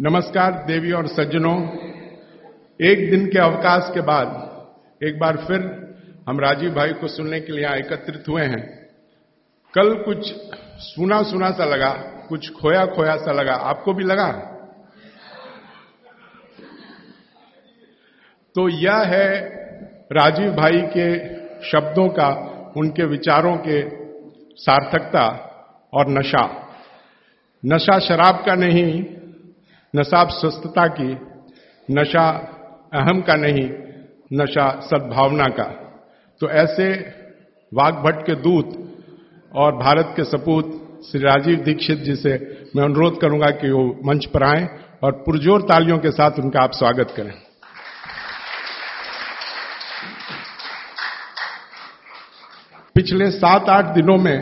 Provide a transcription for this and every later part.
नमस्कार देवी और सज्जनों। एक दिन के अवकाश के बाद, एक बार फिर हम राजीव भाई को सुनने के लिए एकत्रित हुए हैं। कल कुछ सुना सुना सा लगा, कुछ खोया खोया सा लगा। आपको भी लगा? तो यह है राजीव भाई के शब्दों का, उनके विचारों के सार्थकता और नशा। नशा शराब का नहीं नशा स्वस्थता की, नशा अहम का नहीं, नशा सद्भावना का। तो ऐसे वाघ भट्ट के दूत और भारत के सपूत श्री राजीव दीक्षित जी से मैं अनुरोध करूँगा कि वो मंच पर आए और पुरजोर तालियों के साथ उनका आप स्वागत करें। पिछले सात आठ दिनों में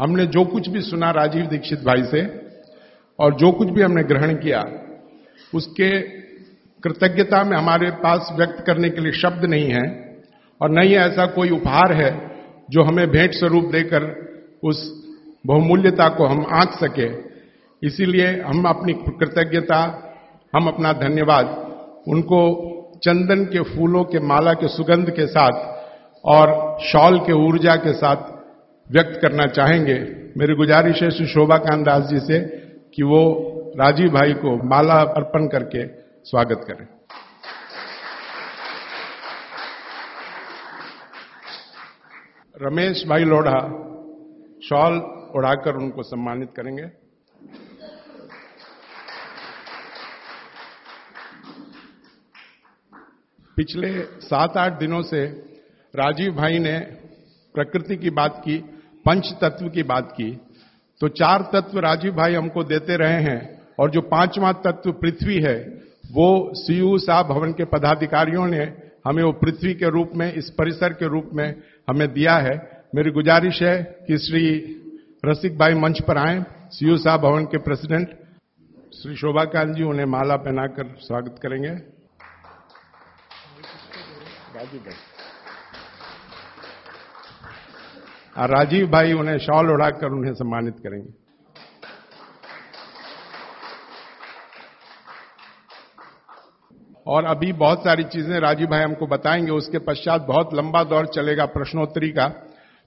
हमने जो कुछ भी सुना राजीव दीक्षित भाई से और जो कुछ भी हमने ग्रहण किया, उसके कृतज्ञता में हमारे पास व्यक्त करने के लिए शब्द नहीं है और न ही ऐसा कोई उपहार है जो हमें भेंट स्वरूप देकर उस बहुमूल्यता को हम आंक सके। इसीलिए हम अपनी कृतज्ञता, हम अपना धन्यवाद उनको चंदन के फूलों के माला के सुगंध के साथ और शॉल के ऊर्जा के साथ व्यक्त करना चाहेंगे। मेरी गुजारिश है, श्री शोभा कांत दास जी से कि वो राजीव भाई को माला अर्पण करके स्वागत करें। रमेश भाई लोढ़ा शॉल उड़ाकर उनको सम्मानित करेंगे। पिछले सात आठ दिनों से राजीव भाई ने प्रकृति की बात की पंच तत्व की बात की तो चार तत्व राजीव भाई हमको देते रहे हैं और जो पांचवा तत्व पृथ्वी है, वो सीयू साह भवन के पदाधिकारियों ने हमें वो पृथ्वी के रूप में, इस परिसर के रूप में हमें दिया है। मेरी गुजारिश है कि श्री रसिक भाई मंच पर आए, सीयू साह भवन के प्रेसिडेंट। श्री शोभाकांत जी, उन्हें माला पहनाकर स्वागत करेंगे। राजीव भाई। और राजीव भाई उन्हें शॉल उड़ाकर उन्हें सम्मानित करेंगे। और अभी बहुत सारी चीज़ें राजीव भाई हमको बताएँगे, उसके पश्चात बहुत लंबा दौर चलेगा प्रश्नोत्तरी का।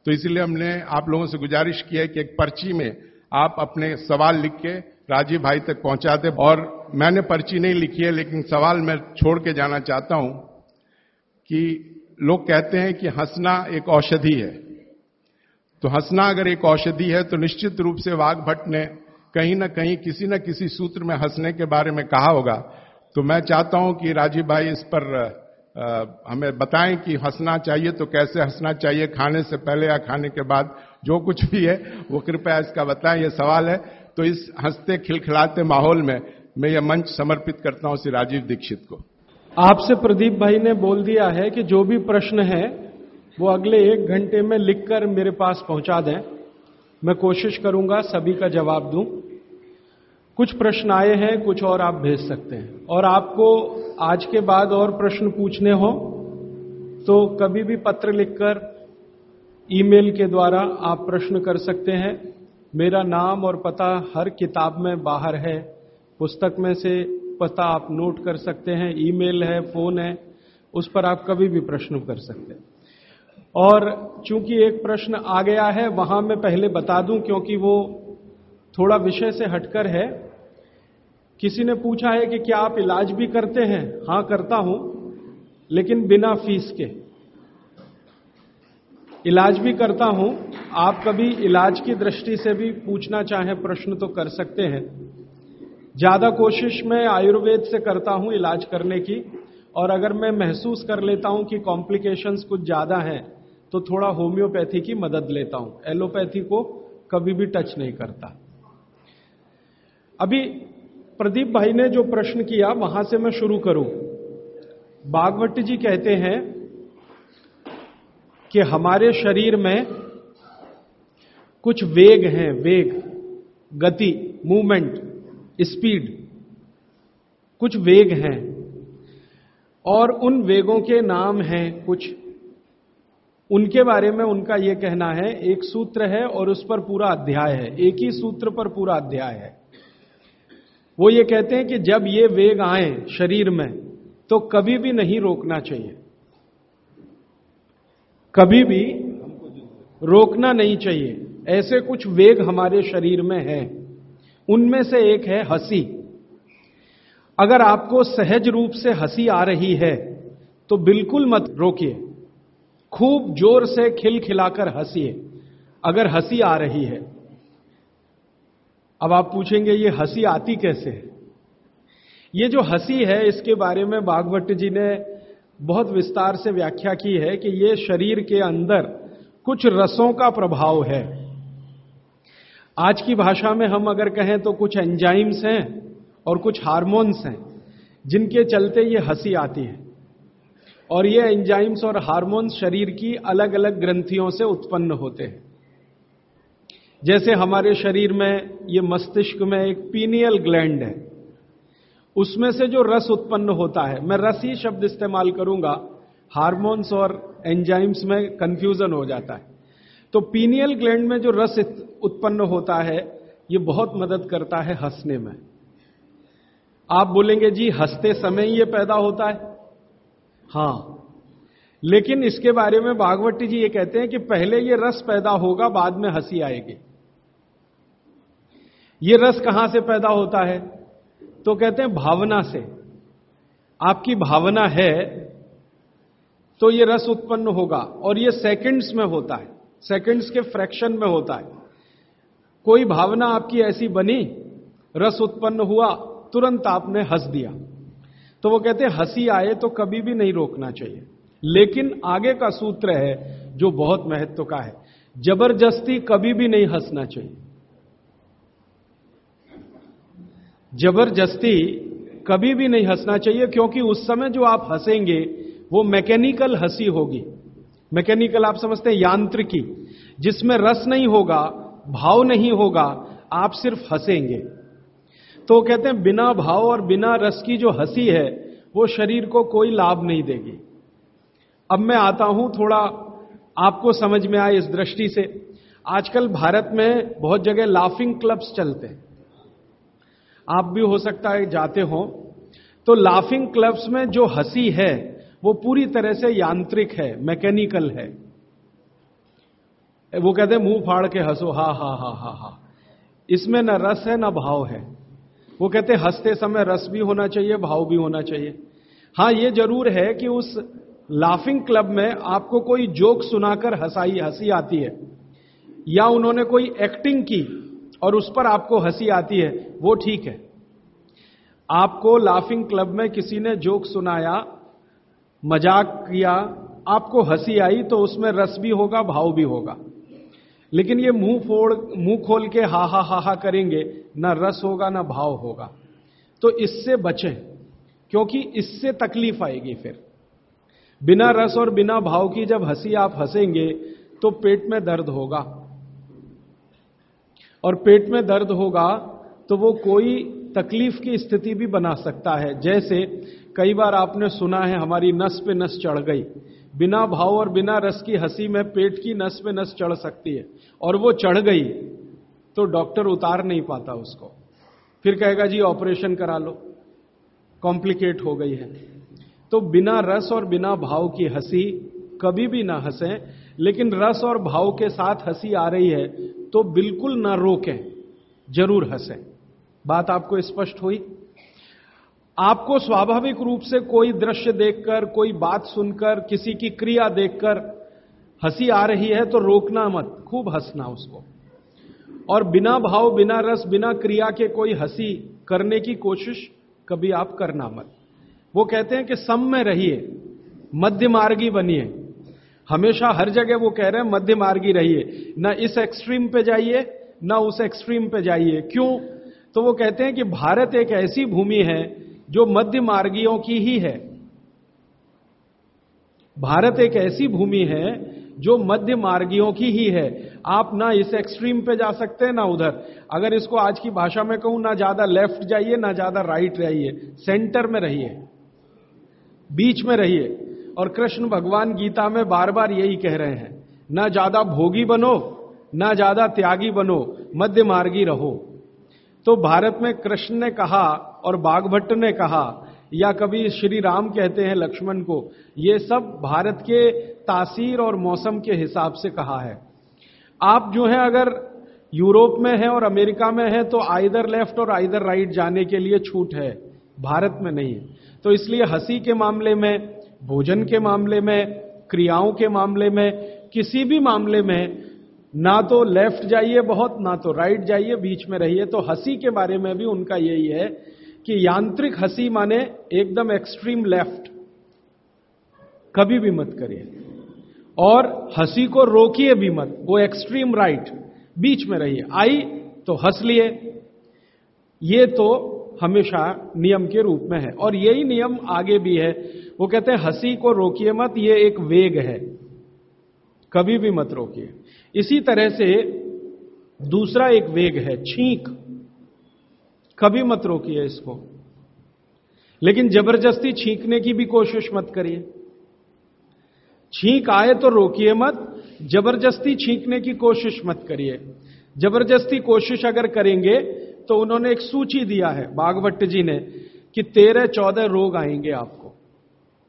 तो इसीलिए हमने आप लोगों से गुजारिश की है कि एक पर्ची में आप अपने सवाल लिख के राजीव भाई तक पहुँचा दे। और मैंने पर्ची नहीं लिखी है, लेकिन सवाल मैं छोड़ के जाना चाहता हूँ कि लोग कहते हैं कि हंसना एक औषधि है। तो हंसना अगर एक औषधि है तो निश्चित रूप से वाघ भट्ट ने कहीं ना कहीं किसी न किसी सूत्र में हंसने के बारे में कहा होगा। तो मैं चाहता हूँ कि राजीव भाई इस पर आ, हमें बताएँ कि हंसना चाहिए तो कैसे हंसना चाहिए खाने से पहले या खाने के बाद जो कुछ भी है वो कृपया इसका बताएँ ये सवाल है। तो इस हँसते खिलखिलाते माहौल में मैं यह मंच समर्पित करता हूँ श्री राजीव दीक्षित को। आपसे प्रदीप भाई ने बोल दिया है कि जो भी प्रश्न है वो अगले एक घंटे में लिखकर मेरे पास पहुँचा दें। मैं कोशिश करूँगा सभी का जवाब दूँ। कुछ प्रश्न आए हैं, कुछ और आप भेज सकते हैं। और आपको आज के बाद और प्रश्न पूछने हो तो कभी भी पत्र लिखकर ईमेल के द्वारा आप प्रश्न कर सकते हैं। मेरा नाम और पता हर किताब में बाहर है। पुस्तक में से पता आप नोट कर सकते हैं। ईमेल है, फ़ोन है, उस पर आप कभी भी प्रश्न कर सकते हैं। और चूँकि एक प्रश्न आ गया है, वहाँ मैं पहले बता दूँ, क्योंकि वो थोड़ा विषय से हटकर है। किसी ने पूछा है कि क्या आप इलाज भी करते हैं? हाँ, करता हूँ, लेकिन बिना फ़ीस के। इलाज भी करता हूँ। आप कभी इलाज की दृष्टि से भी पूछना चाहें, प्रश्न तो कर सकते हैं। ज़्यादा कोशिश मैं आयुर्वेद से करता हूँ इलाज करने की, और अगर मैं महसूस कर लेता हूँ कि कॉम्प्लिकेशंस कुछ ज़्यादा हैं तो थोड़ा होम्योपैथी की मदद लेता हूँ। एलोपैथी को कभी भी टच नहीं करता। अभी प्रदीप भाई ने जो प्रश्न किया, वहाँ से मैं शुरू करूँ। बागवट जी कहते हैं कि हमारे शरीर में कुछ वेग हैं, वेग, गति, मूवमेंट, स्पीड, कुछ वेग हैं। और उन वेगों के नाम हैं कुछ उनके बारे में उनका यह कहना है, एक सूत्र है और उस पर पूरा अध्याय है, एक ही सूत्र पर पूरा अध्याय है। वो ये कहते हैं कि जब ये वेग आए शरीर में तो कभी भी नहीं रोकना चाहिए। कभी भी रोकना नहीं चाहिए। ऐसे कुछ वेग हमारे शरीर में है। उनमें से एक है हँसी। अगर आपको सहज रूप से हँसी आ रही है तो बिल्कुल मत रोकिए। खूब ज़ोर से खिलखिलाकर हंसिए अगर हँसी आ रही है, अब आप पूछेंगे, ये हँसी आती कैसे है? ये जो हँसी है, इसके बारे में बागवट जी ने बहुत विस्तार से व्याख्या की है कि ये शरीर के अंदर कुछ रसों का प्रभाव है। आज की भाषा में हम अगर कहें तो कुछ एंजाइम्स हैं और कुछ हार्मोन्स हैं, जिनके चलते ये हँसी आती है। और ये एंजाइम्स और हार्मोन्स शरीर की अलग अलग ग्रंथियों से उत्पन्न होते हैं। जैसे हमारे शरीर में ये मस्तिष्क में एक पीनियल ग्लैंड है। उसमें से जो रस उत्पन्न होता है, मैं रस ही शब्द इस्तेमाल करूँगा हार्मोन्स और एंजाइम्स में कंफ्यूजन हो जाता है। तो पीनियल ग्लैंड में जो रस उत्पन्न होता है, ये बहुत मदद करता है हंसने में। आप बोलेंगे, जी, हँसते समय ये पैदा होता है। हाँ। लेकिन इसके बारे में भागवती जी ये कहते हैं कि पहले ये रस पैदा होगा, बाद में हँसी आएगी। ये रस कहाँ से पैदा होता है? तो कहते हैं भावना से। आपकी भावना है तो ये रस उत्पन्न होगा और ये सेकंड्स में होता है। सेकंड्स के फ्रैक्शन में होता है। कोई भावना आपकी ऐसी बनी, रस उत्पन्न हुआ, तुरंत आपने हंस दिया। तो वो कहते हैं, हँसी आए तो कभी भी नहीं रोकना चाहिए। लेकिन आगे का सूत्र है जो बहुत महत्व का है, ज़बरदस्ती कभी भी नहीं हंसना चाहिए। ज़बरदस्ती कभी भी नहीं हंसना चाहिए, क्योंकि उस समय जो आप हंसेंगे, वो मैकेनिकल हँसी होगी। मैकेनिकल आप समझते हैं, यांत्रिकी, जिसमें रस नहीं होगा, भाव नहीं होगा, आप सिर्फ़ हंसेंगे। तो कहते हैं, बिना भाव और बिना रस की जो हँसी है, वो शरीर को कोई लाभ नहीं देगी। अब मैं आता हूँ थोड़ा, आपको समझ में आए इस दृष्टि से। आजकल भारत में बहुत जगह लाफिंग क्लब्स चलते हैं। आप भी हो सकता है जाते हो। तो लाफिंग क्लब्स में जो हँसी है, वो पूरी तरह से यांत्रिक है मैकेनिकल है। वो कहते हैं, मुँह फाड़ के हंसो, हा हा हा हा हा। इसमें न रस है, न भाव है। वो कहते हँसते समय रस भी होना चाहिए, भाव भी होना चाहिए। हाँ, ये ज़रूर है कि उस लाफिंग क्लब में आपको कोई जोक सुनाकर हंसाई, हँसी आती है। या उन्होंने कोई एक्टिंग की और उस पर आपको हँसी आती है, वो ठीक है। आपको लाफिंग क्लब में किसी ने जोक सुनाया, मज़ाक किया, आपको हँसी आई तो उसमें रस भी होगा, भाव भी होगा। लेकिन ये मुँह फोड़, मुँह खोल के हा हा हा हा करेंगे, ना रस होगा, ना भाव होगा। तो इससे बचें, क्योंकि इससे तकलीफ़ आएगी फिर। बिना रस और बिना भाव की जब हँसी आप हंसेंगे तो पेट में दर्द होगा। और पेट में दर्द होगा तो वो कोई तकलीफ़ की स्थिति भी बना सकता है। जैसे कई बार आपने सुना है, हमारी नस पे नस चढ़ गई बिना भाव और बिना रस की हँसी में पेट की नस में नस चढ़ सकती है। और वो चढ़ गई तो डॉक्टर उतार नहीं पाता उसको। फिर कहेगा, जी, ऑपरेशन करा लो। कॉम्प्लिकेट हो गई है। तो बिना रस और बिना भाव की हँसी कभी भी ना हंसे, लेकिन रस और भाव के साथ हँसी आ रही है तो बिल्कुल ना रोकें, ज़रूर हंसे। बात आपको स्पष्ट हुई? आपको स्वाभाविक रूप से कोई दृश्य देखकर, कोई बात सुनकर, किसी की क्रिया देखकर हँसी आ रही है तो रोकना मत, खूब हंसना उसको। और बिना भाव, बिना रस, बिना क्रिया के कोई हँसी करने की कोशिश कभी आप करना मत। वो कहते हैं कि सम में रहिए, मध्य मार्गी बनिए। हमेशा हर जगह वो कह रहे हैं, मध्य मार्गी रहिए। ना इस एक्सट्रीम पे जाइए, ना उस एक्सट्रीम पे जाइए। क्यों? तो वो कहते हैं कि भारत एक ऐसी भूमि है जो मध्य मार्गियों की ही है। भारत एक ऐसी भूमि है जो मध्य मार्गियों की ही है। आप ना इस एक्सट्रीम पे जा सकते हैं, ना उधर। अगर इसको आज की भाषा में कहूँ, ना ज़्यादा लेफ़्ट जाइए, ना ज़्यादा राइट रहिए सेंटर में रहिए। बीच में रहिए। और कृष्ण भगवान गीता में बार बार यही कह रहे हैं, ना ज़्यादा भोगी बनो, ना ज़्यादा त्यागी बनो, मध्य मार्गी रहो। तो भारत में कृष्ण ने कहा और बागभट्ट ने कहा, या कभी श्री राम कहते हैं लक्ष्मण को, ये सब भारत के तासीर और मौसम के हिसाब से कहा है। आप जो है अगर यूरोप में है और अमेरिका में है तो आइधर लेफ़्ट और आइदर राइट जाने के लिए छूट है। भारत में नहीं। है तो इसलिए हँसी के मामले में, भोजन के मामले में, क्रियाओं के मामले में, किसी भी मामले में ना तो लेफ़्ट जाइए बहुत, ना तो राइट जाइए, बीच में रहिए। तो हँसी के बारे में भी उनका यही है कि यांत्रिक हँसी माने एकदम एक्सट्रीम लेफ़्ट कभी भी मत करिए। और हँसी को रोकिए भी मत, वो एक्सट्रीम राइट बीच में रहिए। आई तो हंस लिए। ये तो हमेशा नियम के रूप में है। और यही नियम आगे भी है। वो कहते हैं, हँसी को रोकिए मत, ये एक वेग है। कभी भी मत रोकिए। इसी तरह से दूसरा एक वेग है, छींक। कभी मत रोकिए इसको। लेकिन ज़बरदस्ती छींकने की भी कोशिश मत करिए। छींक आए तो रोकिए मत, ज़बरदस्ती छींकने की कोशिश मत करिए। ज़बरदस्ती कोशिश अगर करेंगे तो उन्होंने एक सूची दिया है बागवट जी ने, कि तेरह चौदह रोग आएँगे आपको।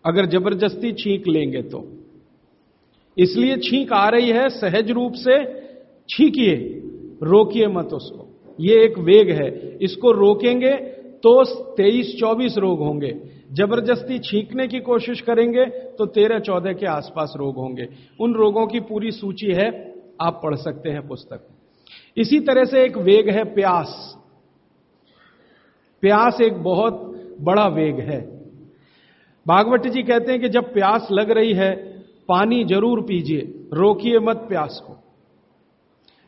अगर ज़बरदस्ती छींक लेंगे तो। इसलिए छींक आ रही है, सहज रूप से छींकिए, रोकिए मत उसको। ये एक वेग है। इसको रोकेंगे तो तेईस चौबीस रोग होंगे। ज़बरदस्ती छींकने की कोशिश करेंगे तो तेरह चौदह के आसपास रोग होंगे। उन रोगों की पूरी सूची है, आप पढ़ सकते हैं पुस्तक इसी तरह से एक वेग है प्यास। प्यास एक बहुत बड़ा वेग है। भागवत जी कहते हैं कि जब प्यास लग रही है पानी ज़रूर पीजिए, रोकिए मत प्यास को।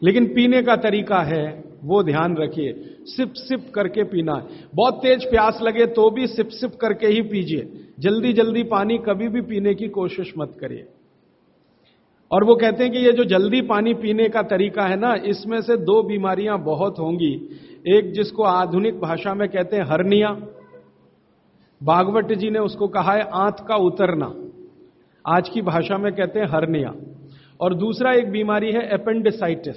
लेकिन पीने का तरीका है, वो ध्यान रखिए, सिप सिप करके पीना है। बहुत तेज प्यास लगे तो भी सिप सिप करके ही पीजिए। जल्दी जल्दी पानी कभी भी पीने की कोशिश मत करिए। और वो कहते हैं कि ये जो जल्दी पानी पीने का तरीका है ना, इसमें से दो बीमारियाँ बहुत होंगी। एक जिसको आधुनिक भाषा में कहते हैं हरनिया। बागवट जी ने उसको कहा है, आंत का उतरना। आज की भाषा में कहते हैं हर्निया। और दूसरा एक बीमारी है एपेंडिसाइटिस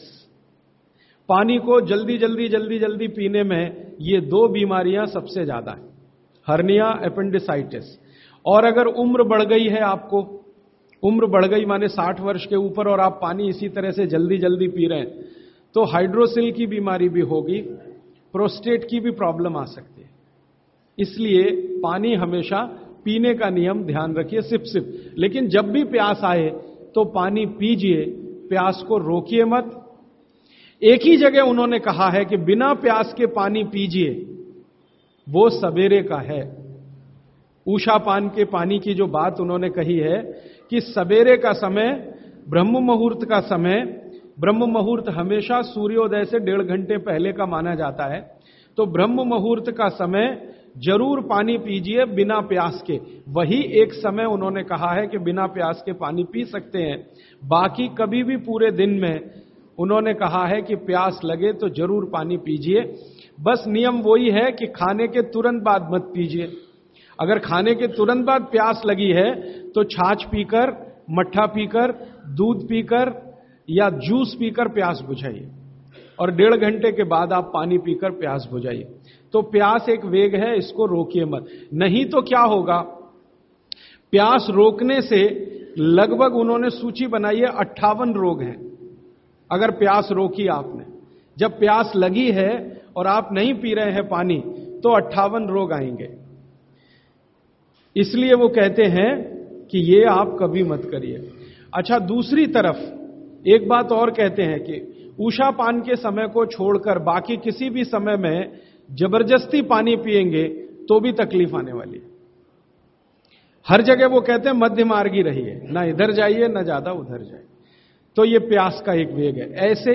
पानी को जल्दी जल्दी जल्दी जल्दी पीने में ये दो बीमारियाँ सबसे ज़्यादा है। हर्निया एपेंडिसाइटिस और अगर उम्र बढ़ गई है आपको, उम्र बढ़ गई माने 60 वर्ष के ऊपर और आप पानी इसी तरह से जल्दी जल्दी पी रहे हैं तो हाइड्रोसिल की बीमारी भी होगी प्रोस्टेट की भी प्रॉब्लम आ सकती है। इसलिए पानी हमेशा पीने का नियम ध्यान रखिए सिप सिप लेकिन जब भी प्यास आए तो पानी पीजिए, प्यास को रोकिए मत। एक ही जगह उन्होंने कहा है कि बिना प्यास के पानी पीजिए, वो सवेरे का है। ऊषा पान के पानी की जो बात उन्होंने कही है कि सवेरे का समय, ब्रह्म मुहूर्त का समय, ब्रह्म मुहूर्त हमेशा सूर्योदय से डेढ़ घंटे पहले का माना जाता है। तो ब्रह्म मुहूर्त का समय ज़रूर पानी पीजिए बिना प्यास के। वही एक समय उन्होंने कहा है कि बिना प्यास के पानी पी सकते हैं। बाकी कभी भी पूरे दिन में उन्होंने कहा है कि प्यास लगे तो ज़रूर पानी पीजिए। बस नियम वही है कि खाने के तुरंत बाद मत पीजिए। अगर खाने के तुरंत बाद प्यास लगी है तो छाछ पीकर, मट्ठा पीकर, दूध पीकर या जूस पीकर प्यास बुझाइए। और डेढ़ घंटे के बाद आप पानी पीकर प्यास बुझाइए। तो प्यास एक वेग है, इसको रोकिए मत। नहीं तो क्या होगा? प्यास रोकने से लगभग उन्होंने सूची बनाई है, अट्ठावन रोग हैं। अगर प्यास रोकी आपने। जब प्यास लगी है और आप नहीं पी रहे हैं पानी तो अट्ठावन रोग आएँगे। इसलिए वो कहते हैं कि ये आप कभी मत करिए। अच्छा दूसरी तरफ़ एक बात और कहते हैं कि ऊषा पान के समय को छोड़कर बाकी किसी भी समय में ज़बरदस्ती पानी पिएँगे तो भी तकलीफ़ आने वाली है। हर जगह वो कहते हैं, मध्य मार्गी रहिए, ना इधर जाइए, ना ज़्यादा उधर जाइए। तो ये प्यास का एक वेग है। ऐसे,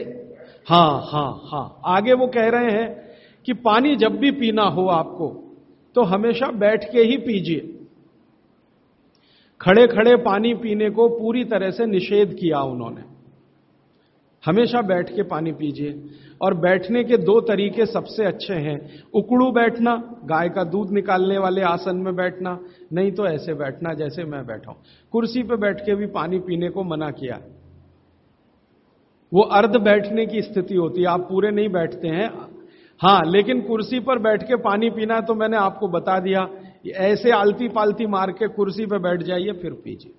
हाँ हाँ हाँ, आगे वो कह रहे हैं कि पानी जब भी पीना हो आपको तो हमेशा बैठ के ही पीजिए। खड़े खड़े पानी पीने को पूरी तरह से निषेध किया उन्होंने। हमेशा बैठ के पानी पीजिए। और बैठने के दो तरीके सबसे अच्छे हैं। उकड़ू बैठना, गाय का दूध निकालने वाले आसन में बैठना, नहीं तो ऐसे बैठना जैसे मैं बैठा हूँ। कुर्सी पे बैठ के भी पानी पीने को मना किया। वो अर्ध बैठने की स्थिति होती है। आप पूरे नहीं बैठते हैं। हाँ, लेकिन कुर्सी पर बैठ के पानी पीना तो मैंने आपको बता दिया, ऐसे आलती पालती मार के कुर्सी पर बैठ जाइए, फिर पीजिए।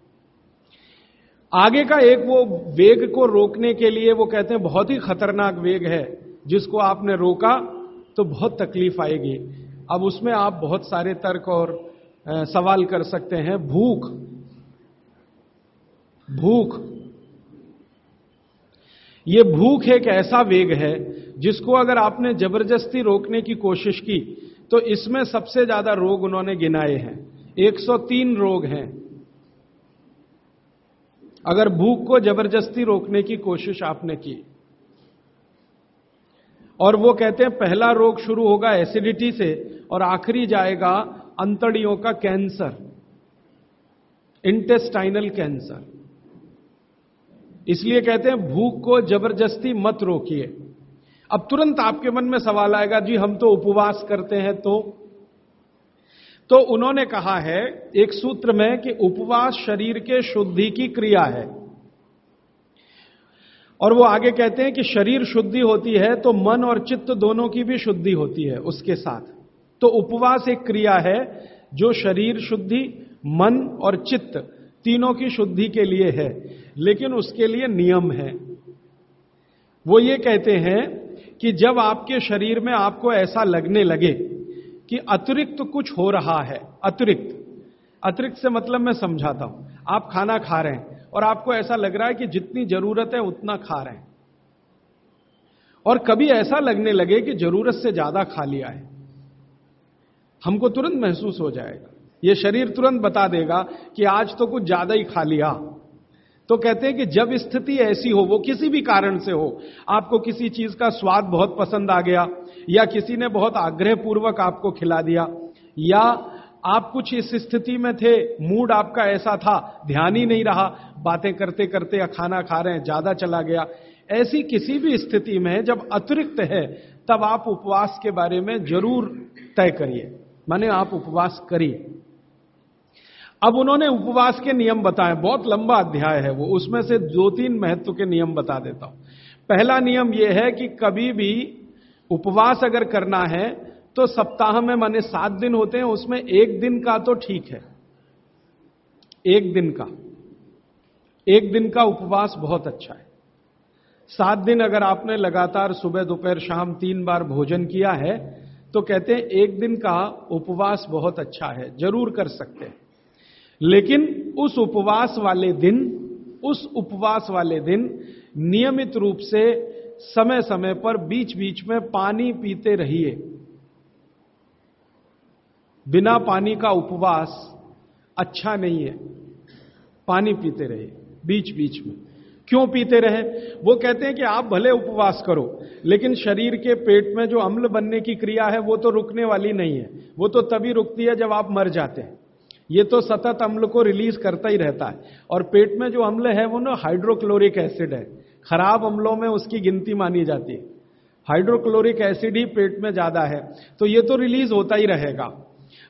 आगे का एक वो वेग को रोकने के लिए वो कहते हैं बहुत ही खतरनाक वेग है। जिसको आपने रोका तो बहुत तकलीफ़ आएगी। अब उसमें आप बहुत सारे तर्क और सवाल कर सकते हैं। भूख। भूख। ये भूख एक ऐसा वेग है, जिसको अगर आपने ज़बरदस्ती रोकने की कोशिश की तो इसमें सबसे ज़्यादा रोग उन्होंने गिनाए हैं। 103 रोग हैं। अगर भूख को ज़बरदस्ती रोकने की कोशिश आपने की, और वो कहते हैं पहला रोग शुरू होगा एसिडिटी से और आखिरी जाएगा अंतड़ियों का कैंसर, इंटेस्टाइनल कैंसर। इसलिए कहते हैं भूख को ज़बरदस्ती मत रोकिए। अब तुरंत आपके मन में सवाल आएगा, जी, हम तो उपवास करते हैं तो तो उन्होंने कहा है, एक सूत्र में कि उपवास शरीर के शुद्धि की क्रिया है। और वो आगे कहते हैं कि शरीर शुद्धि होती है तो मन और चित्त दोनों की भी शुद्धि होती है उसके साथ। तो उपवास एक क्रिया है जो शरीर शुद्धि, मन और चित्त तीनों की शुद्धि के लिए है, लेकिन उसके लिए नियम है। वो ये कहते हैं कि जब आपके शरीर में आपको ऐसा लगने लगे कि अतिरिक्त तो कुछ हो रहा है, अतिरिक्त। अतिरिक्त से मतलब मैं समझाता हूँ। आप खाना खा रहे हैं और आपको ऐसा लग रहा है कि जितनी ज़रूरत है उतना खा रहे हैं। और कभी ऐसा लगने लगे कि ज़रूरत से ज़्यादा खा लिया है। हमको तुरंत महसूस हो जाएगा। ये शरीर तुरंत बता देगा कि आज तो कुछ ज़्यादा ही खा लिया। तो कहते हैं कि जब स्थिति ऐसी हो, वो किसी भी कारण से हो, आपको किसी चीज़ का स्वाद बहुत पसंद आ गया या किसी ने बहुत आग्रह पूर्वक आपको खिला दिया, या आप कुछ इस स्थिति में थे, मूड आपका ऐसा था, ध्यान ही नहीं रहा, बातें करते करते या खाना खा रहे हैं, ज़्यादा चला गया। ऐसी किसी भी स्थिति में जब अतिरिक्त है, तब आप उपवास के बारे में ज़रूर तय करिए। माने आप उपवास करिए। अब उन्होंने उपवास के नियम बताए, बहुत लंबा अध्याय है वो, उसमें से दो तीन महत्व के नियम बता देता हूँ। पहला नियम यह है कि कभी भी उपवास अगर करना है तो सप्ताह में माने सात दिन होते हैं, उसमें एक दिन का तो ठीक है। एक दिन का। एक दिन का उपवास बहुत अच्छा है। सात दिन अगर आपने लगातार सुबह, दोपहर, शाम तीन बार भोजन किया है तो कहते हैं एक दिन का उपवास बहुत अच्छा है, ज़रूर कर सकते हैं। लेकिन उस उपवास वाले दिन, उस उपवास वाले दिन नियमित रूप से समय समय पर बीच बीच में पानी पीते रहिए। बिना पानी का उपवास अच्छा नहीं है। पानी पीते रहे बीच बीच में। क्यों पीते रहे? वो कहते हैं कि आप भले उपवास करो, लेकिन शरीर के पेट में जो अम्ल बनने की क्रिया है, वो तो रुकने वाली नहीं है। वो तो तभी रुकती है जब आप मर जाते हैं। ये तो सतत अम्ल को रिलीज़ करता ही रहता है। और पेट में जो अम्ल है, वो ना हाइड्रोक्लोरिक एसिड है। खराब अम्लों में उसकी गिनती मानी जाती है। हाइड्रोक्लोरिक एसिड ही पेट में ज़्यादा है। तो ये तो रिलीज़ होता ही रहेगा।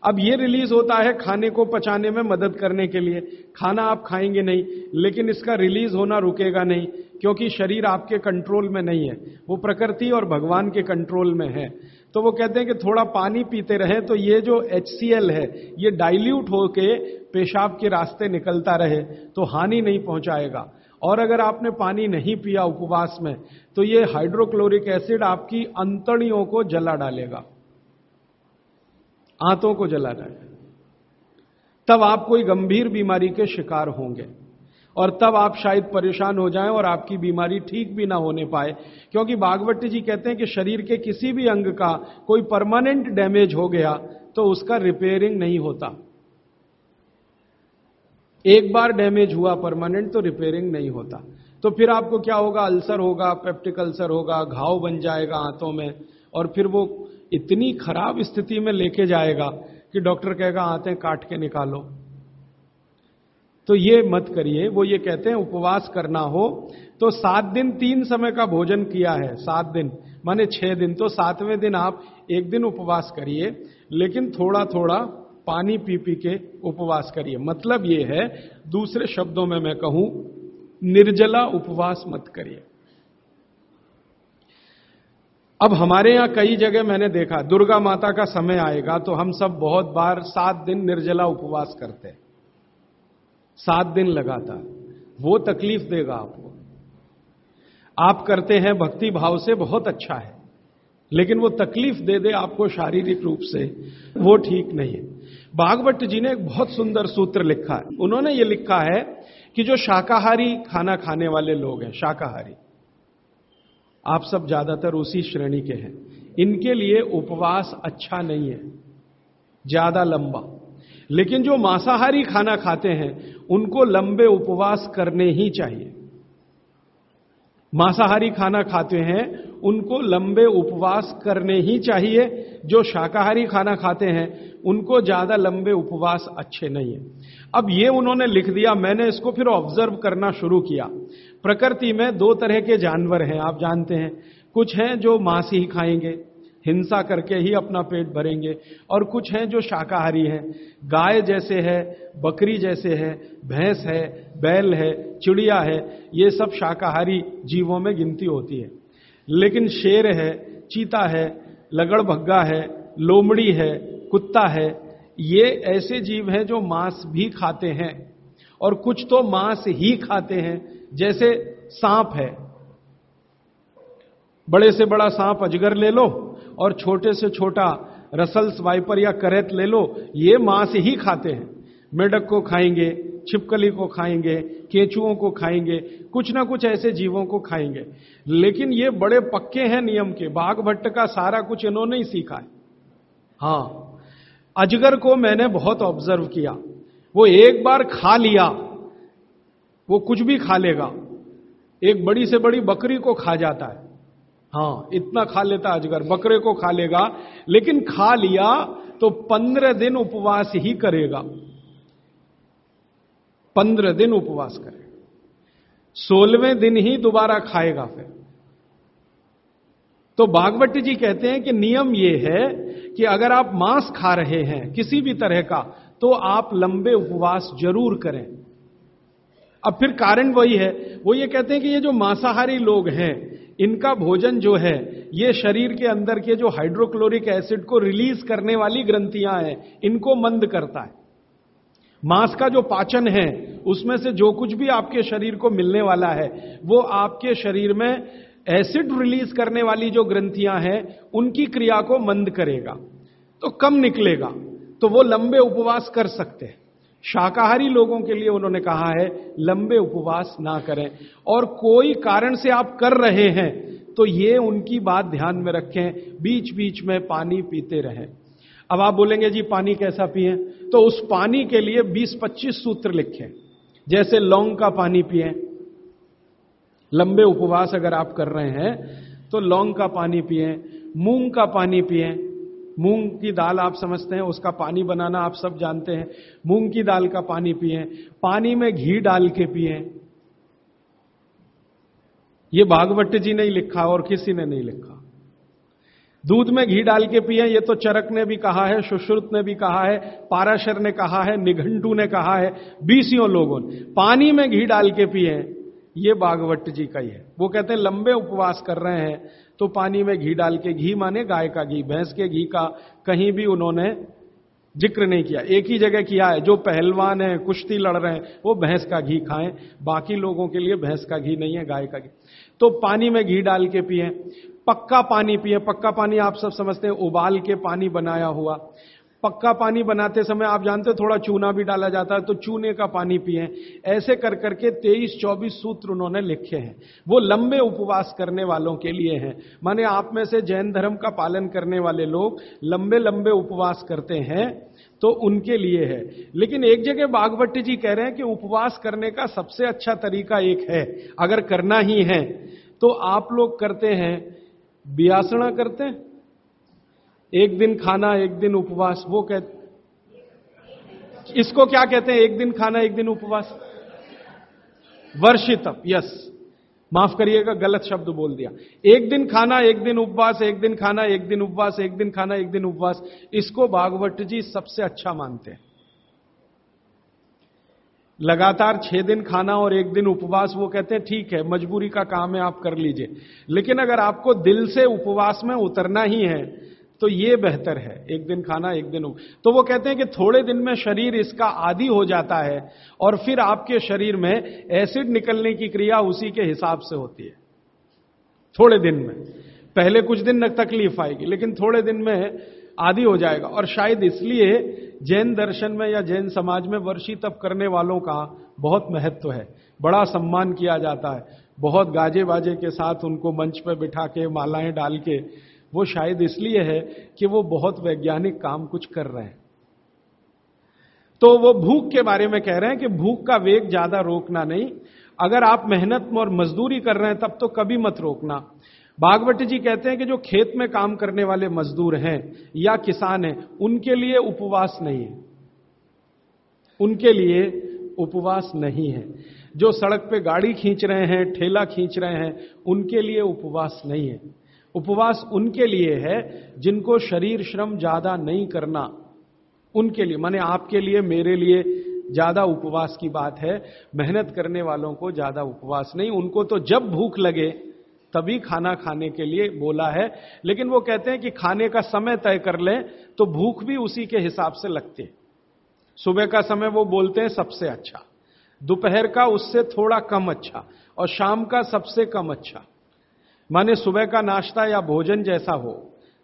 अब ये रिलीज़ होता है खाने को पचाने में मदद करने के लिए। खाना आप खाएँगे नहीं, लेकिन इसका रिलीज़ होना रुकेगा नहीं, क्योंकि शरीर आपके कंट्रोल में नहीं है। वो प्रकृति और भगवान के कंट्रोल में है। तो वो कहते हैं कि थोड़ा पानी पीते रहे तो ये जो एचसीएल है, ये डाइल्यूट होके पेशाब के रास्ते निकलता रहे तो हानि नहीं पहुंचाएगा। और अगर आपने पानी नहीं पिया उपवास में तो ये हाइड्रोक्लोरिक एसिड आपकी अंतड़ियों को जला डालेगा। आंतों को जला डालेगा। तब आप कोई गंभीर बीमारी के शिकार होंगे और तब आप शायद परेशान हो जाएँ और आपकी बीमारी ठीक भी ना होने पाए, क्योंकि बागवती जी कहते हैं कि शरीर के किसी भी अंग का कोई परमानेंट डैमेज हो गया तो उसका रिपेयरिंग नहीं होता। एक बार डैमेज हुआ परमानेंट तो रिपेयरिंग नहीं होता। तो फिर आपको क्या होगा? अल्सर होगा पेप्टिक अल्सर होगा, घाव बन जाएगा हाथों में और फिर वो इतनी खराब स्थिति में लेके जाएगा कि डॉक्टर कहेगा, आते काट के निकालो। तो ये मत करिए। वो ये कहते हैं, उपवास करना हो। तो सात दिन, तीन समय का भोजन किया है, सात दिन। माने छह दिन। तो सातवें दिन आप एक दिन उपवास करिए, लेकिन थोड़ा थोड़ा पानी पी पी के उपवास करिए। मतलब ये है, दूसरे शब्दों में मैं कहूँ, निर्जला उपवास मत करिए। अब हमारे यहाँ कई जगह मैंने देखा, दुर्गा माता का समय आएगा तो हम सब बहुत बार सात दिन निर्जला उपवास करते हैं। सात दिन लगातार। वो तकलीफ़ देगा आपको। आप करते हैं, भक्ति भाव से बहुत अच्छा है, लेकिन वो तकलीफ़ दे दे आपको शारीरिक रूप से, वो ठीक नहीं है। बागवट जी ने एक बहुत सुंदर सूत्र लिखा है। उन्होंने ये लिखा है कि जो शाकाहारी खाना खाने वाले लोग हैं, शाकाहारी, आप सब ज़्यादातर उसी श्रेणी के हैं। इनके लिए उपवास अच्छा नहीं है, ज़्यादा लंबा। लेकिन जो मांसाहारी खाना खाते हैं, उनको लंबे उपवास करने ही चाहिए। मांसाहारी खाना खाते हैं, उनको लंबे उपवास करने ही चाहिए। जो शाकाहारी खाना खाते हैं, उनको ज़्यादा लंबे उपवास अच्छे नहीं है। अब ये उन्होंने लिख दिया, मैंने इसको फिर ऑब्ज़र्व करना शुरू किया। प्रकृति में दो तरह के जानवर हैं, आप जानते हैं। कुछ हैं जो मांस ही खाएँगे हिंसा करके ही अपना पेट भरेंगे। और कुछ हैं जो शाकाहारी हैं। गाय जैसे है, बकरी जैसे है, भैंस है, बैल है, चिड़िया है, ये सब शाकाहारी जीवों में गिनती होती है। लेकिन शेर है, चीता है लगड़ भग्गा है, लोमड़ी है, कुत्ता है, ये ऐसे जीव हैं जो मांस भी खाते हैं। और कुछ तो मांस ही खाते हैं, जैसे सांप है। बड़े से बड़ा सांप अजगर ले लो और छोटे से छोटा रसल्स वाइपर या करेत ले लो, ये मांस ही खाते हैं। मेढक को खाएँगे, छिपकली को खाएँगे, केचुओं को खाएँगे, कुछ ना कुछ ऐसे जीवों को खाएँगे। लेकिन ये बड़े पक्के हैं नियम के बाघ भट्ट का सारा कुछ इन्होंने ही सीखा है। हाँ, अजगर को मैंने बहुत ऑब्ज़र्व किया। वो एक बार खा लिया, वो कुछ भी खा लेगा। एक बड़ी से बड़ी बकरी को खा जाता है। हाँ, इतना खा लेता अजगर, बकरे को खा लेगा, लेकिन खा लिया तो पंद्रह दिन उपवास ही करेगा। पंद्रह दिन उपवास करेगा सोलहवें दिन ही दोबारा खाएगा फिर। तो बागवती जी कहते हैं कि नियम यह है कि अगर आप मांस खा रहे हैं किसी भी तरह का तो आप लंबे उपवास ज़रूर करें। अब फिर कारण वही है। वो ये कहते हैं कि ये जो मांसाहारी लोग हैं इनका भोजन जो है, ये शरीर के अंदर के जो हाइड्रोक्लोरिक एसिड को रिलीज़ करने वाली ग्रंथियाँ हैं, इनको मंद करता है। मांस का जो पाचन है, उसमें से जो कुछ भी आपके शरीर को मिलने वाला है, वो आपके शरीर में एसिड रिलीज़ करने वाली जो ग्रंथियाँ हैं, उनकी क्रिया को मंद करेगा तो कम निकलेगा तो वो लंबे उपवास कर सकते हैं। शाकाहारी लोगों के लिए उन्होंने कहा है, लंबे उपवास ना करें। और कोई कारण से आप कर रहे हैं तो ये उनकी बात ध्यान में रखें बीच बीच में पानी पीते रहें। अब आप बोलेंगे, जी, पानी कैसा पिए? तो उस पानी के लिए 20-25 सूत्र लिखें। जैसे लौंग का पानी पिए। लंबे उपवास अगर आप कर रहे हैं तो लौंग का पानी पिए, मूंग का पानी पिए मूंग की दाल आप समझते हैं, उसका पानी बनाना आप सब जानते हैं। मूंग की दाल का पानी पिए, पानी में घी डाल के पिए। ये भागवत जी ने लिखा और किसी ने नहीं लिखा। दूध में घी डाल के पिए, ये तो चरक ने भी कहा है, सुश्रुत ने भी कहा है, पाराशर ने कहा है, निघंटू ने कहा है, बीसियों लोगों ने। पानी में घी डाल के पिए, ये बागवट जी का ही है। वो कहते हैं, लंबे उपवास कर रहे हैं तो पानी में घी डाल के, घी माने गाय का घी, भैंस के घी का कहीं भी उन्होंने ज़िक्र नहीं किया। एक ही जगह किया है, जो पहलवान है, कुश्ती लड़ रहे हैं, वो भैंस का घी खाएँ। बाकी लोगों के लिए भैंस का घी नहीं है, गाय का घी। तो पानी में घी डाल के पिए, पक्का पानी पिए। पक्का पानी आप सब समझते हैं, उबाल के पानी बनाया हुआ। पक्का पानी बनाते समय आप जानते हो थोड़ा चूना भी डाला जाता है तो चूने का पानी पिए। ऐसे कर करके तेईस चौबीस सूत्र उन्होंने लिखे हैं। वो लंबे उपवास करने वालों के लिए हैं। माने आप में से जैन धर्म का पालन करने वाले लोग लंबे लंबे उपवास करते हैं तो उनके लिए है। लेकिन एक जगह बागवती जी कह रहे हैं कि उपवास करने का सबसे अच्छा तरीका एक है, अगर करना ही है तो आप लोग करते हैं, बियासना करते हैं एक दिन खाना एक दिन उपवास वो कहते इसको क्या कहते हैं एक दिन खाना एक दिन उपवास वर्षितप यस माफ़ करिएगा गलत शब्द बोल दिया एक दिन खाना एक दिन उपवास एक दिन खाना एक दिन उपवास एक दिन खाना एक दिन उपवास इसको भागवत जी सबसे अच्छा मानते हैं लगातार छह दिन खाना और एक दिन उपवास वो कहते हैं ठीक है मजबूरी का काम है आप कर लीजिए लेकिन अगर आपको दिल से उपवास में उतरना ही है तो ये बेहतर है। एक दिन खाना, एक दिन तो वो कहते हैं कि थोड़े दिन में शरीर इसका आदि हो जाता है और फिर आपके शरीर में एसिड निकलने की क्रिया उसी के हिसाब से होती है। थोड़े दिन में। पहले कुछ दिन तकलीफ़ आएगी, लेकिन थोड़े दिन में आदि हो जाएगा। और शायद इसलिए जैन दर्शन में या जैन समाज में वर्षी तप करने वालों का बहुत महत्व है। बड़ा सम्मान किया जाता है। बहुत गाजे बाजे के साथ उनको मंच पर बिठा के मालाएँ डाल के वो शायद इसलिए है कि वो बहुत वैज्ञानिक काम कुछ कर रहे हैं। तो वो भूख के बारे में कह रहे हैं कि भूख का वेग ज़्यादा रोकना नहीं। अगर आप मेहनत और मजदूरी कर रहे हैं, तब तो कभी मत रोकना। बागवती जी कहते हैं कि जो खेत में काम करने वाले मजदूर हैं या किसान हैं, उनके लिए उपवास नहीं है। उनके लिए उपवास नहीं है। जो सड़क पे गाड़ी खींच रहे हैं, ठेला खींच रहे हैं, उनके लिए उपवास नहीं है। उपवास उनके लिए है जिनको शरीर श्रम ज़्यादा नहीं करना। उनके लिए, माने आपके लिए, मेरे लिए ज़्यादा उपवास की बात है। मेहनत करने वालों को ज़्यादा उपवास नहीं। उनको तो जब भूख लगे, तभी खाना खाने के लिए बोला है। लेकिन वो कहते हैं कि खाने का समय तय कर लें तो भूख भी उसी के हिसाब से लगती है। सुबह का समय वो बोलते हैं, सबसे अच्छा। दोपहर का उससे थोड़ा कम अच्छा और शाम का सबसे कम अच्छा। माने सुबह का नाश्ता या भोजन जैसा हो,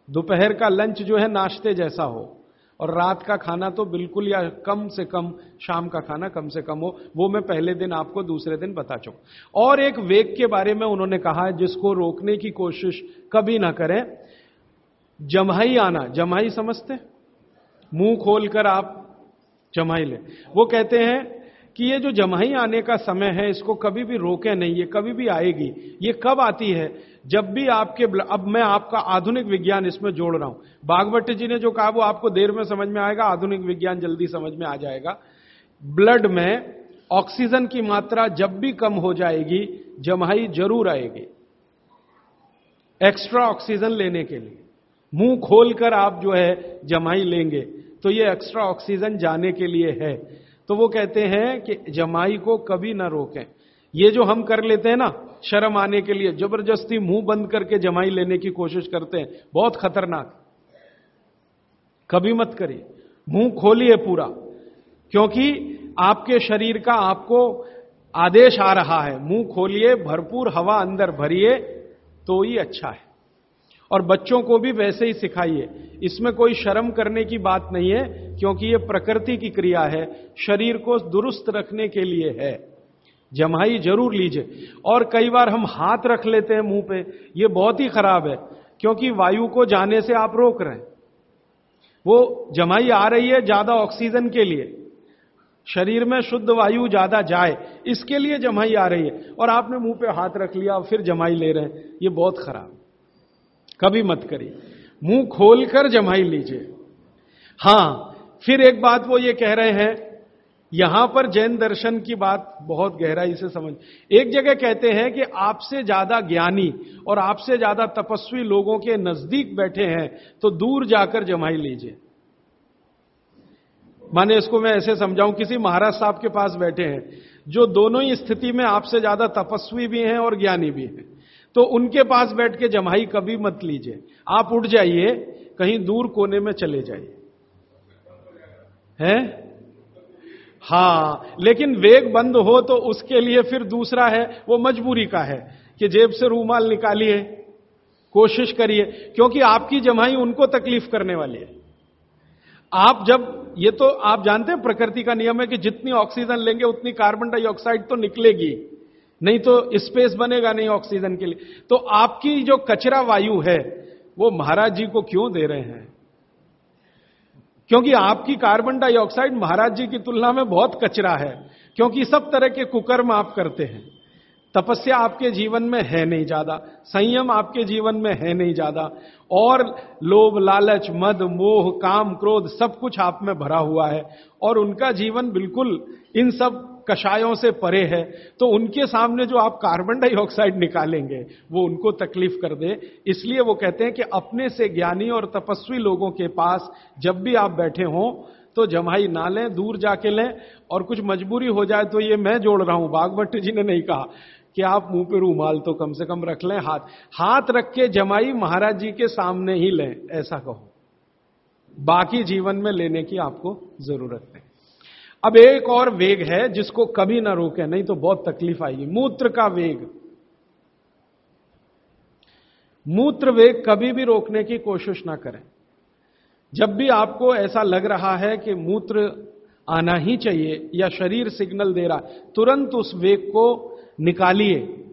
दोपहर का लंच जो है नाश्ते जैसा हो, और रात का खाना तो बिल्कुल या कम से कम, शाम का खाना कम से कम हो, वो मैं पहले दिन आपको दूसरे दिन बता चुका और एक वेग के बारे में उन्होंने कहा जिसको रोकने की कोशिश कभी ना करें, जमाई आना। जमाई समझते मुँह खोलकर आप जमाई ले। वो कहते हैं कि ये जो जमाई आने का समय है, इसको कभी भी रोके नहीं, ये कभी भी आएगी। ये कब आती है? जब भी आपके अब मैं आपका आधुनिक विज्ञान इसमें जोड़ रहा हूँ। बागवट जी ने जो कहा, वो आपको देर में समझ में आएगा, आधुनिक विज्ञान जल्दी समझ में आ जाएगा। ब्लड में ऑक्सीजन की मात्रा जब भी कम हो जाएगी, जमाई ज़रूर आएगी। एक्स्ट्रा ऑक्सीजन लेने के लिए। मुँह खोलकर आप जो है जमाई लेंगे तो ये एक्स्ट्रा ऑक्सीजन जाने के लिए है। तो वो कहते हैं कि जमाई को कभी ना रोकें। ये जो हम कर लेते हैं ना, शर्म आने के लिए, ज़बरदस्ती मुँह बंद करके जमाई लेने की कोशिश करते हैं, बहुत खतरनाक। कभी मत करिए। मुँह खोलिए पूरा, क्योंकि आपके शरीर का आपको आदेश आ रहा है। मुँह खोलिए, भरपूर हवा अंदर भरिए तो ही अच्छा है। और बच्चों को भी वैसे ही सिखाइए। इसमें कोई शर्म करने की बात नहीं है, क्योंकि यह प्रकृति की क्रिया है, शरीर को दुरुस्त रखने के लिए है। जमाई ज़रूर लीजिए। और कई बार हम हाथ रख लेते हैं मुँह पे, ये बहुत ही खराब है, क्योंकि वायु को जाने से आप रोक रहे हैं। वो जमाई आ रही है ज़्यादा ऑक्सीजन के लिए। शरीर में शुद्ध वायु ज़्यादा जाए, इसके लिए जमाई आ रही है। और आपने मुँह पे हाथ रख लिया और फिर जमाई ले रहे हैं, ये बहुत खराब कभी मत करिए। मुँह खोलकर जमाई लीजिए। हाँ, फिर एक बात वो ये कह रहे हैं, यहाँ पर जैन दर्शन की बात बहुत गहराई से समझ। एक जगह कहते हैं कि आपसे ज़्यादा ज्ञानी और आपसे ज़्यादा तपस्वी लोगों के नज़दीक बैठे हैं तो दूर जाकर जमाई लीजिए। माने इसको मैं ऐसे समझाऊं, किसी महाराज साहब के पास बैठे हैं, जो दोनों ही स्थिति में आपसे ज़्यादा तपस्वी भी हैं और ज्ञानी भी हैं। तो उनके पास बैठ के जमाई कभी मत लीजिए। आप उठ जाइए, कहीं दूर कोने में चले जाइए। हैं? हाँ, लेकिन वेग बंद हो तो उसके लिए फिर दूसरा है, वो मजबूरी का है कि जेब से रूमाल निकालिए, कोशिश करिए, क्योंकि आपकी जमाई उनको तकलीफ़ करने वाली है। आप जब, ये तो आप जानते हैं, प्रकृति का नियम है कि जितनी ऑक्सीजन लेंगे, उतनी कार्बन डाइऑक्साइड तो निकलेगी। नहीं तो स्पेस बनेगा नहीं ऑक्सीजन के लिए। तो आपकी जो कचरा वायु है, वो महाराज जी को क्यों दे रहे हैं? क्योंकि आपकी कार्बन डाइऑक्साइड महाराज जी की तुलना में बहुत कचरा है, क्योंकि सब तरह के कुकर्म आप करते हैं। तपस्या आपके जीवन में है नहीं ज़्यादा, संयम आपके जीवन में है नहीं ज़्यादा, और लोभ, लालच, मद, मोह, काम, क्रोध सब कुछ आप में भरा हुआ है, और उनका जीवन बिल्कुल इन सब कषायों से परे है तो उनके सामने जो आप कार्बन डाइऑक्साइड निकालेंगे, वो उनको तकलीफ़ कर दे। इसलिए वो कहते हैं कि अपने से ज्ञानी और तपस्वी लोगों के पास जब भी आप बैठे हों तो जमाई ना लें, दूर जाके लें, और कुछ मजबूरी हो जाए तो ये मैं जोड़ रहा हूँ। बागभट्ट जी ने नहीं कहा कि आप मुँह पे रूमाल तो कम से कम रख लें, हाथ हाथ रख के जमाई महाराज जी के सामने ही लें, ऐसा कहो। बाकी जीवन में लेने की आपको ज़रूरत नहीं। अब एक और वेग है जिसको कभी ना रोके, नहीं तो बहुत तकलीफ़ आएगी। मूत्र का वेग। मूत्र वेग कभी भी रोकने की कोशिश ना करें। जब भी आपको ऐसा लग रहा है कि मूत्र आना ही चाहिए या शरीर सिग्नल दे रहा, तुरंत उस वेग को निकालिए।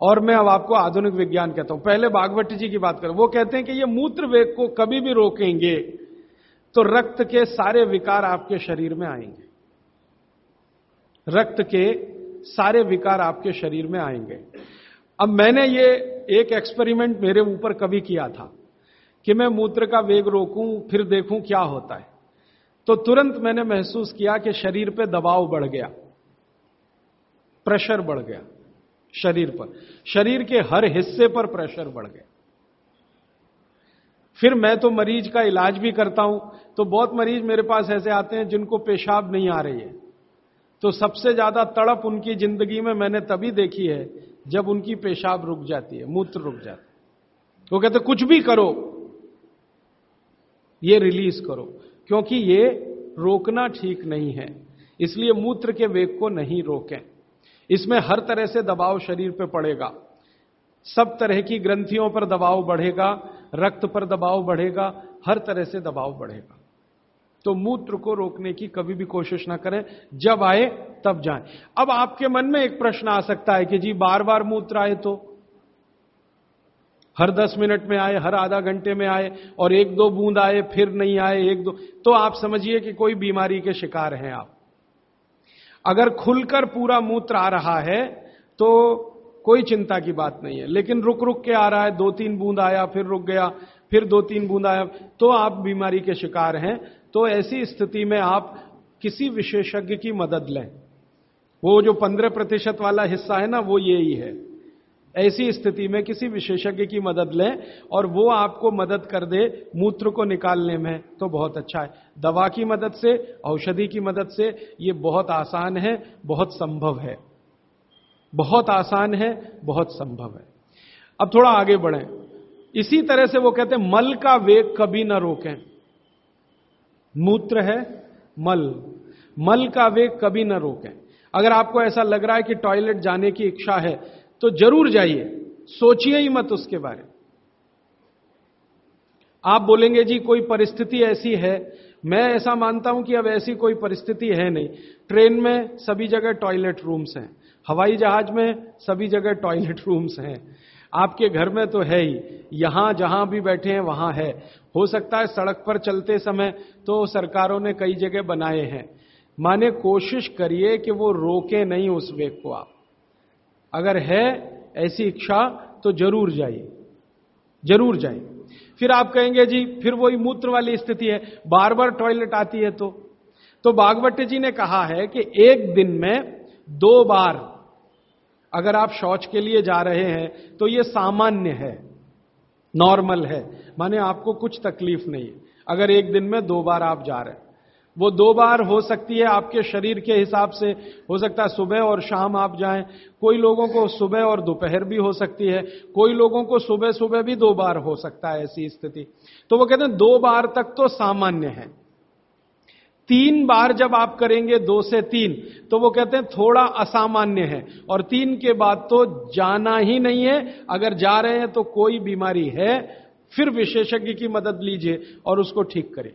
और मैं अब आपको आधुनिक विज्ञान कहता हूँ। पहले बागवती जी की बात करें। वो कहते हैं कि ये मूत्र वेग को कभी भी रोकेंगे। तो रक्त के सारे विकार आपके शरीर में आएँगे। रक्त के सारे विकार आपके शरीर में आएँगे। अब मैंने ये एक एक्सपेरिमेंट मेरे ऊपर कभी किया था कि मैं मूत्र का वेग रोकूं, फिर देखूँ क्या होता है। तो तुरंत मैंने महसूस किया कि शरीर पे दबाव बढ़ गया। प्रेशर बढ़ गया शरीर पर। शरीर के हर हिस्से पर प्रेशर बढ़ गया। फिर मैं तो मरीज़ का इलाज भी करता हूँ। तो बहुत मरीज़ मेरे पास ऐसे आते हैं जिनको पेशाब नहीं आ रही है। तो सबसे ज़्यादा तड़प उनकी ज़िंदगी में मैंने तभी देखी है जब उनकी पेशाब रुक जाती है, मूत्र रुक जाता है। वो कहते कुछ भी करो, ये रिलीज़ करो, क्योंकि ये रोकना ठीक नहीं है। इसलिए मूत्र के वेग को नहीं रोकें। इसमें हर तरह से दबाव शरीर पर पड़ेगा। सब तरह की ग्रंथियों पर दबाव बढ़ेगा रक्त पर दबाव बढ़ेगा, हर तरह से दबाव बढ़ेगा। तो मूत्र को रोकने की कभी भी कोशिश ना करें, जब आए तब जाएँ। अब आपके मन में एक प्रश्न आ सकता है कि जी बार बार मूत्र आए तो? हर दस मिनट में आए, हर आधा घंटे में आए, और एक दो बूंद आए, फिर नहीं आए, एक दो। तो आप समझिए कि कोई बीमारी के शिकार हैं आप। अगर खुलकर पूरा मूत्र आ रहा है तो कोई चिंता की बात नहीं है। लेकिन रुक रुक के आ रहा है दो तीन बूंद आया, फिर रुक गया, फिर दो तीन बूंद आया तो आप बीमारी के शिकार हैं। तो ऐसी स्थिति में आप किसी विशेषज्ञ की मदद लें। वो जो पंद्रह प्रतिशत वाला हिस्सा है ना, वो ये ही है। ऐसी स्थिति में किसी विशेषज्ञ की मदद लें और वो आपको मदद कर दे, मूत्र को निकालने में तो बहुत अच्छा है। दवा की मदद से, औषधि की मदद से ये बहुत आसान है, बहुत संभव है। बहुत आसान है, बहुत संभव है। अब थोड़ा आगे बढ़ें। इसी तरह से वो कहते हैं, मल का वेग कभी ना रोकें। मूत्र है, मल। मल का वेग कभी ना रोकें। अगर आपको ऐसा लग रहा है कि टॉयलेट जाने की इच्छा है तो ज़रूर जाइए। सोचिए ही मत उसके बारे आप बोलेंगे, जी, कोई परिस्थिति ऐसी है मैं ऐसा मानता हूँ कि अब ऐसी कोई परिस्थिति है नहीं। ट्रेन में सभी जगह टॉयलेट रूम्स हैं। हवाई जहाज़ में सभी जगह टॉयलेट रूम्स हैं। आपके घर में तो है ही। यहाँ जहाँ भी बैठे हैं, वहाँ है। हो सकता है सड़क पर चलते समय तो सरकारों ने कई जगह बनाए हैं। माने कोशिश करिए कि वो रोके नहीं उस वेग को आप। अगर है ऐसी इच्छा तो ज़रूर जाइए। ज़रूर जाइए। फिर आप कहेंगे, जी, फिर वही मूत्र वाली स्थिति है। बार बार टॉयलेट आती है तो। तो बागवट जी ने कहा है कि एक दिन में दो बार अगर आप शौच के लिए जा रहे हैं तो यह सामान्य है नॉर्मल है। माने आपको कुछ तकलीफ़ नहीं। अगर एक दिन में दो बार आप जा रहे हैं। वो दो बार हो सकती है आपके शरीर के हिसाब से। हो सकता है सुबह और शाम आप जाएँ। कोई लोगों को सुबह और दोपहर भी हो सकती है। कोई लोगों को सुबह सुबह भी दो बार हो सकता है ऐसी स्थिति। तो वो कहते हैं, दो बार तक तो सामान्य है। तीन बार जब आप करेंगे दो से तीन तो वो कहते हैं थोड़ा असामान्य है। और तीन के बाद तो जाना ही नहीं है। अगर जा रहे हैं तो कोई बीमारी है, फिर विशेषज्ञ की मदद लीजिए और उसको ठीक करें।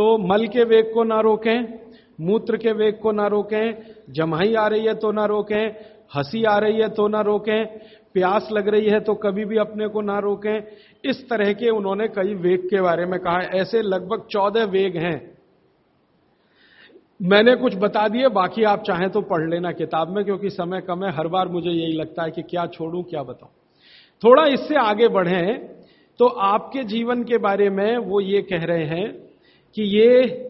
तो मल के वेग को ना रोकें, मूत्र के वेग को ना रोकें, जमाई आ रही है तो ना रोकें, हँसी आ रही है तो ना रोकें, प्यास लग रही है तो कभी भी अपने को ना रोकें। इस तरह के उन्होंने कई वेग के बारे में कहा ऐसे लगभग चौदह वेग हैं। मैंने कुछ बता दिए, बाकी आप चाहें तो पढ़ लेना किताब में, क्योंकि समय कम है। हर बार मुझे यही लगता है कि क्या छोड़ूं, क्या बताऊँ। थोड़ा इससे आगे बढ़े तो आपके जीवन के बारे में वो ये कह रहे हैं कि ये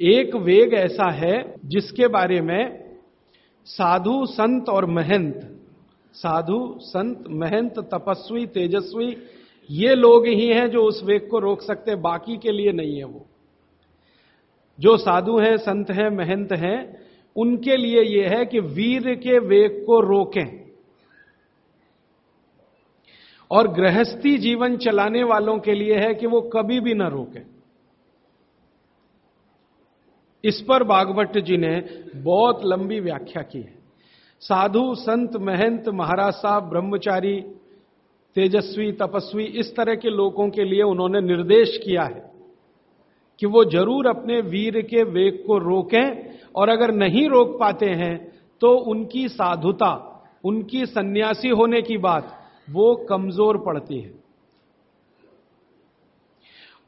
एक वेग ऐसा है जिसके बारे में साधु, संत और महंत, साधु, संत, महंत, तपस्वी, तेजस्वी, ये लोग ही हैं जो उस वेग को रोक सकते, बाकी के लिए नहीं है वो। जो साधु हैं, संत हैं, महंत हैं, उनके लिए यह है कि वीर के वेग को रोकें। और गृहस्थी जीवन चलाने वालों के लिए है कि वो कभी भी ना रोकें। इस पर बागवट जी ने बहुत लंबी व्याख्या की है। साधु, संत, महंत, महाराज साहब, ब्रह्मचारी, तेजस्वी, तपस्वी, इस तरह के लोगों के लिए उन्होंने निर्देश किया है कि वो ज़रूर अपने वीर के वेग को रोकें और अगर नहीं रोक पाते हैं तो उनकी साधुता, उनकी सन्यासी होने की बात, वो कमज़ोर पड़ती है।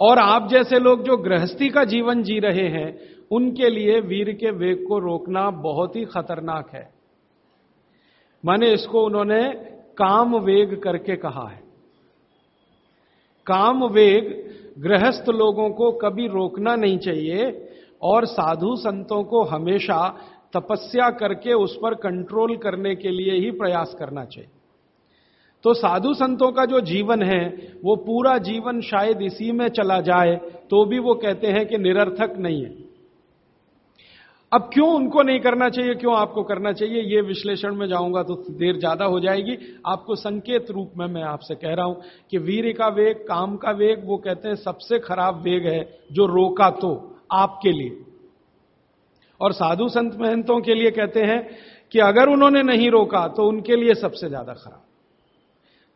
और आप जैसे लोग जो गृहस्थी का जीवन जी रहे हैं उनके लिए वीर के वेग को रोकना बहुत ही खतरनाक है। माने इसको उन्होंने काम वेग करके कहा है। काम वेग गृहस्थ लोगों को कभी रोकना नहीं चाहिए और साधु संतों को हमेशा तपस्या करके उस पर कंट्रोल करने के लिए ही प्रयास करना चाहिए। तो साधु संतों का जो जीवन है, वो पूरा जीवन शायद इसी में चला जाए तो भी वो कहते हैं कि निरर्थक नहीं है। अब क्यों उनको नहीं करना चाहिए, क्यों आपको करना चाहिए, ये विश्लेषण में जाऊँगा तो देर ज़्यादा हो जाएगी। आपको संकेत रूप में मैं आपसे कह रहा हूँ कि वीर का वेग, काम का वेग, वो कहते हैं सबसे खराब वेग है जो रोका तो आपके लिए। और साधु संत महंतों के लिए कहते हैं कि अगर उन्होंने नहीं रोका तो उनके लिए सबसे ज़्यादा खराब।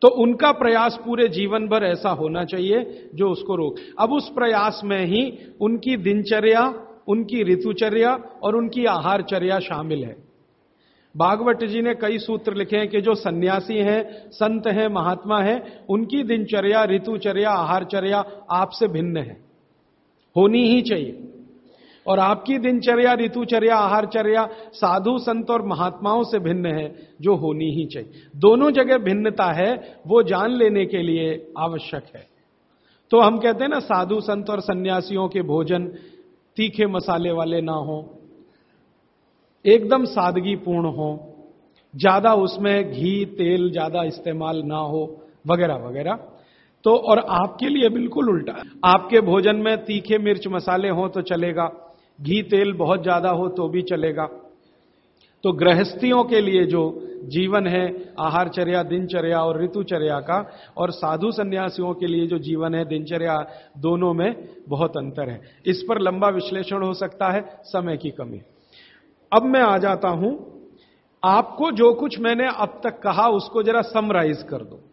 तो उनका प्रयास पूरे जीवन भर ऐसा होना चाहिए जो उसको रोक। अब उस प्रयास में ही उनकी दिनचर्या उनकी ऋतुचर्या और उनकी आहारचर्या शामिल है। भागवत जी ने कई सूत्र लिखे हैं कि जो सन्यासी हैं, संत हैं, महात्मा हैं, उनकी दिनचर्या, ऋतुचर्या, आहारचर्या आपसे भिन्न है। होनी ही चाहिए। और आपकी दिनचर्या, ऋतुचर्या, आहारचर्या साधु, संत और महात्माओं से भिन्न है, जो होनी ही चाहिए। दोनों जगह भिन्नता है, वो जान लेने के लिए आवश्यक है। तो हम कहते हैं ना, साधु, संत और सन्यासियों के भोजन तीखे मसाले वाले ना हो, एकदम सादगी पूर्ण हो, ज़्यादा उसमें घी, तेल ज़्यादा इस्तेमाल ना हो, वगैरह वगैरह। तो और आपके लिए बिल्कुल उल्टा। आपके भोजन में तीखे मिर्च मसाले हो तो चलेगा, घी, तेल बहुत ज़्यादा हो तो भी चलेगा। तो गृहस्थियों के लिए जो जीवन है आहारचर्या दिनचर्या और ऋतुचर्या का, और साधु संन्यासियों के लिए जो जीवन है दिनचर्या दोनों में बहुत अंतर है। इस पर लंबा विश्लेषण हो सकता है, समय की कमी। अब मैं आ जाता हूँ। आपको जो कुछ मैंने अब तक कहा, उसको जरा समराइज कर दो।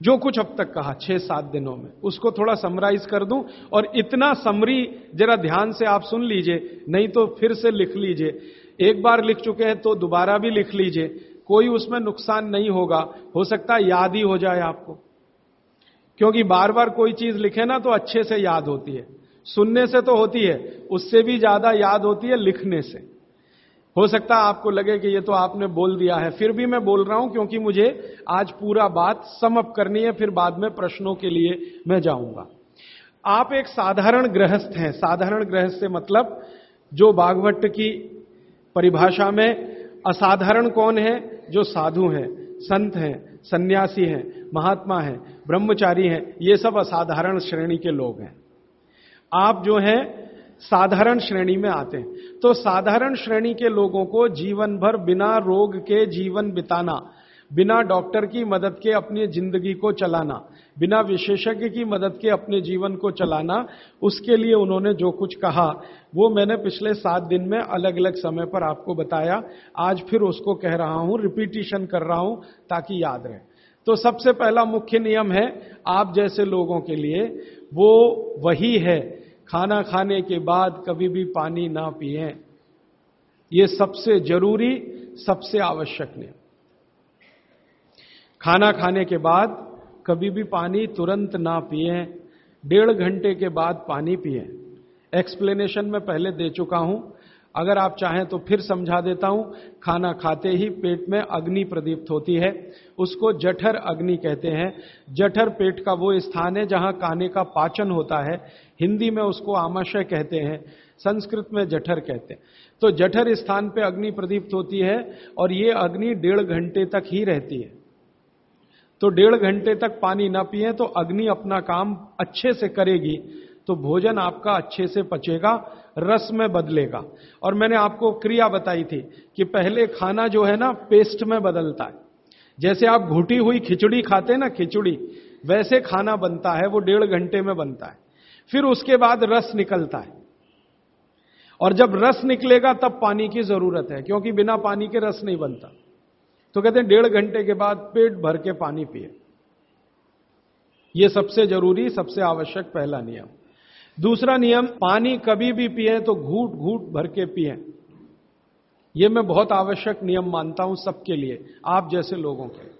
जो कुछ अब तक कहा, छह सात दिनों में। उसको थोड़ा समराइज कर दूँ और इतना समरी जरा ध्यान से आप सुन लीजिए, नहीं तो फिर से लिख लीजिए। एक बार लिख चुके हैं तो दोबारा भी लिख लीजिए। कोई उसमें नुकसान नहीं होगा। हो सकता याद ही हो जाए आपको। क्योंकि बार बार कोई चीज़ लिखे ना तो अच्छे से याद होती है। सुनने से तो होती है, उससे भी ज़्यादा याद होती है लिखने से। हो सकता है आपको लगे कि ये तो आपने बोल दिया है। फिर भी मैं बोल रहा हूँ क्योंकि मुझे आज पूरा बात समअप करनी है, फिर बाद में प्रश्नों के लिए मैं जाऊँगा। आप एक साधारण गृहस्थ हैं। साधारण गृहस्थ से मतलब जो बागवट की परिभाषा में असाधारण कौन है? जो साधु हैं, संत हैं, सन्यासी हैं, महात्मा हैं, ब्रह्मचारी हैं, ये सब असाधारण श्रेणी के लोग हैं। आप जो हैं साधारण श्रेणी में आते हैं। तो साधारण श्रेणी के लोगों को जीवन भर बिना रोग के जीवन बिताना, बिना डॉक्टर की मदद के अपनी ज़िंदगी को चलाना, बिना विशेषज्ञ की मदद के अपने जीवन को चलाना, उसके लिए उन्होंने जो कुछ कहा, वो मैंने पिछले सात दिन में अलग अलग समय पर आपको बताया। आज फिर उसको कह रहा हूँ, रिपीटिशन कर रहा हूँ ताकि याद रहे। तो सबसे पहला मुख्य नियम है, आप जैसे लोगों के लिए, वो वही है खाना खाने के बाद कभी भी पानी ना पिए। ये सबसे ज़रूरी, सबसे आवश्यक नियम। खाना खाने के बाद कभी भी पानी तुरंत ना पिए। डेढ़ घंटे के बाद पानी पिए। एक्सप्लेनेशन में पहले दे चुका हूँ। अगर आप चाहें तो फिर समझा देता हूँ, खाना खाते ही पेट में अग्नि प्रदीप्त होती है। उसको जठर अग्नि कहते हैं। जठर पेट का वो स्थान है जहाँ खाने का पाचन होता है। हिंदी में उसको आमाशय कहते हैं, संस्कृत में जठर कहते हैं। तो जठर स्थान पे अग्नि प्रदीप्त होती है और ये अग्नि डेढ़ घंटे तक ही रहती है। तो डेढ़ घंटे तक पानी ना पिए तो अग्नि अपना काम अच्छे से करेगी। तो भोजन आपका अच्छे से पचेगा, रस में बदलेगा। और मैंने आपको क्रिया बताई थी कि पहले खाना जो है ना, पेस्ट में बदलता है। जैसे आप घुटी हुई खिचड़ी खाते हैं ना, खिचड़ी, वैसे खाना बनता है, वो डेढ़ घंटे में बनता है। फिर उसके बाद रस निकलता है। और जब रस निकलेगा, तब पानी की ज़रूरत है, क्योंकि बिना पानी के रस नहीं बनता। तो कहते हैं, डेढ़ घंटे के बाद पेट भर के पानी पिए। यह सबसे ज़रूरी, सबसे आवश्यक पहला नियम। दूसरा नियम, पानी कभी भी पिए तो घूट घूट भर के पिए। यह मैं बहुत आवश्यक नियम मानता हूँ सबके लिए, आप जैसे लोगों के।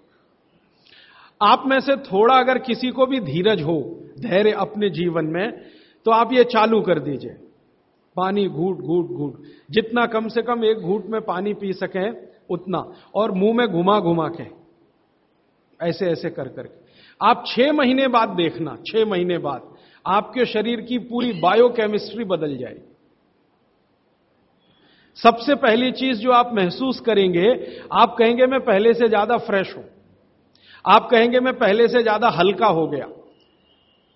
आप में से थोड़ा अगर किसी को भी धीरज हो, धैर्य अपने जीवन में तो आप ये चालू कर दीजिए। पानी घूट घूट घूट। जितना कम से कम एक घूट में पानी पी सके, उतना। और मुँह में घुमा घुमा के, ऐसे ऐसे कर करके। आप छह महीने बाद देखना, छह महीने बाद। आपके शरीर की पूरी बायोकेमिस्ट्री बदल जाएगी। सबसे पहली चीज़ जो आप महसूस करेंगे, आप कहेंगे, मैं पहले से ज़्यादा फ्रेश हूँ। आप कहेंगे, मैं पहले से ज़्यादा हल्का हो गया।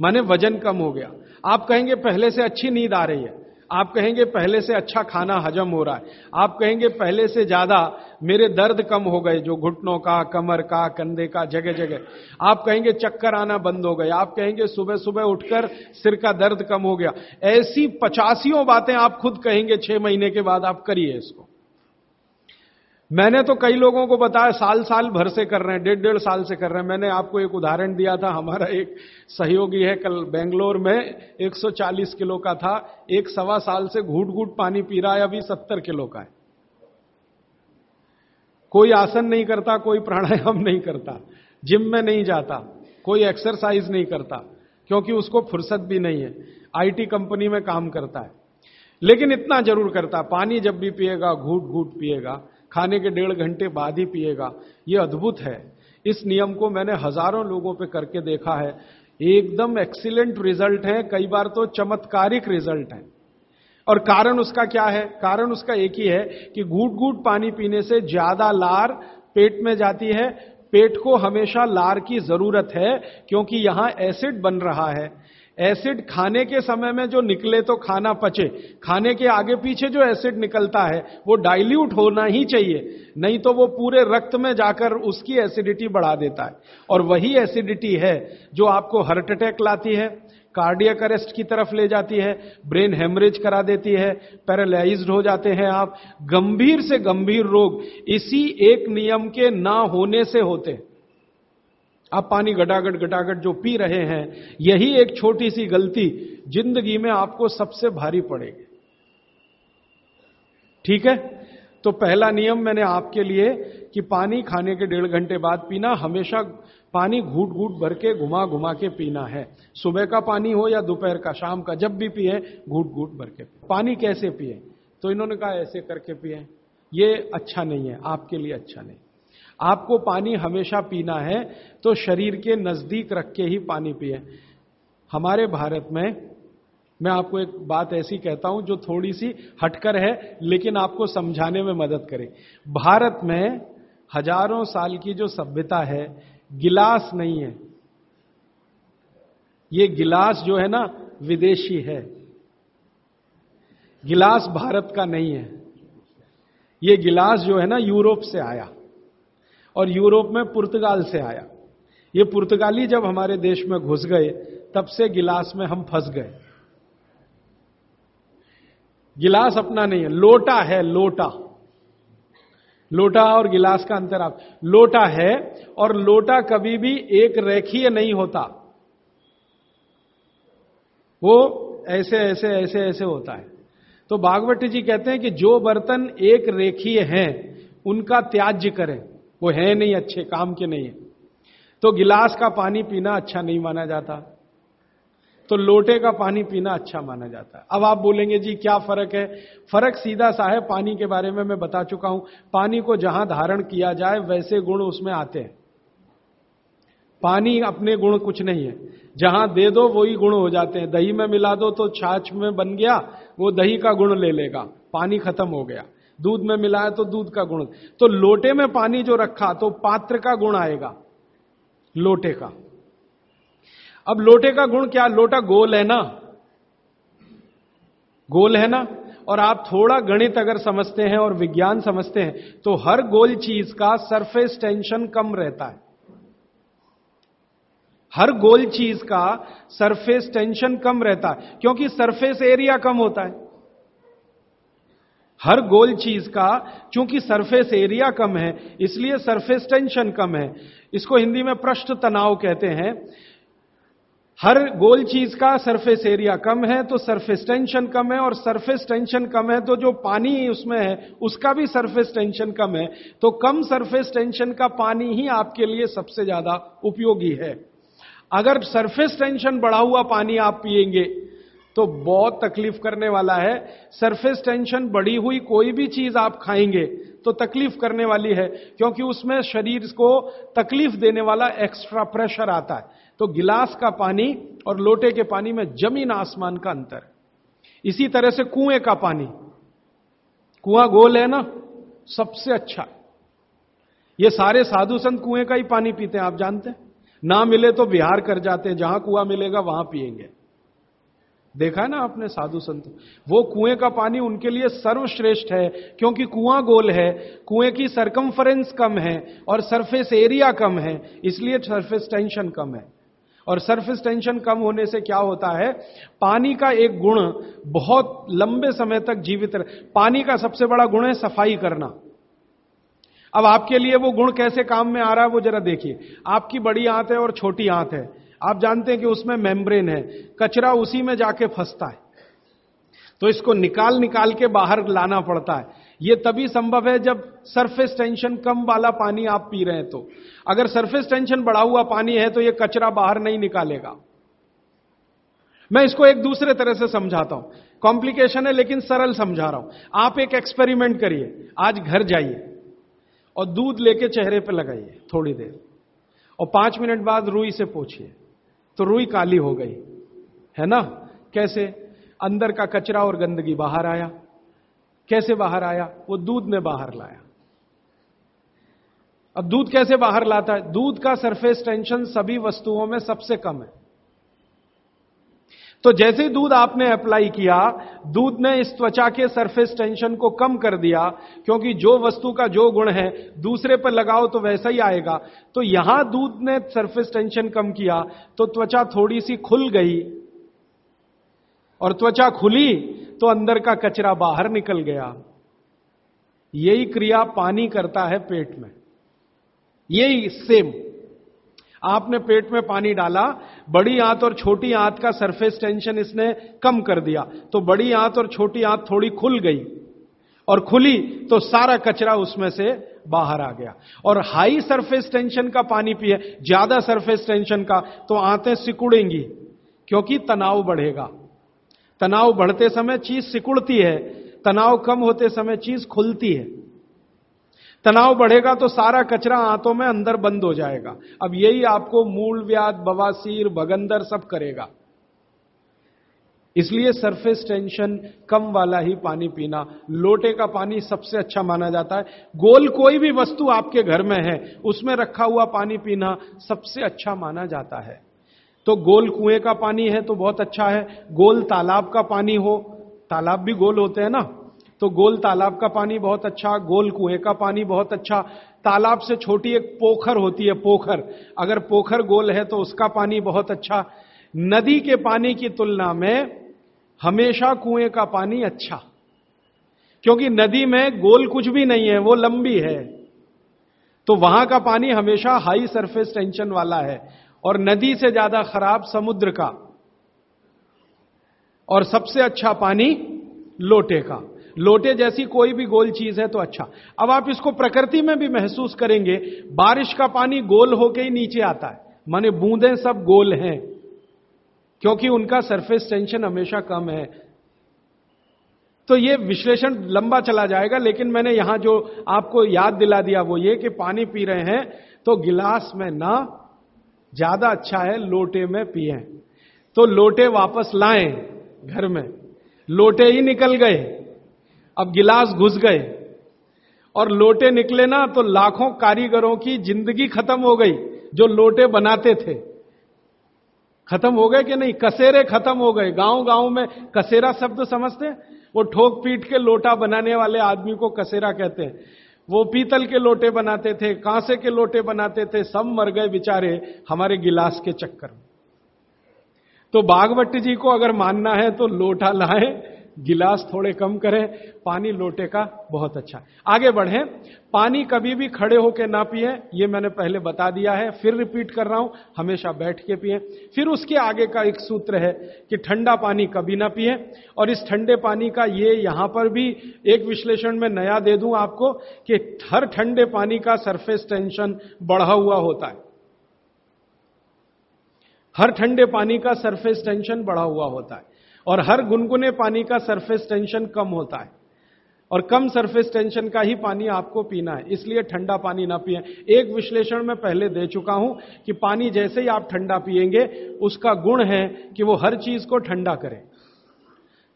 माने वज़न कम हो गया। आप कहेंगे, पहले से अच्छी नींद आ रही है। आप कहेंगे पहले से अच्छा खाना हजम हो रहा है। आप कहेंगे पहले से ज़्यादा मेरे दर्द कम हो गए, जो घुटनों का, कमर का, कंधे का जगह जगह आप कहेंगे चक्कर आना बंद हो गए। आप कहेंगे सुबह सुबह उठकर सिर का दर्द कम हो गया। ऐसी पचासियों बातें आप खुद कहेंगे, छह महीने के बाद आप करिए इसको। मैंने तो कई लोगों को बताया, साल साल भर से कर रहे हैं, डेढ़ डेढ़ साल से कर रहे हैं। मैंने आपको एक उदाहरण दिया था, हमारा एक सहयोगी है कल बेंगलोर में 140 किलो का था, एक सवा साल से घूट घूट पानी पी रहा है, अभी 70 किलो का है। कोई आसन नहीं करता, कोई प्राणायाम नहीं करता, जिम में नहीं जाता, कोई एक्सरसाइज नहीं करता, क्योंकि उसको फुर्सत भी नहीं है, आईटी कंपनी में काम करता है। लेकिन इतना ज़रूर करता, पानी जब भी पिएगा घूट घूट पिएगा खाने के डेढ़ घंटे बाद ही पिएगा। ये अद्भुत है। इस नियम को मैंने हज़ारों लोगों पे करके देखा है। एकदम एक्सीलेंट रिज़ल्ट है, कई बार तो चमत्कारिक रिज़ल्ट है। और कारण उसका क्या है? कारण उसका एक ही है कि घूट घूट पानी पीने से ज़्यादा लार पेट में जाती है। पेट को हमेशा लार की ज़रूरत है, क्योंकि यहाँ एसिड बन रहा है। एसिड खाने के समय में जो निकले तो खाना पचे। खाने के आगे पीछे जो एसिड निकलता है, वो डाइल्यूट होना ही चाहिए। नहीं तो वो पूरे रक्त में जाकर उसकी एसिडिटी बढ़ा देता है। और वही एसिडिटी है जो आपको हार्ट अटैक लाती है कार्डियक अरेस्ट की तरफ़ ले जाती है ब्रेन हेमरेज करा देती है पैरालाइज्ड हो जाते हैं आप। गंभीर से गंभीर रोग इसी एक नियम के ना होने से होते हैं। आप पानी गटागट गटागट जो पी रहे हैं, यही एक छोटी सी गलती ज़िंदगी में आपको सबसे भारी पड़ेगी। ठीक है? तो पहला नियम मैंने आपके लिए कि पानी खाने के डेढ़ घंटे बाद पीना, हमेशा पानी घूट घूट भर के, घुमा घुमा के पीना है। सुबह का पानी हो या दोपहर का, शाम का, जब भी पिए, घूट घूट भर के पानी कैसे पिए? तो इन्होंने कहा, ऐसे करके पिए। ये अच्छा नहीं है, आपके लिए अच्छा नहीं। आपको पानी हमेशा पीना है तो शरीर के नज़दीक रख के ही पानी पिए। हमारे भारत में, मैं आपको एक बात ऐसी कहता हूँ जो थोड़ी सी हटकर है, लेकिन आपको समझाने में मदद करे। भारत में हज़ारों साल की जो सभ्यता है, गिलास नहीं है। ये गिलास जो है ना, विदेशी है। गिलास भारत का नहीं है। ये गिलास जो है ना, यूरोप से आया। और यूरोप में पुर्तगाल से आया। ये पुर्तगाली जब हमारे देश में घुस गए, तब से गिलास में हम फंस गए। गिलास अपना नहीं है, लोटा है, लोटा। लोटा और गिलास का अंतर आप, लोटा है और लोटा कभी भी एक रेखीय नहीं होता। वो ऐसे ऐसे ऐसे ऐसे होता है। तो भागवत जी कहते हैं कि जो बर्तन एक रेखीय हैं, उनका त्याज्य करें। वो है नहीं, अच्छे काम के नहीं। है तो गिलास का पानी पीना अच्छा नहीं माना जाता। तो लोटे का पानी पीना अच्छा माना जाता। है अब आप बोलेंगे, जी, क्या फ़र्क है? फ़र्क सीधा सा है, पानी के बारे में मैं बता चुका हूँ। पानी को जहाँ धारण किया जाए, वैसे गुण उसमें आते हैं। पानी अपने गुण कुछ नहीं है। जहाँ दे दो, वही गुण हो जाते हैं। दही में मिला दो तो छाछ में बन गया, वो दही का गुण ले लेगा। पानी खत्म हो गया। दूध में मिलाया तो दूध का गुण। तो लोटे में पानी जो रखा तो पात्र का गुण आएगा, लोटे का। अब लोटे का गुण क्या? लोटा गोल है ना? गोल है ना? और आप थोड़ा गणित अगर समझते हैं और विज्ञान समझते हैं तो हर गोल चीज़ का सरफेस टेंशन कम रहता है। हर गोल चीज़ का सरफेस टेंशन कम रहता है, क्योंकि सरफेस एरिया कम होता है। हर गोल चीज़ का, चूँकि सरफेस एरिया कम है, इसलिए सरफेस टेंशन कम है। इसको हिंदी में पृष्ठ तनाव कहते हैं। हर गोल चीज़ का सरफेस एरिया कम है तो सरफेस टेंशन कम है, और सरफेस टेंशन कम है तो जो पानी उसमें है, उसका भी सरफेस टेंशन कम है। तो कम सरफेस टेंशन का पानी ही आपके लिए सबसे ज़्यादा उपयोगी है। अगर सरफेस टेंशन बढ़ा हुआ पानी आप पिएँगे तो बहुत तकलीफ़ करने वाला है। सरफेस टेंशन बढ़ी हुई कोई भी चीज़ आप खाएँगे तो तकलीफ़ करने वाली है, क्योंकि उसमें शरीर को तकलीफ़ देने वाला एक्स्ट्रा प्रेशर आता है। तो गिलास का पानी और लोटे के पानी में ज़मीन आसमान का अंतर। इसी तरह से कुएँ का पानी। कुआँ गोल है ना? सबसे अच्छा। ये सारे साधु संत कुएँ का ही पानी पीते हैं, आप जानते हैं? ना मिले तो बिहार कर जाते हैं, जहाँ कुआँ मिलेगा वहाँ पिएँगे देखा है ना आपने साधु संत? वो कुएँ का पानी उनके लिए सर्वश्रेष्ठ है, क्योंकि कुआँ गोल है, कुएँ की सरकमफरेंस कम है और सरफेस एरिया कम है, इसलिए सरफेस टेंशन कम है। और सरफेस टेंशन कम होने से क्या होता है? पानी का एक गुण बहुत लंबे समय तक जीवित रह, पानी का सबसे बड़ा गुण है सफ़ाई करना। अब आपके लिए वो गुण कैसे काम में आ रहा है वो जरा देखिए। आपकी बड़ी आंत है और छोटी आंत है। आप जानते हैं कि उसमें मेम्ब्रेन है, कचरा उसी में जाके फंसता है। तो इसको निकाल निकाल के बाहर लाना पड़ता है। यह तभी संभव है जब सरफेस टेंशन कम वाला पानी आप पी रहे हैं तो। अगर सरफेस टेंशन बढ़ा हुआ पानी है तो यह कचरा बाहर नहीं निकालेगा। मैं इसको एक दूसरे तरह से समझाता हूँ। कॉम्प्लिकेशन है लेकिन सरल समझा रहा हूँ। आप एक एक्सपेरिमेंट करिए। आज घर जाइए और दूध लेके चेहरे पे लगाइए थोड़ी देर। और पाँच मिनट बाद रुई से पूछिए। तो रुई काली हो गई। है ना? कैसे? अंदर का कचरा और गंदगी बाहर आया। कैसे बाहर आया? वो दूध में बाहर लाया। अब दूध कैसे बाहर लाता है? दूध का सरफेस टेंशन सभी वस्तुओं में सबसे कम है। तो जैसे ही दूध आपने अप्लाई किया, दूध ने इस त्वचा के सरफेस टेंशन को कम कर दिया, क्योंकि जो वस्तु का जो गुण है, दूसरे पर लगाओ तो वैसा ही आएगा। तो यहाँ दूध ने सरफेस टेंशन कम किया तो त्वचा थोड़ी सी खुल गई। और त्वचा खुली तो अंदर का कचरा बाहर निकल गया। यही क्रिया पानी करता है पेट में। यही सेम आपने पेट में पानी डाला, बड़ी आंत और छोटी आंत का सरफेस टेंशन इसने कम कर दिया तो बड़ी आंत और छोटी आंत थोड़ी खुल गई, और खुली तो सारा कचरा उसमें से बाहर आ गया, और हाई सरफेस टेंशन का पानी पिए, ज़्यादा सरफेस टेंशन का तो आंतें सिकुड़ेंगी, क्योंकि तनाव बढ़ेगा, तनाव बढ़ते समय चीज़ सिकुड़ती है, तनाव कम होते समय चीज़ खुलती है तनाव बढ़ेगा तो सारा कचरा आंतों में अंदर बंद हो जाएगा। अब यही आपको मूल व्याध, बवासीर, भगंदर सब करेगा। इसलिए सरफेस टेंशन कम वाला ही पानी पीना। लोटे का पानी सबसे अच्छा माना जाता है। गोल कोई भी वस्तु आपके घर में है, उसमें रखा हुआ पानी पीना सबसे अच्छा माना जाता है। तो गोल कुएँ का पानी है तो बहुत अच्छा है। गोल तालाब का पानी हो, तालाब भी गोल होते हैं ना। तो गोल तालाब का पानी बहुत अच्छा गोल कुएँ का पानी बहुत अच्छा। तालाब से छोटी एक पोखर होती है, पोखर। अगर पोखर गोल है तो उसका पानी बहुत अच्छा। नदी के पानी की तुलना में हमेशा कुएँ का पानी अच्छा। क्योंकि नदी में गोल कुछ भी नहीं है, वो लंबी है। तो वहाँ का पानी हमेशा हाई सरफेस टेंशन वाला है और नदी से ज़्यादा खराब समुद्र का। और सबसे अच्छा पानी लोटे का। लोटे जैसी कोई भी गोल चीज़ है तो अच्छा। अब आप इसको प्रकृति में भी महसूस करेंगे, बारिश का पानी गोल होके ही नीचे आता है। माने बूंदें सब गोल हैं, क्योंकि उनका सरफेस टेंशन हमेशा कम है। तो ये विश्लेषण लंबा चला जाएगा, लेकिन मैंने यहाँ जो आपको याद दिला दिया वो ये कि पानी पी रहे हैं तो गिलास में ना ज़्यादा अच्छा है लोटे में पिए। तो लोटे वापस लाएँ घर में। लोटे ही निकल गए। अब गिलास घुस गए और लोटे निकले ना तो लाखों कारीगरों की ज़िंदगी खत्म हो गई, जो लोटे बनाते थे। खत्म हो गए कि नहीं? कसेरे खत्म हो गए। गाँव गाँव में कसेरा शब्द समझते हैं? वो ठोक पीट के लोटा बनाने वाले आदमी को कसेरा कहते हैं। वो पीतल के लोटे बनाते थे, कांसे के लोटे बनाते थे, सब मर गए बेचारे हमारे गिलास के चक्कर में। तो बागवट जी को अगर मानना है तो लोटा लाए गिलास थोड़े कम करें, पानी लोटे का बहुत अच्छा। आगे बढ़े, पानी कभी भी खड़े होकर ना पिए, ये मैंने पहले बता दिया है, फिर रिपीट कर रहा हूँ, हमेशा बैठ के पिए। फिर उसके आगे का एक सूत्र है कि ठंडा पानी कभी ना पिए, और इस ठंडे पानी का ये यहाँ पर भी एक विश्लेषण में नया दे दूँ आपको कि हर ठंडे पानी का सरफेस टेंशन बढ़ा हुआ होता है। हर ठंडे पानी का सरफेस टेंशन बढ़ा हुआ होता है। और हर गुनगुने पानी का सरफेस टेंशन कम होता है। और कम सरफेस टेंशन का ही पानी आपको पीना है, इसलिए ठंडा पानी ना पिए। एक विश्लेषण में पहले दे चुका हूँ कि पानी जैसे ही आप ठंडा पिएँगे, उसका गुण है कि वो हर चीज़ को ठंडा करे।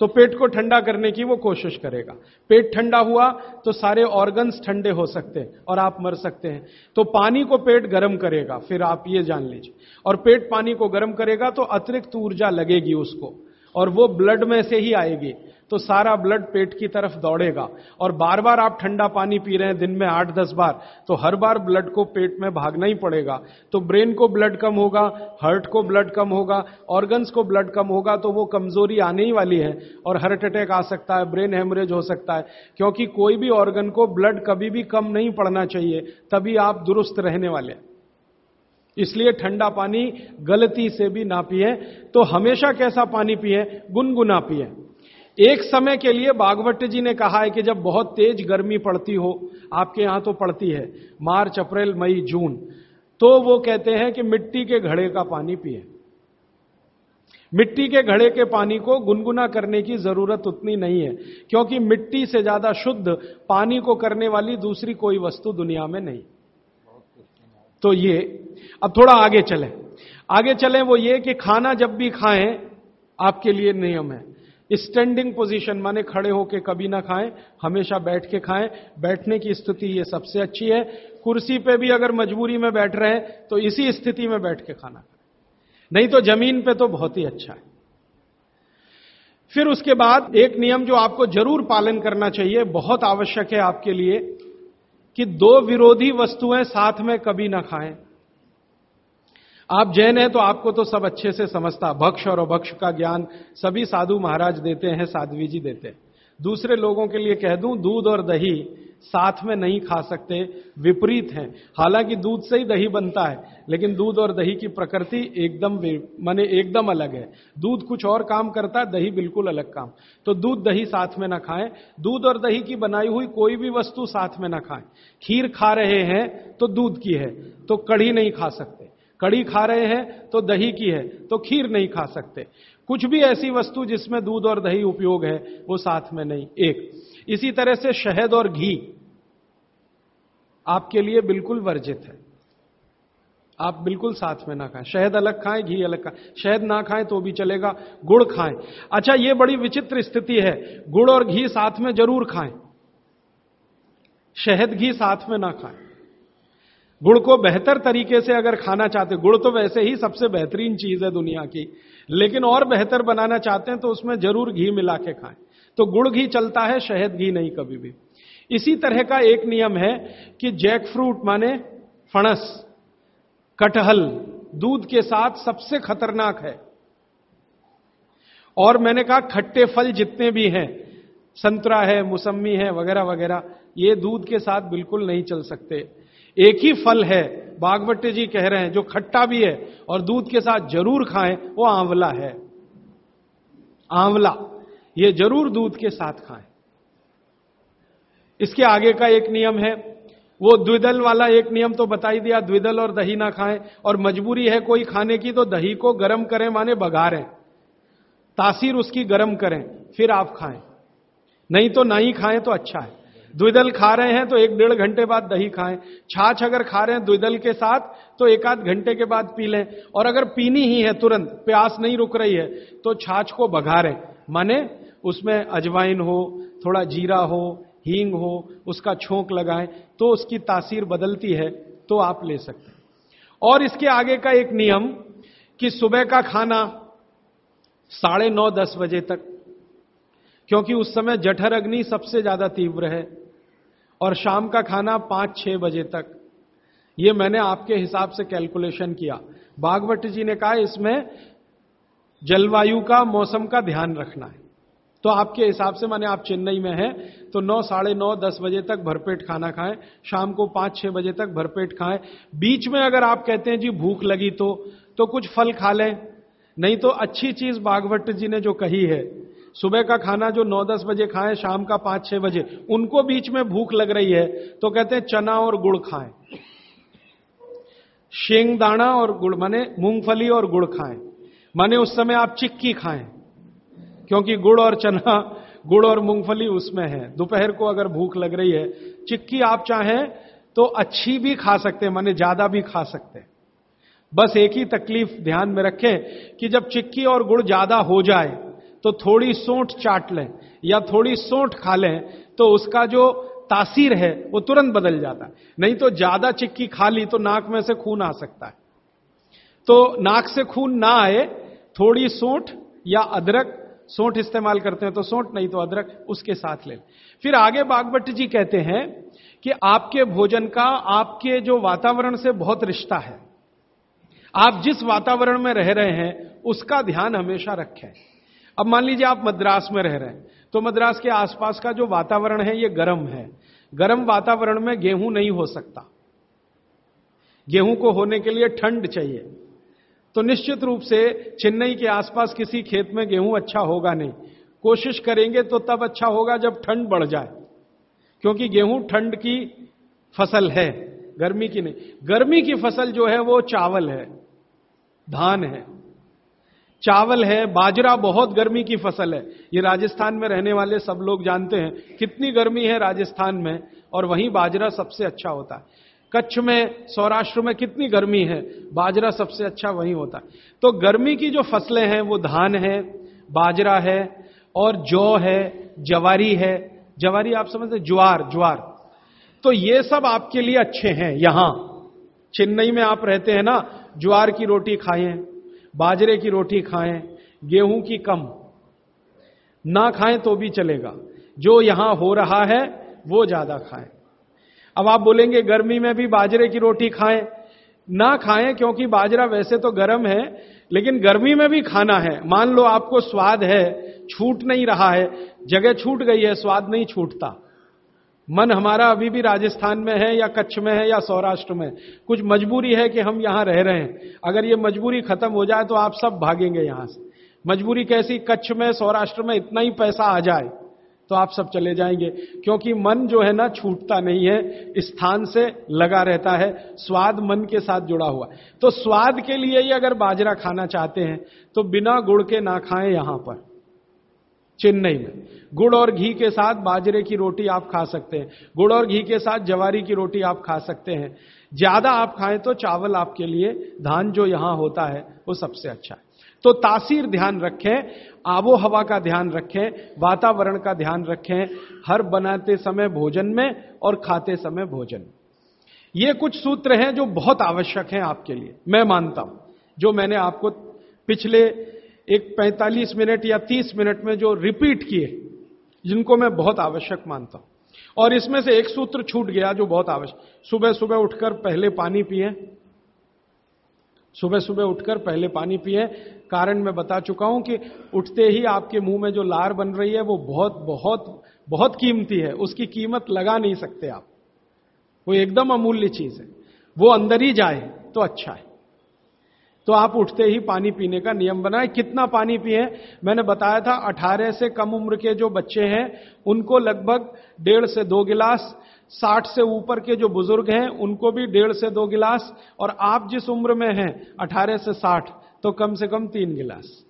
तो पेट को ठंडा करने की वो कोशिश करेगा। पेट ठंडा हुआ तो सारे ऑर्गन्स ठंडे हो सकते हैं और आप मर सकते हैं। तो पानी को पेट गर्म करेगा, फिर आप ये जान लीजिए। और पेट पानी को गर्म करेगा तो अतिरिक्त ऊर्जा लगेगी उसको। और वो ब्लड में से ही आएगी। तो सारा ब्लड पेट की तरफ़ दौड़ेगा। और बार बार आप ठंडा पानी पी रहे हैं, दिन में आठ दस बार तो हर बार ब्लड को पेट में भागना ही पड़ेगा। तो ब्रेन को ब्लड कम होगा हार्ट को ब्लड कम होगा ऑर्गन्स को ब्लड कम होगा तो वो कमज़ोरी आने ही वाली है और हार्ट अटैक आ सकता है ब्रेन हेमरेज हो सकता है। क्योंकि कोई भी ऑर्गन को ब्लड कभी भी कम नहीं पड़ना चाहिए, तभी आप दुरुस्त रहने वाले हैं। इसलिए ठंडा पानी गलती से भी ना पिए तो हमेशा कैसा पानी पिए? गुनगुना पिए। एक समय के लिए बागवट जी ने कहा है कि जब बहुत तेज गर्मी पड़ती हो, आपके यहाँ तो पड़ती है, मार्च, अप्रैल, मई, जून तो वो कहते हैं कि मिट्टी के घड़े का पानी पिए। मिट्टी के घड़े के पानी को गुनगुना करने की ज़रूरत उतनी नहीं है, क्योंकि मिट्टी से ज़्यादा शुद्ध पानी को करने वाली दूसरी कोई वस्तु दुनिया में नहीं। तो ये, अब थोड़ा आगे चले। आगे चले वो ये कि खाना जब भी खाएँ, आपके लिए नियम है। स्टैंडिंग पोजीशन, माने खड़े होके कभी ना खाएँ, हमेशा बैठ के खाएँ। बैठने की स्थिति ये सबसे अच्छी है। कुर्सी पे भी अगर मजबूरी में बैठ रहे हैं तो इसी स्थिति में बैठ के खाना खाएँ। नहीं तो ज़मीन पे तो बहुत ही अच्छा है। फिर उसके बाद एक नियम जो आपको ज़रूर पालन करना चाहिए, बहुत आवश्यक है आपके लिए कि दो विरोधी वस्तुएँ साथ में कभी ना खाएँ। आप जैन हैं तो आपको तो सब अच्छे से समझता। भक्ष और अभक्ष का ज्ञान सभी साधु महाराज देते हैं, साध्वी जी देते हैं। दूसरे लोगों के लिए कह दूँ, दूध और दही साथ में नहीं खा सकते, विपरीत हैं। हालाँकि दूध से ही दही बनता है लेकिन दूध और दही की प्रकृति एकदम माने एकदम अलग है। दूध कुछ और काम करता है, दही बिल्कुल अलग काम। तो दूध दही साथ में ना खाएँ। दूध और दही की बनाई हुई कोई भी वस्तु साथ में ना खाएँ। खीर खा रहे हैं तो दूध की है तो कढ़ी नहीं खा सकते। कड़ी खा रहे हैं तो दही की है तो खीर नहीं खा सकते। कुछ भी ऐसी वस्तु जिसमें दूध और दही उपयोग है, वो साथ में नहीं। एक, इसी तरह से शहद और घी आपके लिए बिल्कुल वर्जित है। आप बिल्कुल साथ में ना खाएँ। शहद अलग खाएँ, घी अलग खाएँ। शहद ना खाएँ तो भी चलेगा, गुड़ खाएँ। अच्छा ये बड़ी विचित्र स्थिति है। गुड़ और घी साथ में ज़रूर खाएँ। शहद, घी साथ में ना खाएँ। गुड़ को बेहतर तरीके से अगर खाना चाहते, गुड़ तो वैसे ही सबसे बेहतरीन चीज़ है दुनिया की। लेकिन और बेहतर बनाना चाहते हैं तो उसमें ज़रूर घी मिला के खाएँ। तो गुड़ घी चलता है, शहद घी नहीं कभी भी। इसी तरह का एक नियम है कि जैक फ्रूट माने फणस। कटहल दूध के साथ सबसे खतरनाक है। और मैंने कहा, खट्टे फल जितने भी हैं, संतरा है, मुसम्मी है, वगैरह वगैरह, ये दूध के साथ बिल्कुल नहीं चल सकते। एक ही फल है बागवटे जी कह रहे हैं, जो खट्टा भी है और दूध के साथ ज़रूर खाएँ, वो आंवला है। आंवला, ये ज़रूर दूध के साथ खाएँ। इसके आगे का एक नियम है वो द्विदल वाला एक नियम तो बता ही दिया, द्विदल और दही ना खाएँ। और मजबूरी है कोई खाने की तो दही को गर्म करें, माने बघारें। तासीर उसकी गर्म करें, फिर आप खाएँ। नहीं तो ना ही खाएँ तो अच्छा है। द्विदल खा रहे हैं तो एक डेढ़ घंटे बाद दही खाएँ। छाछ अगर खा रहे हैं द्विदल के साथ तो एक आध घंटे के बाद पी लें। और अगर पीनी ही है तुरंत, प्यास नहीं रुक रही है तो छाछ को बघारें। माने उसमें अजवाइन हो, थोड़ा जीरा हो, हींग हो, उसका छोंक लगाएँ। तो उसकी तासीर बदलती है तो आप ले सकते हैं। और इसके आगे का एक नियम कि सुबह का खाना साढ़े नौ दस बजे तक, क्योंकि उस समय जठर अग्नि सबसे ज़्यादा तीव्र है, और शाम का खाना पाँच छह बजे तक। ये मैंने आपके हिसाब से कैलकुलेशन किया। बागवट जी ने कहा, इसमें जलवायु का, मौसम का ध्यान रखना है। तो आपके हिसाब से माने आप चेन्नई में हैं तो नौ, साढ़े नौ, दस बजे तक भरपेट खाना खाएँ, शाम को पाँच, छह बजे तक भरपेट खाएँ। बीच में अगर आप कहते हैं, जी, भूख लगी तो तो कुछ फल खा लें। नहीं तो अच्छी चीज़ बागवट जी ने जो कही है, सुबह का खाना जो नौ, दस बजे खाएँ, शाम का पाँच, छह बजे, उनको बीच में भूख लग रही है तो कहते हैं, चना और गुड़ खाएँ। शेंग दाना और गुड़, माने मूंगफली और गुड़ खाएँ। माने उस समय आप चिक्की खाएँ। क्योंकि गुड़ और चना, गुड़ और मूंगफली उसमें है। दोपहर को अगर भूख लग रही है, चिक्की आप चाहें तो अच्छी भी खा सकते हैं, माने ज़्यादा भी खा सकते हैं। बस एक ही तकलीफ़ ध्यान में रखें कि जब चिक्की और गुड़ ज़्यादा हो जाए तो थोड़ी सोंठ चाट लें या थोड़ी सोंठ खा लें तो उसका जो तासीर है, वो तुरंत बदल जाता है। नहीं तो ज़्यादा चिक्की खा ली तो नाक में से खून आ सकता है। तो नाक से खून ना आए, थोड़ी सोंठ या अदरक सोंठ इस्तेमाल करते हैं तो सोंठ नहीं तो अदरक उसके साथ ले फिर आगे बागवट जी कहते हैं कि आपके भोजन का, आपके जो वातावरण से बहुत रिश्ता है, आप जिस वातावरण में रह रहे हैं, उसका ध्यान हमेशा रखें। अब मान लीजिए आप मद्रास में रह रहे हैं तो मद्रास के आसपास का जो वातावरण है, ये गर्म है। गर्म वातावरण में गेहूँ नहीं हो सकता। गेहूँ को होने के लिए ठंड चाहिए। तो निश्चित रूप से चेन्नई के आसपास किसी खेत में गेहूँ अच्छा होगा नहीं। कोशिश करेंगे तो तब अच्छा होगा जब ठंड बढ़ जाए, क्योंकि गेहूँ ठंड की फ़सल है, गर्मी की नहीं। गर्मी की फ़सल जो है वो चावल है, धान है। चावल है, बाजरा बहुत गर्मी की फ़सल है। ये राजस्थान में रहने वाले सब लोग जानते हैं, कितनी गर्मी है राजस्थान में, और वहीं बाजरा सबसे अच्छा होता है। कच्छ में, सौराष्ट्र में कितनी गर्मी है? बाजरा सबसे अच्छा वहीं होता है। तो गर्मी की जो फ़सलें हैं, वो धान है, बाजरा है, और जौ है, जवारी है। जवारी आप समझते ज्वार ज्वार। तो ये सब आपके लिए अच्छे हैं, यहाँ। चेन्नई में आप रहते हैं ना, ज्वार की रोटी खाएँ, बाजरे की रोटी खाएँ, गेहूँ की कम। ना खाएँ तो भी चलेगा। जो यहाँ हो रहा है, वो ज़्यादा खाएँ। अब आप बोलेंगे, गर्मी में भी बाजरे की रोटी खाएँ। ना खाएँ, क्योंकि बाजरा वैसे तो गर्म है, लेकिन गर्मी में भी खाना है। मान लो आपको स्वाद है, छूट नहीं रहा है, जगह छूट गई है, स्वाद नहीं छूटता। मन हमारा अभी भी राजस्थान में है, या कच्छ में है, या सौराष्ट्र में। कुछ मजबूरी है कि हम यहाँ रह रहे हैं। अगर ये मजबूरी खत्म हो जाए तो आप सब भागेंगे यहाँ से। मजबूरी कैसी? कच्छ में, सौराष्ट्र में इतना ही पैसा आ जाए। तो आप सब चले जाएँगे। क्योंकि मन जो है ना, छूटता नहीं है, स्थान से लगा रहता है, स्वाद मन के साथ जुड़ा हुआ तो स्वाद के लिए ही अगर बाजरा खाना चाहते हैं तो बिना गुड़ के ना खाएँ यहाँ पर, चेन्नई में। गुड़ और घी के साथ बाजरे की रोटी आप खा सकते हैं। गुड़ और घी के साथ जवारी की रोटी आप खा सकते हैं। ज़्यादा आप खाएँ तो चावल आपके लिए, धान जो यहाँ होता है, वो सबसे अच्छा है। तो तासीर ध्यान रखें, आबो हवा का ध्यान रखें, वातावरण का ध्यान रखें, हर बनाते समय भोजन में और खाते समय भोजन। ये कुछ सूत्र हैं जो बहुत आवश्यक हैं आपके लिए, मैं मानता हूँ। जो मैंने आपको पिछले एक 45 मिनट या 30 मिनट में जो रिपीट किए, जिनको मैं बहुत आवश्यक मानता हूँ। और इसमें से एक सूत्र छूट गया जो बहुत आवश्यक सुबह सुबह उठकर पहले पानी पिए सुबह सुबह उठकर पहले पानी पिए। कारण मैं बता चुका हूँ कि उठते ही आपके मुँह में जो लार बन रही है, वो बहुत बहुत बहुत कीमती है। उसकी कीमत लगा नहीं सकते आप। वो एकदम अमूल्य चीज़ है। वो अंदर ही जाए तो अच्छा है। तो आप उठते ही पानी पीने का नियम बनाए। कितना पानी पिए? मैंने बताया था 18 से कम उम्र के जो बच्चे हैं, उनको लगभग डेढ़ से दो गिलास साठ से ऊपर के जो बुज़ुर्ग हैं, उनको भी डेढ़ से दो गिलास, और आप जिस उम्र में हैं, अठारह से साठ तो कम से कम तीन गिलास।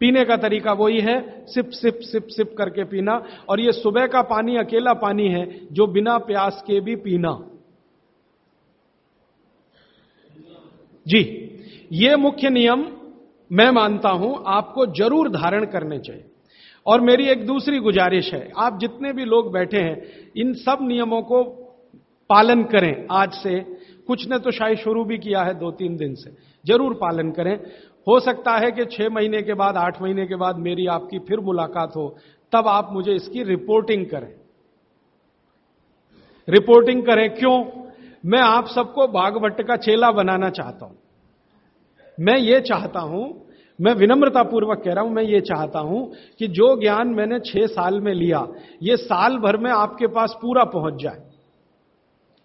पीने का तरीका वही है, सिप सिप सिप सिप करके पीना, और ये सुबह का पानी, अकेला पानी है, जो बिना प्यास के भी पीना। जी, ये मुख्य नियम मैं मानता हूँ, आपको ज़रूर धारण करने चाहिए। और मेरी एक दूसरी गुजारिश है। आप जितने भी लोग बैठे हैं, इन सब नियमों को पालन करें आज से। कुछ ने तो शायद शुरू भी किया है दो तीन दिन से। ज़रूर पालन करें। हो सकता है कि छह महीने के बाद, आठ महीने के बाद मेरी आपकी फिर मुलाकात हो, तब आप मुझे इसकी रिपोर्टिंग करें। रिपोर्टिंग करें क्यों? मैं आप सबको बागवट का चेला बनाना चाहता हूँ। मैं ये चाहता हूँ मैं विनम्रतापूर्वक कह रहा हूँ, मैं ये चाहता हूँ कि जो ज्ञान मैंने छह साल में लिया, ये साल भर में आपके पास पूरा पहुँच जाए।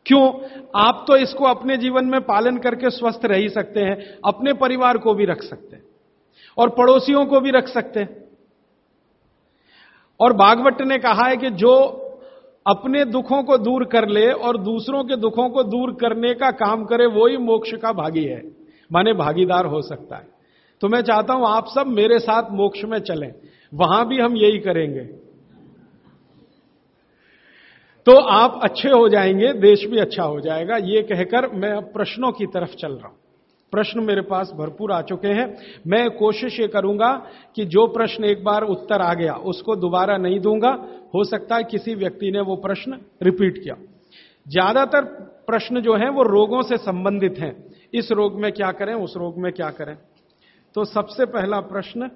क्यों? आप तो इसको अपने जीवन में पालन करके स्वस्थ रह ही सकते हैं, अपने परिवार को भी रख सकते हैं, और पड़ोसियों को भी रख सकते हैं। और बागवट ने कहा है कि जो अपने दुखों को दूर कर ले और दूसरों के दुखों को दूर करने का काम करे, वो ही मोक्ष का भागी है। माने भागीदार हो सकता है। तो मैं चाहता हूँ आप सब मेरे साथ मोक्ष में चलें। वहाँ भी हम यही करेंगे। तो आप अच्छे हो जाएँगे, देश भी अच्छा हो जाएगा। ये कहकर मैं अब प्रश्नों की तरफ़ चल रहा हूँ। प्रश्न मेरे पास भरपूर आ चुके हैं। मैं कोशिश ये करूँगा कि जो प्रश्न एक बार उत्तर आ गया, उसको दोबारा नहीं दूँगा। हो सकता है किसी व्यक्ति ने वो प्रश्न रिपीट किया। ज़्यादातर प्रश्न जो है, वो रोगों से संबंधित हैं। इस रोग में क्या करें, उस रोग में क्या करें? तो सबसे पहला प्रश्न,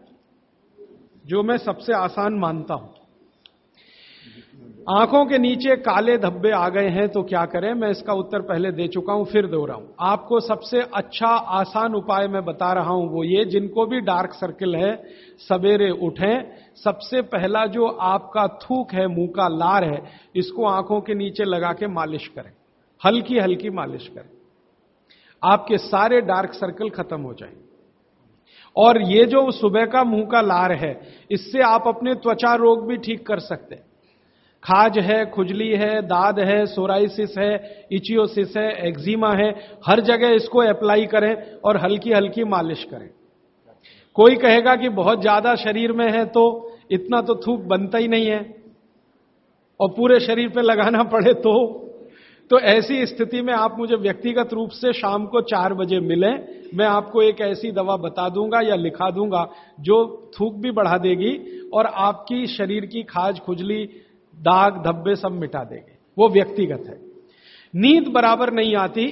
जो मैं सबसे आसान मानता हूँ। आँखों के नीचे काले धब्बे आ गए हैं तो क्या करें? मैं इसका उत्तर पहले दे चुका हूँ, फिर दो रहा हूँ आपको सबसे अच्छा आसान उपाय मैं बता रहा हूँ वो ये, जिनको भी डार्क सर्किल है, सवेरे उठें। सबसे पहला जो आपका थूक है, मुँह का लार है, इसको आँखों के नीचे लगा के मालिश करें। हल्की हल्की मालिश करें। आपके सारे डार्क सर्कल खत्म हो जाएँगे। और ये जो सुबह का मुँह का लार है, इससे आप अपने त्वचा रोग भी ठीक कर सकते हैं। खाज है, खुजली है, दाद है, सोराइसिस है, इचियोसिस है, एक्जिमा है, हर जगह इसको अप्लाई करें और हल्की हल्की मालिश करें। कोई कहेगा कि बहुत ज़्यादा शरीर में है तो इतना तो थूक बनता ही नहीं है, और पूरे शरीर पे लगाना पड़े तो तो ऐसी स्थिति में आप मुझे व्यक्तिगत रूप से शाम को चार बजे मिलें, मैं आपको एक ऐसी दवा बता दूँगा या लिखा दूँगा जो थूक भी बढ़ा देगी और आपकी शरीर की खाज खुजली, दाग, धब्बे सब मिटा देंगे। वो व्यक्तिगत है। नींद बराबर नहीं आती।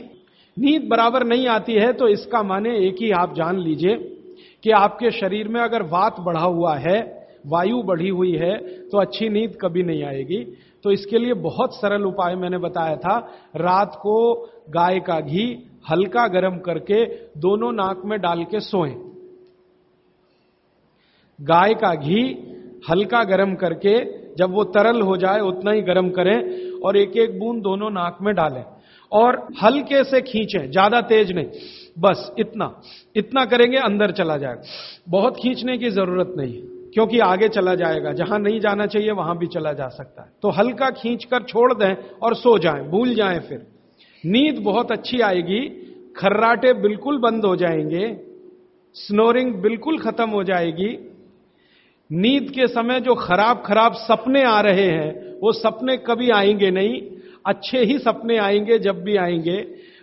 नींद बराबर नहीं आती है तो इसका माने एक ही आप जान लीजिए कि आपके शरीर में अगर वात बढ़ा हुआ है, वायु बढ़ी हुई है तो अच्छी नींद कभी नहीं आएगी। तो इसके लिए बहुत सरल उपाय मैंने बताया था। रात को गाय का घी हल्का गर्म करके दोनों नाक में डाल के सोएँ। गाय का घी हल्का गर्म करके जब वो तरल हो जाए उतना ही गर्म करें और एक एक बूंद दोनों नाक में डालें और हल्के से खींचें, ज़्यादा तेज नहीं। बस इतना। इतना करेंगे, अंदर चला जाए बहुत खींचने की ज़रूरत नहीं। क्योंकि आगे चला जाएगा। जहाँ नहीं जाना चाहिए, वहाँ भी चला जा सकता है। तो हल्का खींचकर छोड़ दें और सो जाएँ, भूल जाएँ फिर। नींद बहुत अच्छी आएगी, खर्राटे बिल्कुल बंद हो जाएँगे स्नोरिंग बिल्कुल खत्म हो जाएगी। नींद के समय जो खराब खराब सपने आ रहे हैं, वो सपने कभी आएँगे नहीं, अच्छे ही सपने आएँगे जब भी आएँगे।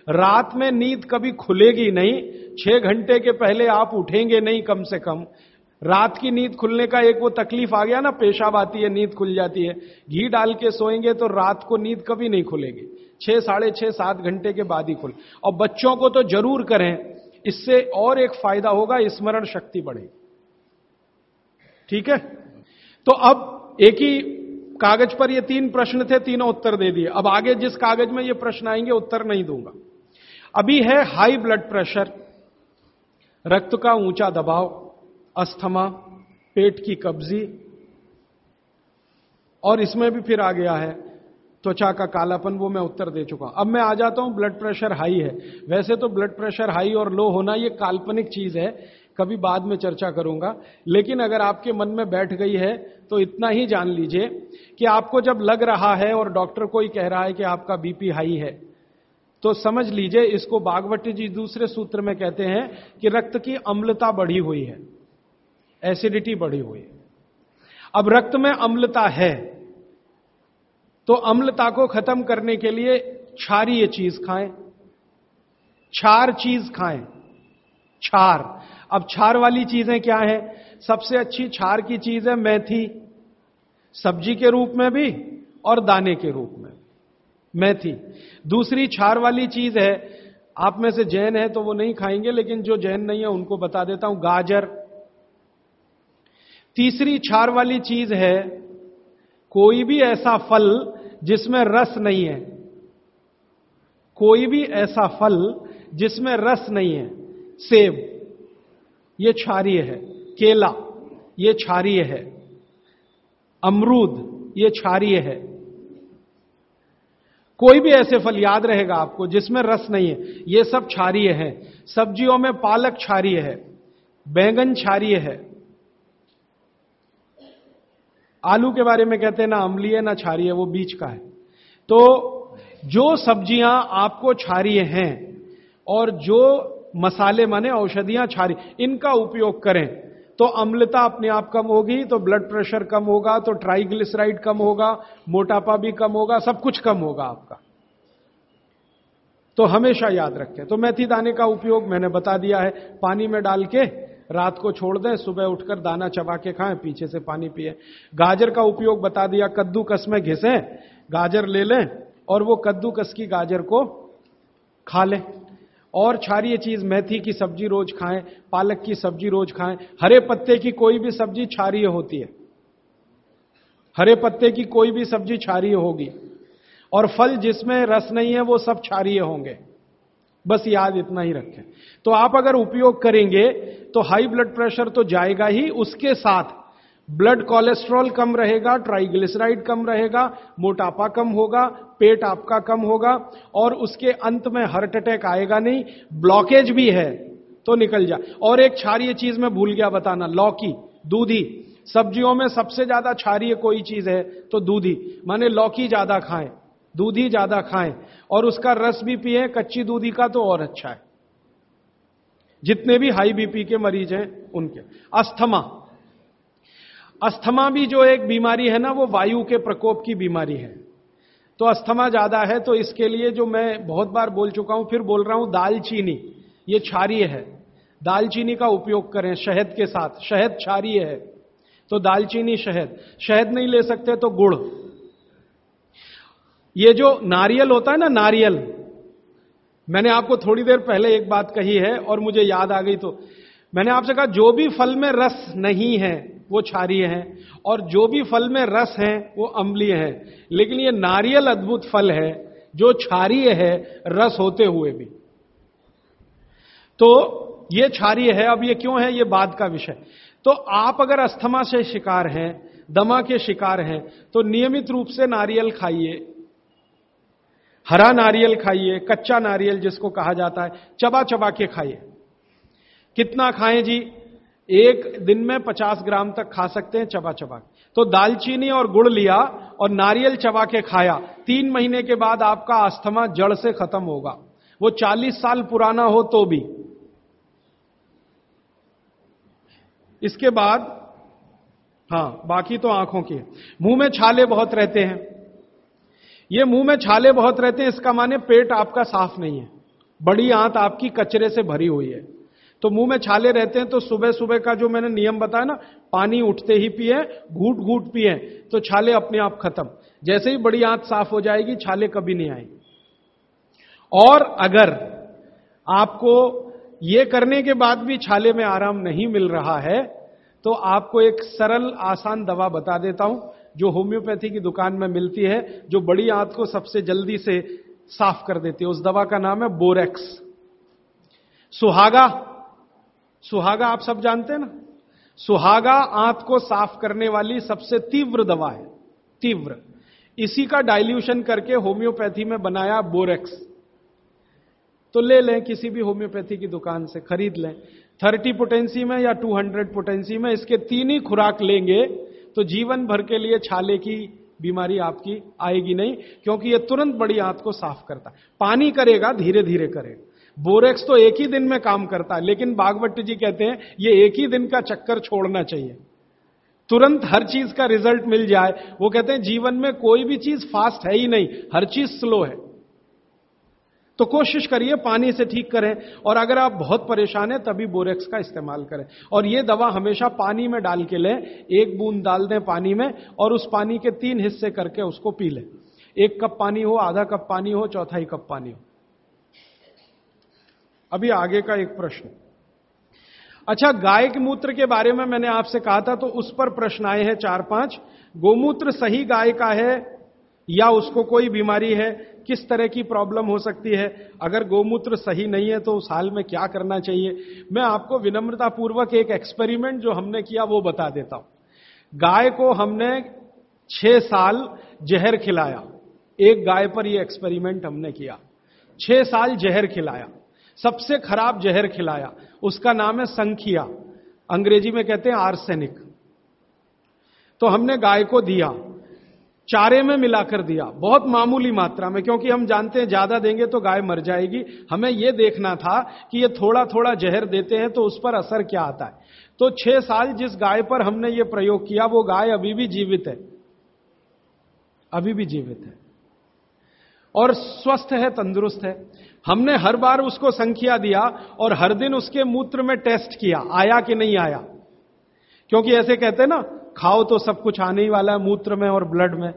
रात में नींद कभी खुलेगी नहीं, छह घंटे के पहले आप उठेंगे नहीं कम से कम। रात की नींद खुलने का एक वो तकलीफ़ आ गया ना, पेशाब आती है, नींद खुल जाती है। घी डाल के सोएँगे तो रात को नींद कभी नहीं खुलेगी। छह, साढ़े छह, सात घंटे के बाद ही खुल। और बच्चों को तो ज़रूर करें, इससे और एक फ़ायदा होगा, स्मरण शक्ति बढ़ेगी। ठीक है? तो अब एक ही कागज़ पर ये तीन प्रश्न थे, तीनों उत्तर दे दिए। अब आगे जिस कागज़ में ये प्रश्न आएँगे, उत्तर नहीं दूँगा। अभी है हाई ब्लड प्रेशर रक्त का ऊँचा दबाव। अस्थमा, पेट की कब्जी, और इसमें भी फिर आ गया है, त्वचा का कालापन, वो मैं उत्तर दे चुका अब मैं आ जाता हूँ ब्लड प्रेशर हाई है। वैसे तो ब्लड प्रेशर हाई और लो होना ये काल्पनिक चीज़ है, कभी बाद में चर्चा करूँगा, लेकिन अगर आपके मन में बैठ गई है तो इतना ही जान लीजिए कि आपको जब लग रहा है और डॉक्टर को ही कह रहा है कि आपका बीपी हाई है तो समझ लीजिए इसको बागवती जी दूसरे सूत्र में कहते हैं कि रक्त की अम्लता बढ़ी हुई है। एसिडिटी बढ़ी हुई अब रक्त में अम्लता है तो अम्लता को खत्म करने के लिए क्षारीय चीज़ खाएँ। क्षार चीज़ खाएँ। क्षार। अब छार वाली चीज़ें क्या है? सबसे अच्छी छार की चीज़ है मेथी, सब्ज़ी के रूप में भी और दाने के रूप में। मेथी। दूसरी छार वाली चीज़ है, आप में से जैन है तो वो नहीं खाएँगे, लेकिन जो जैन नहीं है उनको बता देता हूँ, गाजर। तीसरी छार वाली चीज़ है, कोई भी ऐसा फल जिसमें रस नहीं है। कोई भी ऐसा फल जिसमें रस नहीं है। सेब, ये क्षारीय है। केला, ये क्षारीय है। अमरूद, ये क्षारीय है। कोई भी ऐसे फल याद रहेगा आपको जिसमें रस नहीं है। ये सब क्षारीय है। सब्जियों में पालक क्षारीय है। बैंगन क्षारीय है। आलू के बारे में कहते हैं, ना अम्लीय, ना क्षारीय, वो बीच का है। तो जो सब्ज़ियाँ आपको क्षारीय हैं और जो मसाले माने औषधियाँ क्षारीय, इनका उपयोग करें। तो अम्लता अपने आप कम होगी तो ब्लड प्रेशर कम होगा तो ट्राइग्लिसराइड कम होगा, मोटापा भी कम होगा, सब कुछ कम होगा आपका। तो हमेशा याद रखें। तो मेथी दाने का उपयोग मैंने बता दिया है, पानी में डाल के रात को छोड़ दें, सुबह उठकर दाना चबा के खाएँ, पीछे से पानी पिए। गाजर का उपयोग बता दिया कद्दू कस में घिसे, गाजर ले लें और वो कद्दू कस की गाजर को खा लें। और क्षारीय चीज़, मेथी की सब्ज़ी रोज खाएँ, पालक की सब्ज़ी रोज खाएँ। हरे पत्ते की कोई भी सब्ज़ी क्षारीय होती है। हरे पत्ते की कोई भी सब्ज़ी क्षारीय होगी। और फल जिसमें रस नहीं है, वो सब क्षारीय होंगे। बस याद इतना ही रखें। तो आप अगर उपयोग करेंगे तो हाई ब्लड प्रेशर तो जाएगा ही, उसके साथ ब्लड कोलेस्ट्रॉल कम रहेगा ट्राइग्लिसराइड कम रहेगा, मोटापा कम होगा, पेट आपका कम होगा, और उसके अंत में हार्ट अटैक आएगा नहीं ब्लॉकेज भी है तो निकल जा। और एक क्षारीय चीज़ में भूल गया बताना, लौकी, दूधी। सब्जियों में सबसे ज़्यादा क्षारीय कोई चीज़ है तो दूधी। माने लौकी ज़्यादा खाएँ, दूधी ज़्यादा खाएँ। और उसका रस भी पिए कच्ची दूधी का तो और अच्छा है। जितने भी हाई बीपी के मरीज़ हैं, उनके। अस्थमा। अस्थमा भी जो एक बीमारी है ना, वो वायु के प्रकोप की बीमारी है। तो अस्थमा ज़्यादा है तो इसके लिए जो मैं बहुत बार बोल चुका हूँ, फिर बोल रहा हूँ दालचीनी। ये क्षारीय है। दालचीनी का उपयोग करें शहद के साथ। शहद क्षारीय है। तो दालचीनी शहद। शहद नहीं ले सकते तो गुड़। ये जो नारियल होता है ना, नारियल। मैंने आपको थोड़ी देर पहले एक बात कही है और मुझे याद आ गई तो। मैंने आपसे कहा, जो भी फल में रस नहीं है, वो क्षारीय है, और जो भी फल में रस है, वो अम्लीय है। लेकिन ये नारियल अद्भुत फल है, जो क्षारीय है, रस होते हुए भी। तो ये क्षारीय है, अब ये क्यों है, ये बाद का विषय। तो आप अगर अस्थमा से शिकार हैं, दमा के शिकार हैं तो नियमित रूप से नारियल खाइए। हरा नारियल खाइए, कच्चा नारियल जिसको कहा जाता है चबा चबा के खाइए। कितना खाएँ जी? एक दिन में 50 ग्राम तक खा सकते हैं चबा चबा तो दालचीनी और गुड़ लिया और नारियल चबा के खाया, तीन महीने के बाद आपका अस्थमा जड़ से खत्म होगा। वो 40 साल पुराना हो तो भी। इसके बाद, हाँ, बाकी तो आँखों के मुँह में छाले बहुत रहते हैं। ये मुँह में छाले बहुत रहते हैं, इसका माने पेट आपका साफ़ नहीं है। बड़ी आंत आपकी कचरे से भरी हुई है। तो मुँह में छाले रहते हैं तो सुबह सुबह का जो मैंने नियम बताया ना, पानी उठते ही पिए घूट घूट पिए तो छाले अपने आप खत्म। जैसे ही बड़ी आंत साफ़ हो जाएगी, छाले कभी नहीं आएँगे। और अगर आपको ये करने के बाद भी छाले में आराम नहीं मिल रहा है तो आपको एक सरल, आसान दवा बता देता हूँ। जो होम्योपैथी की दुकान में मिलती है, जो बड़ी आंत को सबसे जल्दी से साफ़ कर देती है। उस दवा का नाम है बोरेक्स। सुहागा। सुहागा आप सब जानते हैं ना? सुहागा आंत को साफ़ करने वाली सबसे तीव्र दवा है। तीव्र। इसी का डाइल्यूशन करके होम्योपैथी में बनाया बोरेक्स। तो ले लें किसी भी होम्योपैथी की दुकान से, खरीद लें। थर्टी पोटेंसी में या टू हंड्रेड पोटेंसी में इसके तीन ही खुराक लेंगे तो जीवन भर के लिए छाले की बीमारी आपकी आएगी नहीं, क्योंकि यह तुरंत बड़ी आंत को साफ़ करता है। पानी करेगा धीरे धीरे करेगा बोरेक्स तो एक ही दिन में काम करता है, लेकिन बागवट जी कहते हैं, ये एक ही दिन का चक्कर छोड़ना चाहिए। तुरंत हर चीज़ का रिज़ल्ट मिल जाए। वो कहते हैं, जीवन में कोई भी चीज़ फास्ट है ही नहीं, हर चीज़ स्लो है। तो कोशिश करिए पानी से ठीक करें, और अगर आप बहुत परेशान हैं, तभी बोरेक्स का इस्तेमाल करें। और यह दवा हमेशा पानी में डाल के लें, एक बूंद डाल दें पानी में, और उस पानी के तीन हिस्से करके उसको पी लें। एक कप पानी हो, आधा कप पानी हो, चौथाई कप पानी हो। अभी आगे का एक प्रश्न। अच्छा गाय के मूत्र के बारे में मैंने आपसे कहा था तो उस पर प्रश्न आए हैं चार पाँच। गोमूत्र सही गाय का है या उसको कोई बीमारी है, किस तरह की प्रॉब्लम हो सकती है, अगर गोमूत्र सही नहीं है तो उस हाल में क्या करना चाहिए? मैं आपको विनम्रतापूर्वक एक एक्सपेरिमेंट जो हमने किया वो बता देता हूँ। गाय को हमने छह साल जहर खिलाया। एक गाय पर यह एक्सपेरिमेंट हमने किया। छह साल जहर खिलाया। सबसे खराब जहर खिलाया। उसका नाम है संखिया। अंग्रेज़ी में कहते हैं आर्सेनिक। तो हमने गाय को दिया। चारे में मिलाकर दिया। बहुत मामूली मात्रा में, क्योंकि हम जानते हैं ज़्यादा देंगे तो गाय मर जाएगी। हमें यह देखना था कि ये थोड़ा थोड़ा जहर देते हैं तो उस पर असर क्या आता है। तो छह साल जिस गाय पर हमने ये प्रयोग किया, वो गाय अभी भी जीवित है। अभी भी जीवित है। और स्वस्थ है, तंदुरुस्त है। हमने हर बार उसको संख्या दिया और हर दिन उसके मूत्र में टेस्ट किया, आया कि नहीं आया। क्योंकि ऐसे कहते ना खाओ तो सब कुछ आने ही वाला है, मूत्र में और ब्लड में।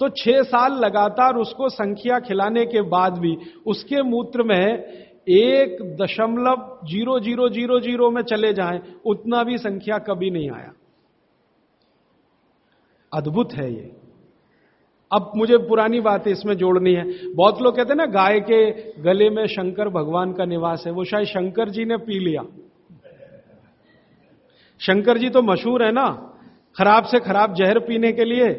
तो छह साल लगातार उसको संख्या खिलाने के बाद भी उसके मूत्र में एक दशमलव ज़ीरो ज़ीरो ज़ीरो ज़ीरो में चले जाएँ, उतना भी संख्या कभी नहीं आया। अद्भुत है ये। अब मुझे पुरानी बात इसमें जोड़नी है। बहुत लोग कहते हैं ना, गाय के गले में शंकर भगवान का निवास है, वो शायद शंकर जी ने पी लिया। शंकर जी तो मशहूर है ना। खराब से खराब जहर पीने के लिए।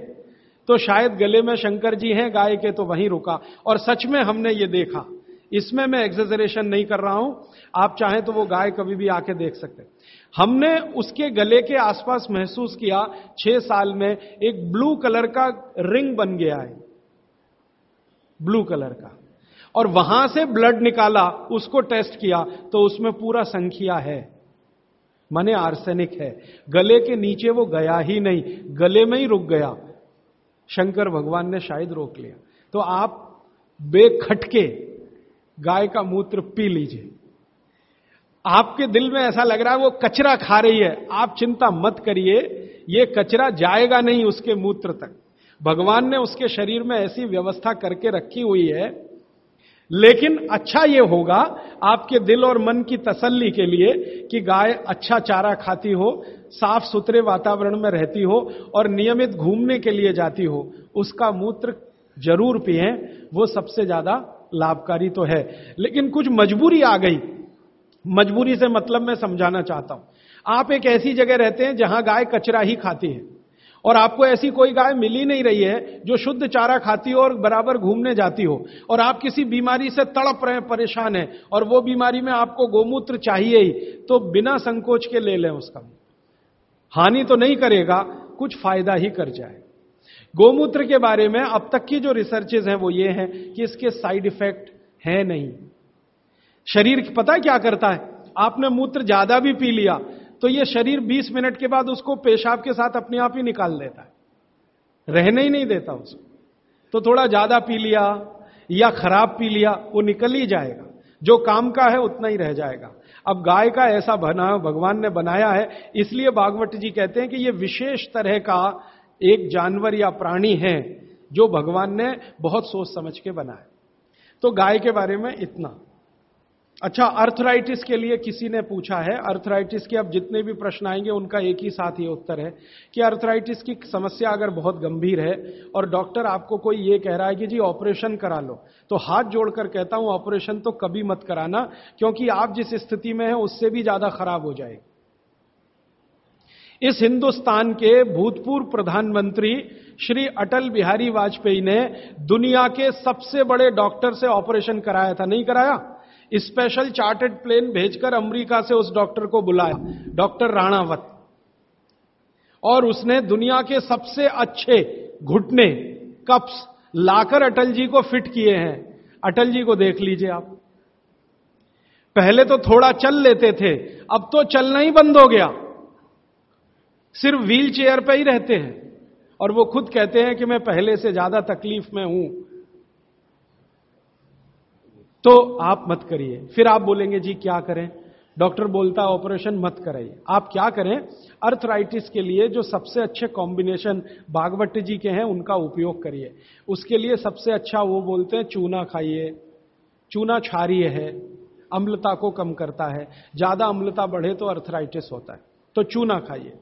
तो शायद गले में शंकर जी हैं, गाय के तो वहीं रुका। और सच में हमने ये देखा। इसमें मैं एक्सेजरेशन नहीं कर रहा हूँ। आप चाहें तो वो गाय कभी भी आके देख सकते हमने उसके गले के आसपास महसूस किया, छह साल में एक ब्लू कलर का रिंग बन गया है। ब्लू कलर का। और वहाँ से ब्लड निकाला, उसको टेस्ट किया तो उसमें पूरा संख्या है। माने आर्सेनिक है। गले के नीचे वो गया ही नहीं, गले में ही रुक गया। शंकर भगवान ने शायद रोक लिया। तो आप बेखटके गाय का मूत्र पी लीजिए। आपके दिल में ऐसा लग रहा है वो कचरा खा रही है। आप चिंता मत करिए, ये कचरा जाएगा नहीं उसके मूत्र तक। भगवान ने उसके शरीर में ऐसी व्यवस्था करके रखी हुई है लेकिन अच्छा यह होगा आपके दिल और मन की तसल्ली के लिए कि गाय अच्छा चारा खाती हो, साफ़ सुथरे वातावरण में रहती हो और नियमित घूमने के लिए जाती हो, उसका मूत्र ज़रूर पिए, वो सबसे ज़्यादा लाभकारी तो है। लेकिन कुछ मजबूरी आ गई। मजबूरी से मतलब मैं समझाना चाहता हूँ। आप एक ऐसी जगह रहते हैं जहाँ गाय कचरा ही खाती है। और आपको ऐसी कोई गाय मिल ही नहीं रही है जो शुद्ध चारा खाती हो और बराबर घूमने जाती हो। और आप किसी बीमारी से तड़प रहे परेशान है, और वो बीमारी में आपको गोमूत्र चाहिए ही तो बिना संकोच के ले लें उसका। हानि तो नहीं करेगा, कुछ फ़ायदा ही कर जाए। गोमूत्र के बारे में अब तक की जो रिसर्चेज हैं, वो ये हैं कि इसके साइड इफ़ेक्ट हैं नहीं। शरीर पता है क्या करता है? आपने मूत्र ज़्यादा भी पी लिया तो ये शरीर 20 मिनट के बाद उसको पेशाब के साथ अपने आप ही निकाल देता है। रहने ही नहीं देता उसको। तो थोड़ा ज़्यादा पी लिया या खराब पी लिया, वो निकल ही जाएगा। जो काम का है, उतना ही रह जाएगा। अब गाय का ऐसा बना, भगवान ने बनाया है, इसलिए भागवत जी कहते हैं कि ये विशेष तरह का एक जानवर या प्राणी है, जो भगवान ने बहुत सोच समझ के बनाया। तो गाय के बारे में इतना। अच्छा अर्थराइटिस के लिए किसी ने पूछा है अर्थराइटिस के अब जितने भी प्रश्न आएँगे, उनका एक ही साथ ये उत्तर है कि अर्थराइटिस की समस्या अगर बहुत गंभीर है और डॉक्टर आपको कोई ये कह रहा है कि जी ऑपरेशन करा लो तो हाथ जोड़कर कहता हूँ ऑपरेशन तो कभी मत कराना, क्योंकि आप जिस स्थिति में है, उससे भी ज़्यादा खराब हो जाएगी। इस हिंदुस्तान के भूतपूर्व प्रधानमंत्री श्री अटल बिहारी वाजपेयी ने दुनिया के सबसे बड़े डॉक्टर से ऑपरेशन कराया था, नहीं कराया? स्पेशल चार्टेड प्लेन भेजकर अमेरिका से उस डॉक्टर को बुलाया, डॉक्टर राणावत। और उसने दुनिया के सबसे अच्छे घुटने, कप्स लाकर अटल जी को फिट किए हैं। अटल जी को देख लीजिए आप। पहले तो थोड़ा चल लेते थे, अब तो चलना ही बंद हो गया। सिर्फ़ व्हील चेयर पर ही रहते हैं। और वो खुद कहते हैं कि मैं पहले से ज़्यादा तकलीफ़ में हूँ। तो आप मत करिए। फिर आप बोलेंगे, जी, क्या करें? डॉक्टर बोलता है ऑपरेशन मत कराइए। आप क्या करें? अर्थराइटिस के लिए जो सबसे अच्छे कॉम्बिनेशन बागवट जी के हैं, उनका उपयोग करिए। उसके लिए सबसे अच्छा वो बोलते हैं, चूना खाइए। चूना क्षारीय है, अम्लता को कम करता है। ज़्यादा अम्लता बढ़े तो अर्थराइटिस होता है। तो चूना खाइए।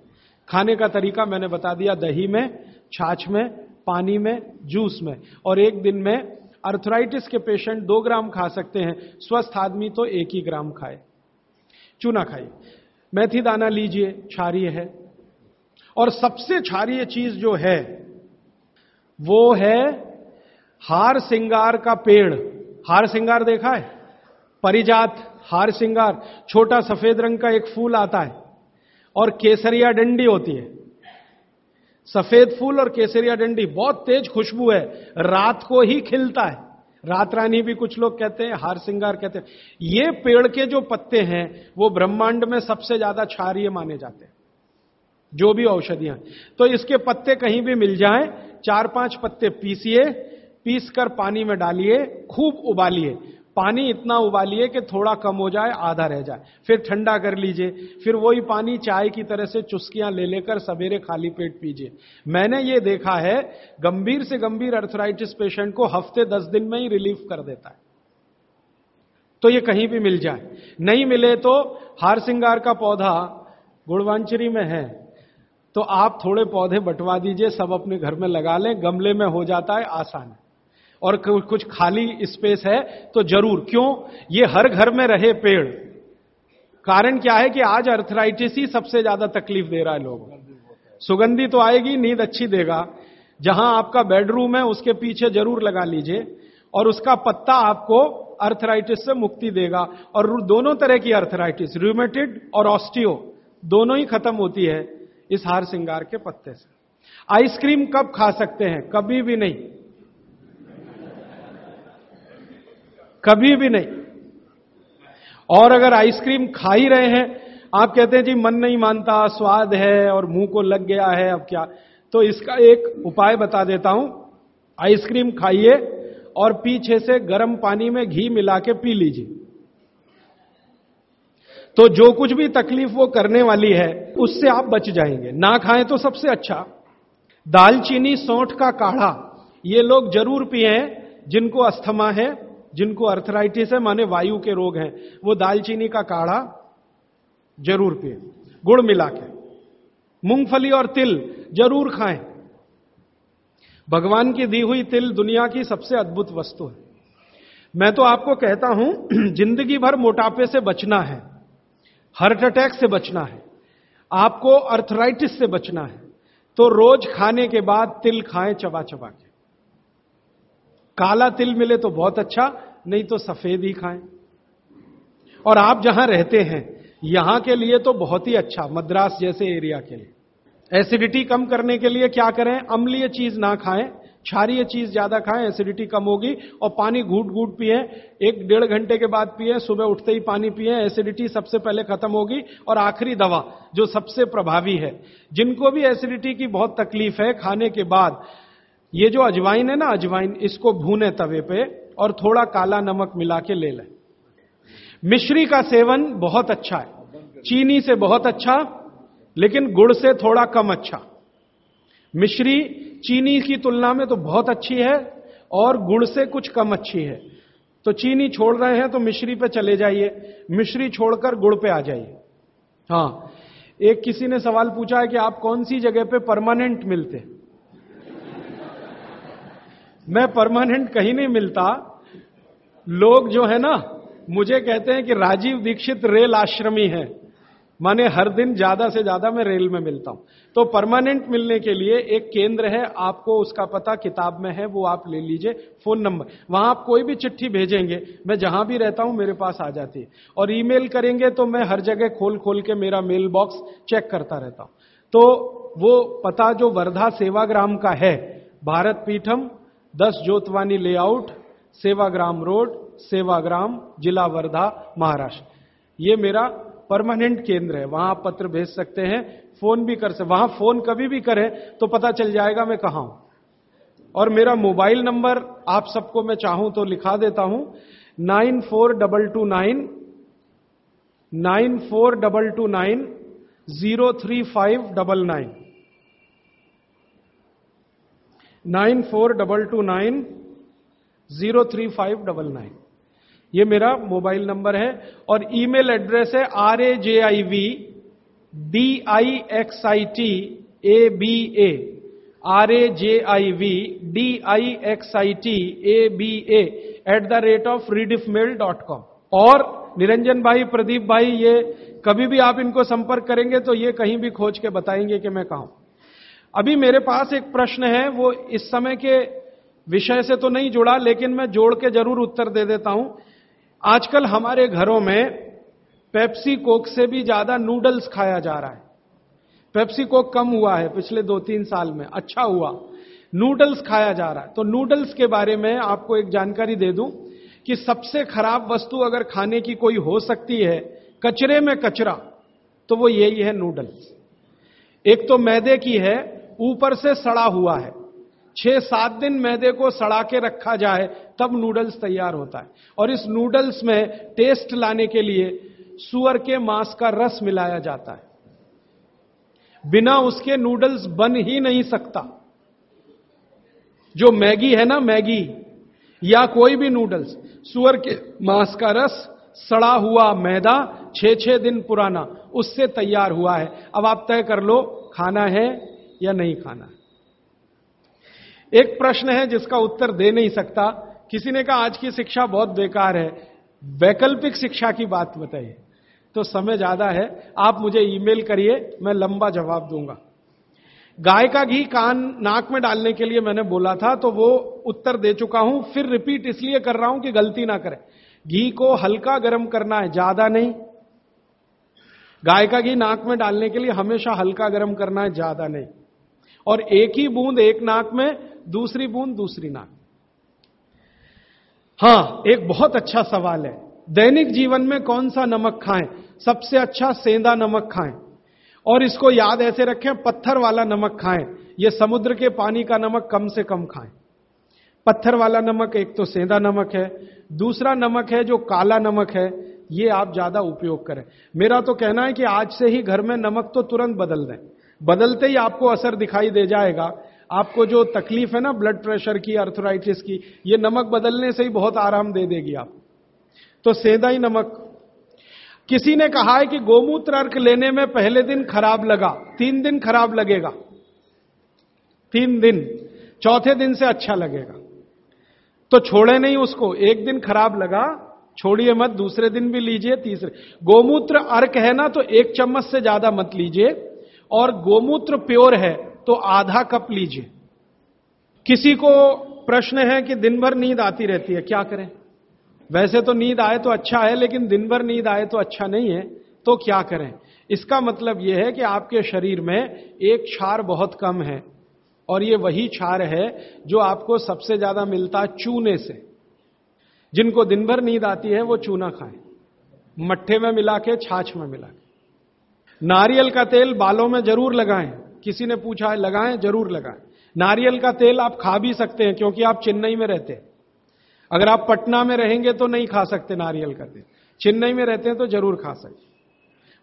खाने का तरीका मैंने बता दिया, दही में, छाछ में, पानी में, जूस में। और एक दिन में अर्थराइटिस के पेशेंट दो ग्राम खा सकते हैं। स्वस्थ आदमी तो एक ही ग्राम खाए। चूना खाइए मेथी दाना लीजिए, क्षारीय है। और सबसे क्षारीय चीज़ जो है, वो है हार सिंगार का पेड़। हार सिंगार देखा है? परिजात हार सिंगार। छोटा सफ़ेद रंग का एक फूल आता है और केसरिया डंडी होती है। सफ़ेद फूल और केसरिया डंडी बहुत तेज खुशबू है, रात को ही खिलता है। रात रानी भी कुछ लोग कहते हैं, हार सिंगार कहते हैं। ये पेड़ के जो पत्ते हैं, वो ब्रह्मांड में सबसे ज़्यादा क्षारीय माने जाते हैं, जो भी औषधियाँ तो इसके पत्ते कहीं भी मिल जाएँ, चार पाँच पत्ते पीसिए पीस कर पानी में डालिए, खूब उबालिए। पानी इतना उबालिए कि थोड़ा कम हो जाए, आधा रह जाए। फिर ठंडा कर लीजिए, फिर वही पानी चाय की तरह से चुस्कियाँ ले लेकर सवेरे खाली पेट पीजिए। मैंने ये देखा है, गंभीर से गंभीर अर्थराइटिस पेशेंट को हफ़्ते दस दिन में ही रिलीफ कर देता है। तो ये कहीं भी मिल जाए। नहीं मिले तो हार सिंगार का पौधा गुड़वांचरी में है तो आप थोड़े पौधे बंटवा दीजिए, सब अपने घर में लगा लें, गमले में हो जाता है आसान। है और कुछ खाली स्पेस है तो ज़रूर। क्यों? ये हर घर में रहे पेड़। कारण क्या है कि आज अर्थराइटिस ही सबसे ज़्यादा तकलीफ़ दे रहा है लोग सुगंधी तो आएगी, नींद अच्छी देगा। जहाँ आपका बेडरूम है, उसके पीछे ज़रूर लगा लीजिए। और उसका पत्ता आपको अर्थराइटिस से मुक्ति देगा। और दोनों तरह की अर्थराइटिस रूमेटिड और ऑस्टियो दोनों ही खत्म होती है इस हार सिंगार के पत्ते से। आइसक्रीम कब खा सकते हैं? कभी भी नहीं। कभी भी नहीं। और अगर आइसक्रीम खा ही रहे हैं, आप कहते हैं, जी, मन नहीं मानता, स्वाद है और मुँह को लग गया है, अब क्या? तो इसका एक उपाय बता देता हूँ। आइसक्रीम खाइए और पीछे से गर्म पानी में घी मिला के पी लीजिए। तो जो कुछ भी तकलीफ़ वो करने वाली है, उससे आप बच जाएँगे। ना खाएँ तो सबसे अच्छा। दालचीनी, सौठ का काढ़ा, ये लोग ज़रूर पिए जिनको अस्थमा है जिनको अर्थराइटिस है, माने वायु के रोग हैं, वो दालचीनी का काढ़ा ज़रूर पिए। गुड़ मिला के। मूंगफली और तिल ज़रूर खाएँ। भगवान की दी हुई तिल दुनिया की सबसे अद्भुत वस्तु है। मैं तो आपको कहता हूँ, ज़िंदगी भर मोटापे से बचना है। हार्ट अटैक से बचना है। आपको अर्थराइटिस से बचना है। तो रोज खाने के बाद तिल खाएँ चबा चबा के। काला तिल मिले तो बहुत अच्छा नहीं तो सफ़ेद ही खाएँ। और आप जहाँ रहते हैं, यहाँ के लिए तो बहुत ही अच्छा मद्रास जैसे एरिया के लिए। एसिडिटी कम करने के लिए क्या करें? अम्लीय चीज़ ना खाएँ, क्षारीय चीज़ ज़्यादा खाएँ, एसिडिटी कम होगी और पानी घूट घूट पिए, एक डेढ़ घंटे के बाद पिए, सुबह उठते ही पानी पिए, एसिडिटी सबसे पहले खत्म होगी। और आखिरी दवा, जो सबसे प्रभावी है, जिनको भी एसिडिटी की बहुत तकलीफ़ है, खाने के बाद, ये जो अजवाइन है ना, अजवाइन, इसको भूने तवे पे और थोड़ा काला नमक मिला के ले लें। मिश्री का सेवन बहुत अच्छा है। चीनी से बहुत अच्छा लेकिन गुड़ से थोड़ा कम अच्छा। मिश्री चीनी की तुलना में तो बहुत अच्छी है और गुड़ से कुछ कम अच्छी है। तो चीनी छोड़ रहे हैं तो मिश्री पे चले जाइए। मिश्री छोड़कर गुड़ पे आ जाइए। हाँ एक किसी ने सवाल पूछा है कि आप कौन सी जगह पे परमानेंट मिलते? मैं परमानेंट कहीं नहीं मिलता। लोग जो है ना, मुझे कहते हैं कि राजीव दीक्षित रेल आश्रमी है। माने हर दिन ज़्यादा से ज़्यादा मैं रेल में मिलता हूँ। तो परमानेंट मिलने के लिए एक केंद्र है, आपको उसका पता किताब में है, वो आप ले लीजिए, फ़ोन नंबर। वहाँ आप कोई भी चिट्ठी भेजेंगे, मैं जहाँ भी रहता हूँ, मेरे पास आ जाती है। और ईमेल करेंगे तो मैं हर जगह खोल खोल के मेरा मेल बॉक्स चेक करता रहता हूँ। तो वो पता जो वर्धा सेवाग्राम का है, भारत पीठम, दस ज्योतवानी लेआउट सेवाग्राम रोड, सेवाग्राम, जिला वर्धा, महाराष्ट्र। ये मेरा परमानेंट केंद्र है, वहाँ आप पत्र भेज सकते हैं, फ़ोन भी कर सकते वहाँ फ़ोन कभी भी करें तो पता चल जाएगा मैं कहा हूँ। और मेरा मोबाइल नंबर आप सबको मैं चाहूँ तो लिखा देता हूँ, nine four double two nine nine four double two nine, zero three five double nine. Nine four double two nine zero three five double nine. ये मेरा मोबाइल नंबर है और ईमेल एड्रेस है R A J I V D I X I T A B A R A J I V D I X I T A B A at the rate of rediff mail dot com और निरंजन भाई, प्रदीप भाई, ये कभी भी आप इनको संपर्क करेंगे तो ये कहीं भी खोज के बताएँगे कि मैं कहा अभी मेरे पास एक प्रश्न है, वो इस समय के विषय से तो नहीं जुड़ा, लेकिन मैं जोड़ के ज़रूर उत्तर दे देता हूँ। आजकल हमारे घरों में पेप्सी कोक से भी ज़्यादा नूडल्स खाया जा रहा है। पेप्सी कोक कम हुआ है पिछले दो तीन साल में अच्छा हुआ। नूडल्स खाया जा रहा है। तो नूडल्स के बारे में आपको एक जानकारी दे दूँ कि सबसे खराब वस्तु अगर खाने की कोई हो सकती है, कचरे में कचरा तो वो यही है नूडल्स। एक तो मैदे की है, ऊपर से सड़ा हुआ है। छह सात दिन मैदे को सड़ा के रखा जाए, तब नूडल्स तैयार होता है। और इस नूडल्स में टेस्ट लाने के लिए सुअर के मांस का रस मिलाया जाता है। बिना उसके नूडल्स बन ही नहीं सकता। जो मैगी है ना, मैगी, या कोई भी नूडल्स, सुअर के मांस का रस सड़ा हुआ मैदा छह छह दिन पुराना, उससे तैयार हुआ है। अब आप तय कर लो, खाना है या नहीं खाना है। एक प्रश्न है जिसका उत्तर दे नहीं सकता। किसी ने कहा, आज की शिक्षा बहुत बेकार है। वैकल्पिक शिक्षा की बात बताइए। तो समय ज़्यादा है। आप मुझे ईमेल करिए, मैं लंबा जवाब दूँगा। गाय का घी कान नाक में डालने के लिए मैंने बोला था तो वो उत्तर दे चुका हूँ। फिर रिपीट इसलिए कर रहा हूँ कि गलती ना करें। घी को हल्का गर्म करना है, ज़्यादा नहीं। गाय का घी नाक में डालने के लिए हमेशा हल्का गर्म करना है, ज़्यादा नहीं। और एक ही बूंद एक नाक में दूसरी बूंद दूसरी नाक। हाँ। एक बहुत अच्छा सवाल है। दैनिक जीवन में कौन सा नमक खाएँ? सबसे अच्छा सेंधा नमक खाएँ? और इसको याद ऐसे रखें पत्थर वाला नमक खाएँ। यह समुद्र के पानी का नमक कम से कम खाएँ। पत्थर वाला नमक एक तो सेंधा नमक है। दूसरा नमक है जो काला नमक है ये आप ज़्यादा उपयोग करें। मेरा तो कहना है कि आज से ही घर में नमक तो तुरंत बदल दें। बदलते ही आपको असर दिखाई दे जाएगा। आपको जो तकलीफ़ है ना ब्लड प्रेशर की अर्थराइटिस की, ये नमक बदलने से ही बहुत आराम दे देगी आप। तो सेदा ही नमक। किसी ने कहा है कि गोमूत्र अर्क लेने में पहले दिन खराब लगा, तीन दिन खराब लगेगा। तीन दिन, चौथे दिन से अच्छा लगेगा। तो छोड़े नहीं उसको, एक दिन खराब लगा, छोड़िए मत, दूसरे दिन भी लीजिए, तीसरे। गोमूत्र अर्क है ना तो एक चम्मच से ज़्यादा मत लीजिए, और गोमूत्र प्योर है तो आधा कप लीजिए। किसी को प्रश्न है कि दिन भर नींद आती रहती है, क्या करें? वैसे तो नींद आए तो अच्छा है, लेकिन दिन भर नींद आए तो अच्छा नहीं है तो क्या करें? इसका मतलब यह है कि आपके शरीर में एक क्षार बहुत कम है, और ये वही क्षार है जो आपको सबसे ज़्यादा मिलता चूने से। जिनको दिन भर नींद आती है, वो चूना खाएँ। मट्ठे में मिला के, छाछ में मिला के। नारियल का तेल बालों में ज़रूर लगाएँ। किसी ने पूछा है, लगाएँ, ज़रूर लगाएँ। नारियल का तेल आप खा भी सकते हैं, क्योंकि आप चेन्नई में रहते हैं। अगर आप पटना में रहेंगे तो नहीं खा सकते नारियल का तेल। चेन्नई में रहते हैं तो ज़रूर खा सकते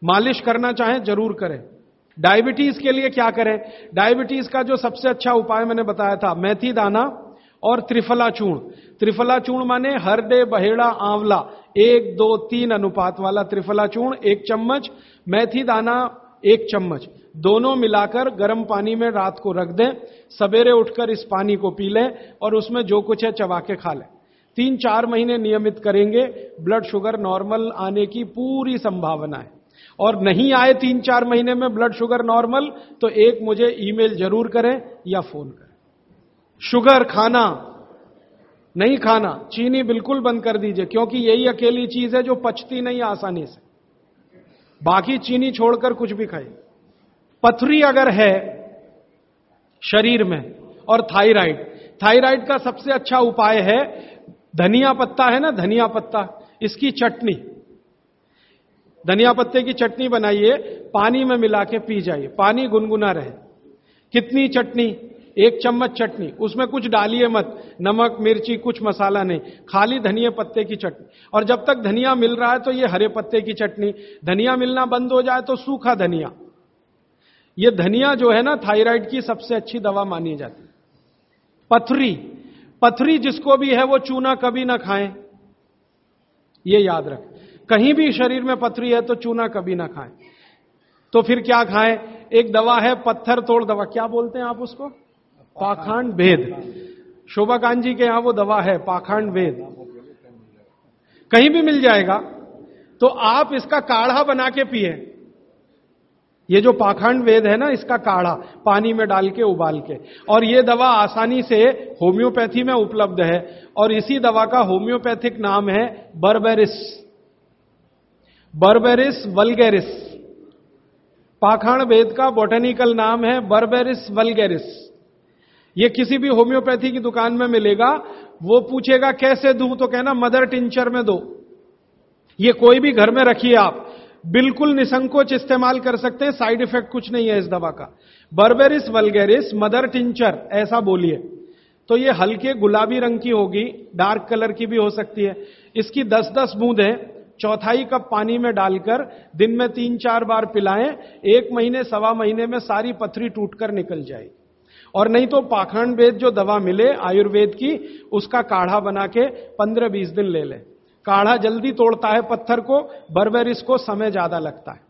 मालिश करना चाहें, ज़रूर करें। डायबिटीज़ के लिए क्या करें? डायबिटीज़ का जो सबसे अच्छा उपाय मैंने बताया था, मेथी दाना और त्रिफला चूर्ण। त्रिफला चूर्ण माने हर डे बहेड़ा, आंवला, एक, दो, तीन अनुपात वाला त्रिफला चूर्ण, एक चम्मच। मेथी दाना, एक चम्मच। दोनों मिलाकर गर्म पानी में रात को रख दें, सवेरे उठकर इस पानी को पी लें और उसमें जो कुछ है चबा के खा लें। तीन चार महीने नियमित करेंगे ब्लड शुगर नॉर्मल आने की पूरी संभावना है। और नहीं आए तीन चार महीने में ब्लड शुगर नॉर्मल तो एक मुझे ईमेल ज़रूर करें या फ़ोन करें। शुगर खाना, नहीं खाना, चीनी बिल्कुल बंद कर दीजिए, क्योंकि यही अकेली चीज़ है जो पचती नहीं आसानी से। बाकी चीनी छोड़कर कुछ भी खाइए। पथरी अगर है शरीर में और थायराइड थायराइड का सबसे अच्छा उपाय है, धनिया पत्ता है ना, धनिया पत्ता, इसकी चटनी। धनिया पत्ते की चटनी बनाइए, पानी में मिला के पी जाइए, पानी गुनगुना रहे। कितनी चटनी? एक चम्मच चटनी, उसमें कुछ डालिए मत, नमक, मिर्ची, कुछ मसाला नहीं, खाली धनिया पत्ते की चटनी। और जब तक धनिया मिल रहा है तो ये हरे पत्ते की चटनी, धनिया मिलना बंद हो जाए तो सूखा धनिया। ये धनिया जो है ना, थायराइड की सबसे अच्छी दवा मानी जाती है। पथरी पथरी जिसको भी है, वो चूना कभी ना खाएँ। ये याद रख। कहीं भी शरीर में पथरी है तो चूना कभी ना खाएँ। तो फिर क्या खाएँ? एक दवा है, पत्थर तोड़ दवा। क्या बोलते हैं आप उसको? पाखंड भेद। शोभा कांत जी के यहाँ वो दवा है, पाखंड भेद। कहीं भी मिल जाएगा। तो आप इसका काढ़ा बना के पिए। ये जो पाखंड वेद है ना, इसका काढ़ा पानी में डाल के, उबाल के। और ये दवा आसानी से होम्योपैथी में उपलब्ध है। और इसी दवा का होम्योपैथिक नाम है बर्बेरिस। Berberis vulgaris. पाखंड वेद का बोटेनिकल नाम है बर्बेरिस वलगेरिस। ये किसी भी होम्योपैथी की दुकान में मिलेगा, वो पूछेगा, कैसे दूँ? तो कहना, मदर टिंचर में दो। ये कोई भी घर में रखिए आप। बिल्कुल निसंकोच इस्तेमाल कर सकते हैं साइड इफ़ेक्ट कुछ नहीं है इस दवा का। बर्बेरिस वलगेरिस मदर टिंचर ऐसा बोलिए। तो ये हल्के गुलाबी रंग की होगी डार्क कलर की भी हो सकती है। इसकी 10-10 बूंदें चौथाई कप पानी में डालकर दिन में तीन चार बार पिलाएँ, एक महीने, सवा महीने में सारी पथरी टूटकर निकल जाएगी। और नहीं तो पाखंड वेद जो दवा मिले, आयुर्वेद की, उसका काढ़ा बना के पंद्रह बीस दिन ले लें। काढ़ा जल्दी तोड़ता है पत्थर को बर्बेरिस को समय ज़्यादा लगता है।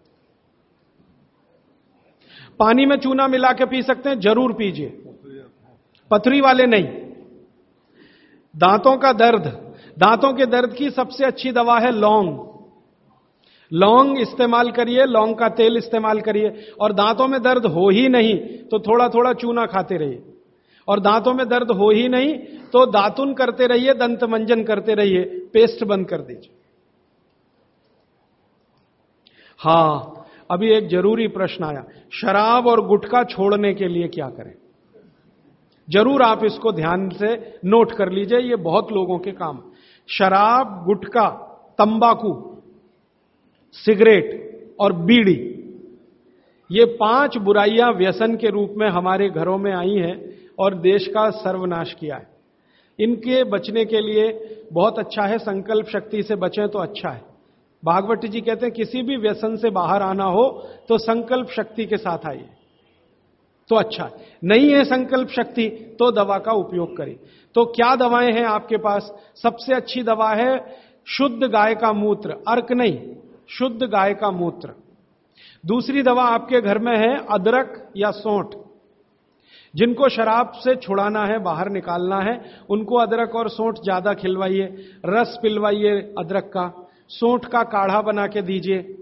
पानी में चूना मिला के पी सकते हैं, ज़रूर पीजिए। पथरी वाले नहीं। दांतों का दर्द। दांतों के दर्द की सबसे अच्छी दवा है लौंग। लौंग इस्तेमाल करिए, लौंग का तेल इस्तेमाल करिए। और दांतों में दर्द हो ही नहीं तो थोड़ा थोड़ा चूना खाते रहिए। और दांतों में दर्द हो ही नहीं तो दातुन करते रहिए, दंत मंजन करते रहिए, पेस्ट बंद कर दीजिए। हाँ, अभी एक ज़रूरी प्रश्न आया, शराब और गुटखा छोड़ने के लिए क्या करें? ज़रूर आप इसको ध्यान से नोट कर लीजिए, ये बहुत लोगों के काम शराब, गुटखा, तंबाकू, सिगरेट और बीड़ी, ये पाँच बुराइयाँ व्यसन के रूप में हमारे घरों में आई हैं। और देश का सर्वनाश किया है। इनके बचने के लिए बहुत अच्छा है, संकल्प शक्ति से बचें तो अच्छा है। भागवती जी कहते हैं, किसी भी व्यसन से बाहर आना हो तो संकल्प शक्ति के साथ आइए तो अच्छा है। नहीं है संकल्प शक्ति तो दवा का उपयोग करें। तो क्या दवाएँ हैं आपके पास? सबसे अच्छी दवा है शुद्ध गाय का मूत्र, अर्क नहीं, शुद्ध गाय का मूत्र। दूसरी दवा आपके घर में है, अदरक या सौंठ। जिनको शराब से छुड़ाना है, बाहर निकालना है, उनको अदरक और सोंठ ज़्यादा खिलवाइए, रस पिलवाइए अदरक का, सोंठ का काढ़ा बना के दीजिए,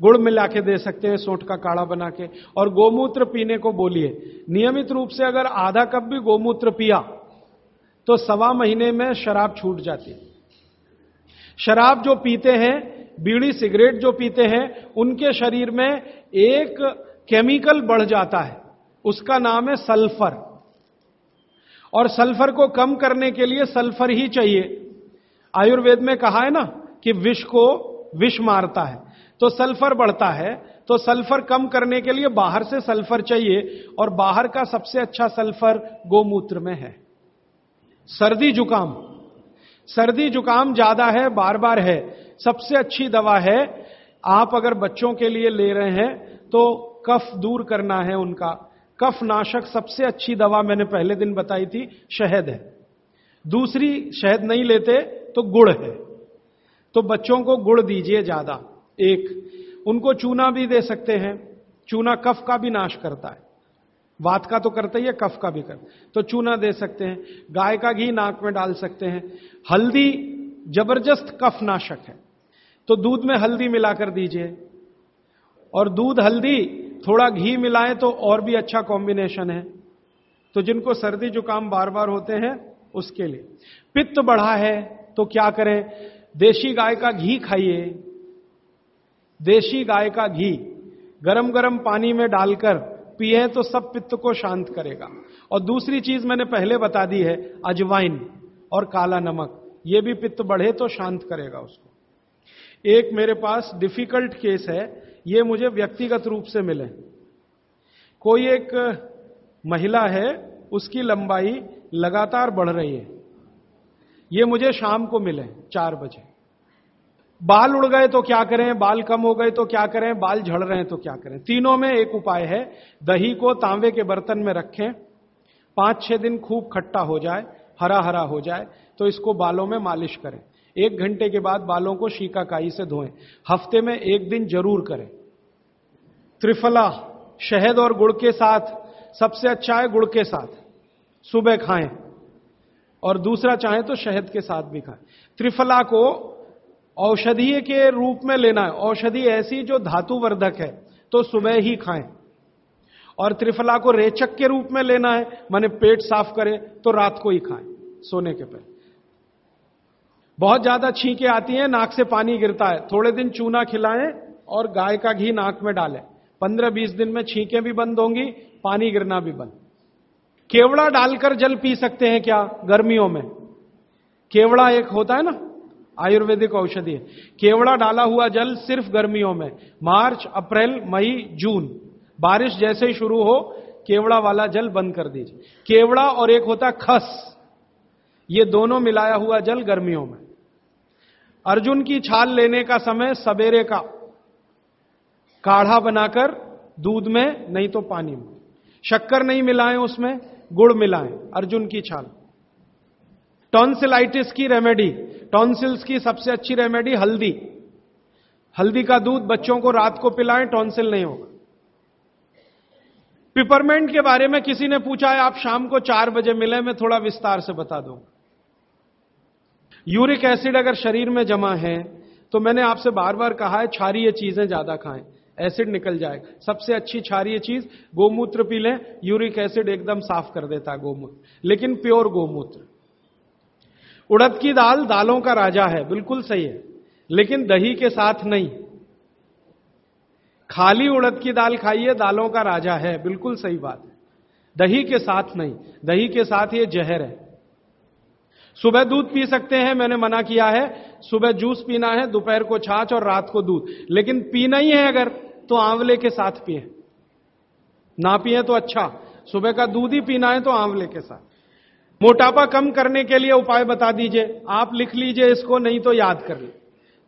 गुड़ मिला के दे सकते हैं सोंठ का काढ़ा बना के, और गोमूत्र पीने को बोलिए। नियमित रूप से अगर आधा कप भी गोमूत्र पिया तो सवा महीने में शराब छूट जाती है। शराब जो पीते हैं, बीड़ी सिगरेट जो पीते हैं, उनके शरीर में एक केमिकल बढ़ जाता है। उसका नाम है सल्फ़र। और सल्फ़र को कम करने के लिए सल्फ़र ही चाहिए। आयुर्वेद में कहा है ना कि विष को विष मारता है। तो सल्फ़र बढ़ता है तो सल्फ़र कम करने के लिए बाहर से सल्फ़र चाहिए। और बाहर का सबसे अच्छा सल्फ़र गोमूत्र में है। सर्दी जुकाम। सर्दी जुकाम ज़्यादा है बार बार है। सबसे अच्छी दवा है, आप अगर बच्चों के लिए ले रहे हैं तो कफ दूर करना है उनका। कफ नाशक सबसे अच्छी दवा मैंने पहले दिन बताई थी, शहद है। दूसरी, शहद नहीं लेते तो गुड़ है। तो बच्चों को गुड़ दीजिए ज़्यादा। एक, उनको चूना भी दे सकते हैं। चूना कफ का भी नाश करता है। वात का तो करता ही है, कफ का भी करता तो चूना दे सकते हैं। गाय का घी नाक में डाल सकते हैं। हल्दी ज़बरदस्त कफ नाशक है। तो दूध में हल्दी मिलाकर दीजिए। और दूध हल्दी थोड़ा घी मिलाएँ तो और भी अच्छा कॉम्बिनेशन है। तो जिनको सर्दी जुकाम बार बार होते हैं, उसके लिए। पित्त बढ़ा है तो क्या करें? देशी गाय का घी खाइए। देशी गाय का घी गरम गरम पानी में डालकर पिए तो सब पित्त को शांत करेगा। और दूसरी चीज़ मैंने पहले बता दी है, अजवाइन और काला नमक। ये भी पित्त बढ़े तो शांत करेगा उसको। एक मेरे पास डिफ़िकल्ट केस है ये मुझे व्यक्तिगत रूप से मिले। कोई एक महिला है, उसकी लंबाई लगातार बढ़ रही है। ये मुझे शाम को मिले, चार बजे। बाल उड़ गए तो क्या करें? बाल कम हो गए तो क्या करें? बाल झड़ रहे हैं तो क्या करें? तीनों में एक उपाय है, दही को तांबे के बर्तन में रखें। पाँच छह दिन खूब खट्टा हो जाए हरा हरा हो जाए तो इसको बालों में मालिश करें। एक घंटे के बाद बालों को शीकाकाई से धोएँ। हफ़्ते में एक दिन ज़रूर करें। त्रिफला, शहद और गुड़ के साथ, सबसे अच्छा है गुड़ के साथ। सुबह खाएँ। और दूसरा चाहे तो शहद के साथ भी खाएँ। त्रिफला को औषधीय के रूप में लेना है। औषधि ऐसी जो धातुवर्धक है तो सुबह ही खाएँ। और त्रिफला को रेचक के रूप में लेना है, माने पेट साफ़ करे तो रात को ही खाएँ, सोने के पहले। बहुत ज़्यादा छींके आती हैं, नाक से पानी गिरता है। थोड़े दिन चूना खिलाएँ और गाय का घी नाक में डालें। पंद्रह बीस दिन में छींकें भी बंद होंगी, पानी गिरना भी बंद। केवड़ा डालकर जल पी सकते हैं क्या गर्मियों में? केवड़ा एक होता है ना, आयुर्वेदिक औषधि है। केवड़ा डाला हुआ जल सिर्फ़ गर्मियों में, मार्च, अप्रैल, मई, जून। बारिश जैसे ही शुरू हो, केवड़ा वाला जल बंद कर दीजिए। केवड़ा और एक होता खस। ये दोनों मिलाया हुआ जल गर्मियों में। अर्जुन की छाल लेने का समय सवेरे का। काढ़ा बनाकर दूध में, नहीं तो पानी में। शक्कर नहीं मिलाएँ उसमें, गुड़ मिलाएँ, अर्जुन की छाल। टॉन्सिलाइटिस की रेमेडी, टॉन्सिल्स की सबसे अच्छी रेमेडी हल्दी। हल्दी का दूध बच्चों को रात को पिलाएँ, टॉन्सिल नहीं होगा। पिपरमेंट के बारे में किसी ने पूछा है, आप शाम को चार बजे मिले, मैं थोड़ा विस्तार से बता दूँ। यूरिक एसिड अगर शरीर में जमा है तो मैंने आपसे बार बार कहा है, क्षारीय चीज़ें ज़्यादा खाएँ। एसिड निकल जाएगा सबसे अच्छी क्षारीय चीज़, गोमूत्र पी लें, यूरिक एसिड एकदम साफ़ कर देता है गोमूत्र। लेकिन प्योर गोमूत्र। उड़द की दाल दालों का राजा है, बिल्कुल सही है, लेकिन दही के साथ नहीं। खाली उड़द की दाल खाइए, दालों का राजा है, बिल्कुल सही बात है। दही के साथ नहीं। दही के साथ ये जहर है। सुबह दूध पी सकते हैं, मैंने मना किया है। सुबह जूस पीना है, दोपहर को छाछ और रात को दूध। लेकिन पीना ही है अगर तो आंवले के साथ पिए। ना पिए तो अच्छा। सुबह का दूध ही पीना है तो आंवले के साथ। मोटापा कम करने के लिए उपाय बता दीजिए। आप लिख लीजिए इसको, नहीं तो याद कर ली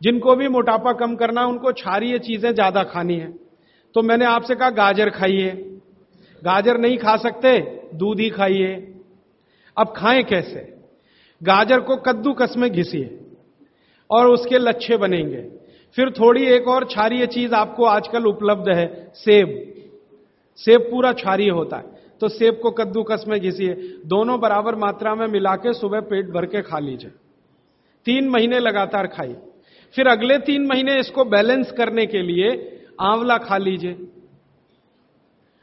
जिनको भी मोटापा कम करना है, उनको क्षारीय चीज़ें ज़्यादा खानी है। तो मैंने आपसे कहा, गाजर खाइए। गाजर नहीं खा सकते, दूध ही खाइए। अब खाएँ कैसे? गाजर को कद्दूकस में घिसिए और उसके लच्छे बनेंगे। फिर थोड़ी एक और क्षारीय चीज़ आपको आजकल उपलब्ध है, सेब। सेब पूरा क्षारीय होता है। तो सेब को कद्दूकस में घिसिए। दोनों बराबर मात्रा में मिला के सुबह पेट भर के खा लीजिए। तीन महीने लगातार खाइए। फिर अगले तीन महीने इसको बैलेंस करने के लिए आंवला खा लीजिए।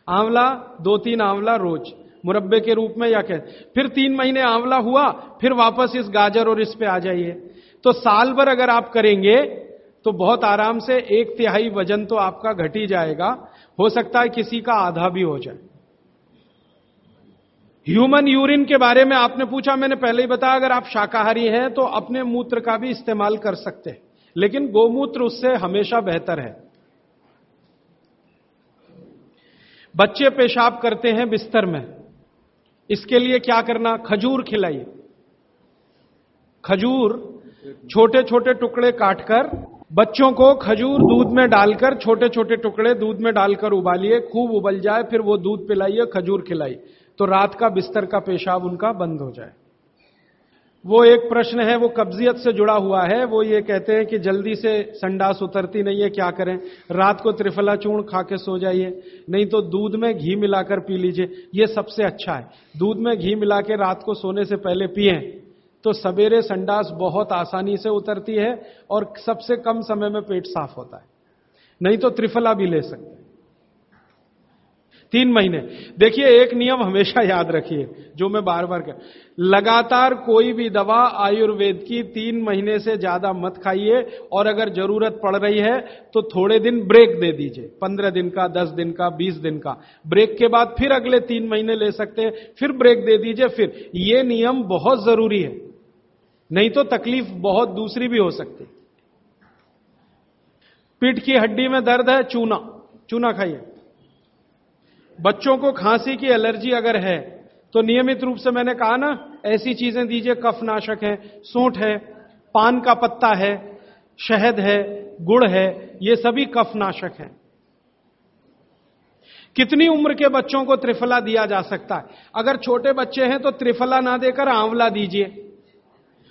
आंवला, दो तीन आंवला रोज। मुरब्बे के रूप में या कह, फिर तीन महीने आंवला हुआ, फिर वापस इस गाजर और इस पे आ जाइए। तो साल भर अगर आप करेंगे तो बहुत आराम से एक तिहाई वज़न तो आपका घट ही जाएगा। हो सकता है किसी का आधा भी हो जाए। ह्यूमन यूरिन के बारे में आपने पूछा, मैंने पहले ही बताया, अगर आप शाकाहारी हैं तो अपने मूत्र का भी इस्तेमाल कर सकते हैं। लेकिन गोमूत्र उससे हमेशा बेहतर है। बच्चे पेशाब करते हैं बिस्तर में। इसके लिए क्या करना? खजूर खिलाइए खजूर छोटे छोटे टुकड़े काटकर, बच्चों को खजूर दूध में डालकर छोटे छोटे टुकड़े दूध में डालकर उबालिए, खूब उबल जाए, फिर वो दूध पिलाइए, खजूर खिलाइए तो रात का बिस्तर का पेशाब उनका बंद हो जाए। वो एक प्रश्न है, वो कब्जियत से जुड़ा हुआ है। वो ये कहते हैं कि जल्दी से संडास उतरती नहीं है, क्या करें? रात को त्रिफला चूर्ण खा के सो जाइए। नहीं तो दूध में घी मिलाकर पी लीजिए। ये सबसे अच्छा है। दूध में घी मिला के रात को सोने से पहले पिए। तो सवेरे संडास बहुत आसानी से उतरती है और सबसे कम समय में पेट साफ़ होता है। नहीं तो त्रिफला भी ले सकते। तीन महीने। देखिए, एक नियम हमेशा याद रखिए, जो मैं बार बार कर लगातार कोई भी दवा आयुर्वेद की तीन महीने से ज़्यादा मत खाइए, और अगर ज़रूरत पड़ रही है तो थोड़े दिन ब्रेक दे दीजिए। पंद्रह दिन का, दस दिन का, बीस दिन का। ब्रेक के बाद फिर अगले तीन महीने ले सकते हैं, फिर ब्रेक दे दीजिए, फिर। ये नियम बहुत ज़रूरी है। नहीं तो तकलीफ़ बहुत दूसरी भी हो सकती। पीठ की हड्डी में दर्द है, चूना। चूना खाइए। बच्चों को खांसी की एलर्जी अगर है तो नियमित रूप से मैंने कहा ना, ऐसी चीज़ें दीजिए, कफनाशक है, सूंठ है, पान का पत्ता है, शहद है, गुड़ है, ये सभी कफनाशक हैं। कितनी उम्र के बच्चों को त्रिफला दिया जा सकता है? अगर छोटे बच्चे हैं तो त्रिफला ना देकर आंवला दीजिए।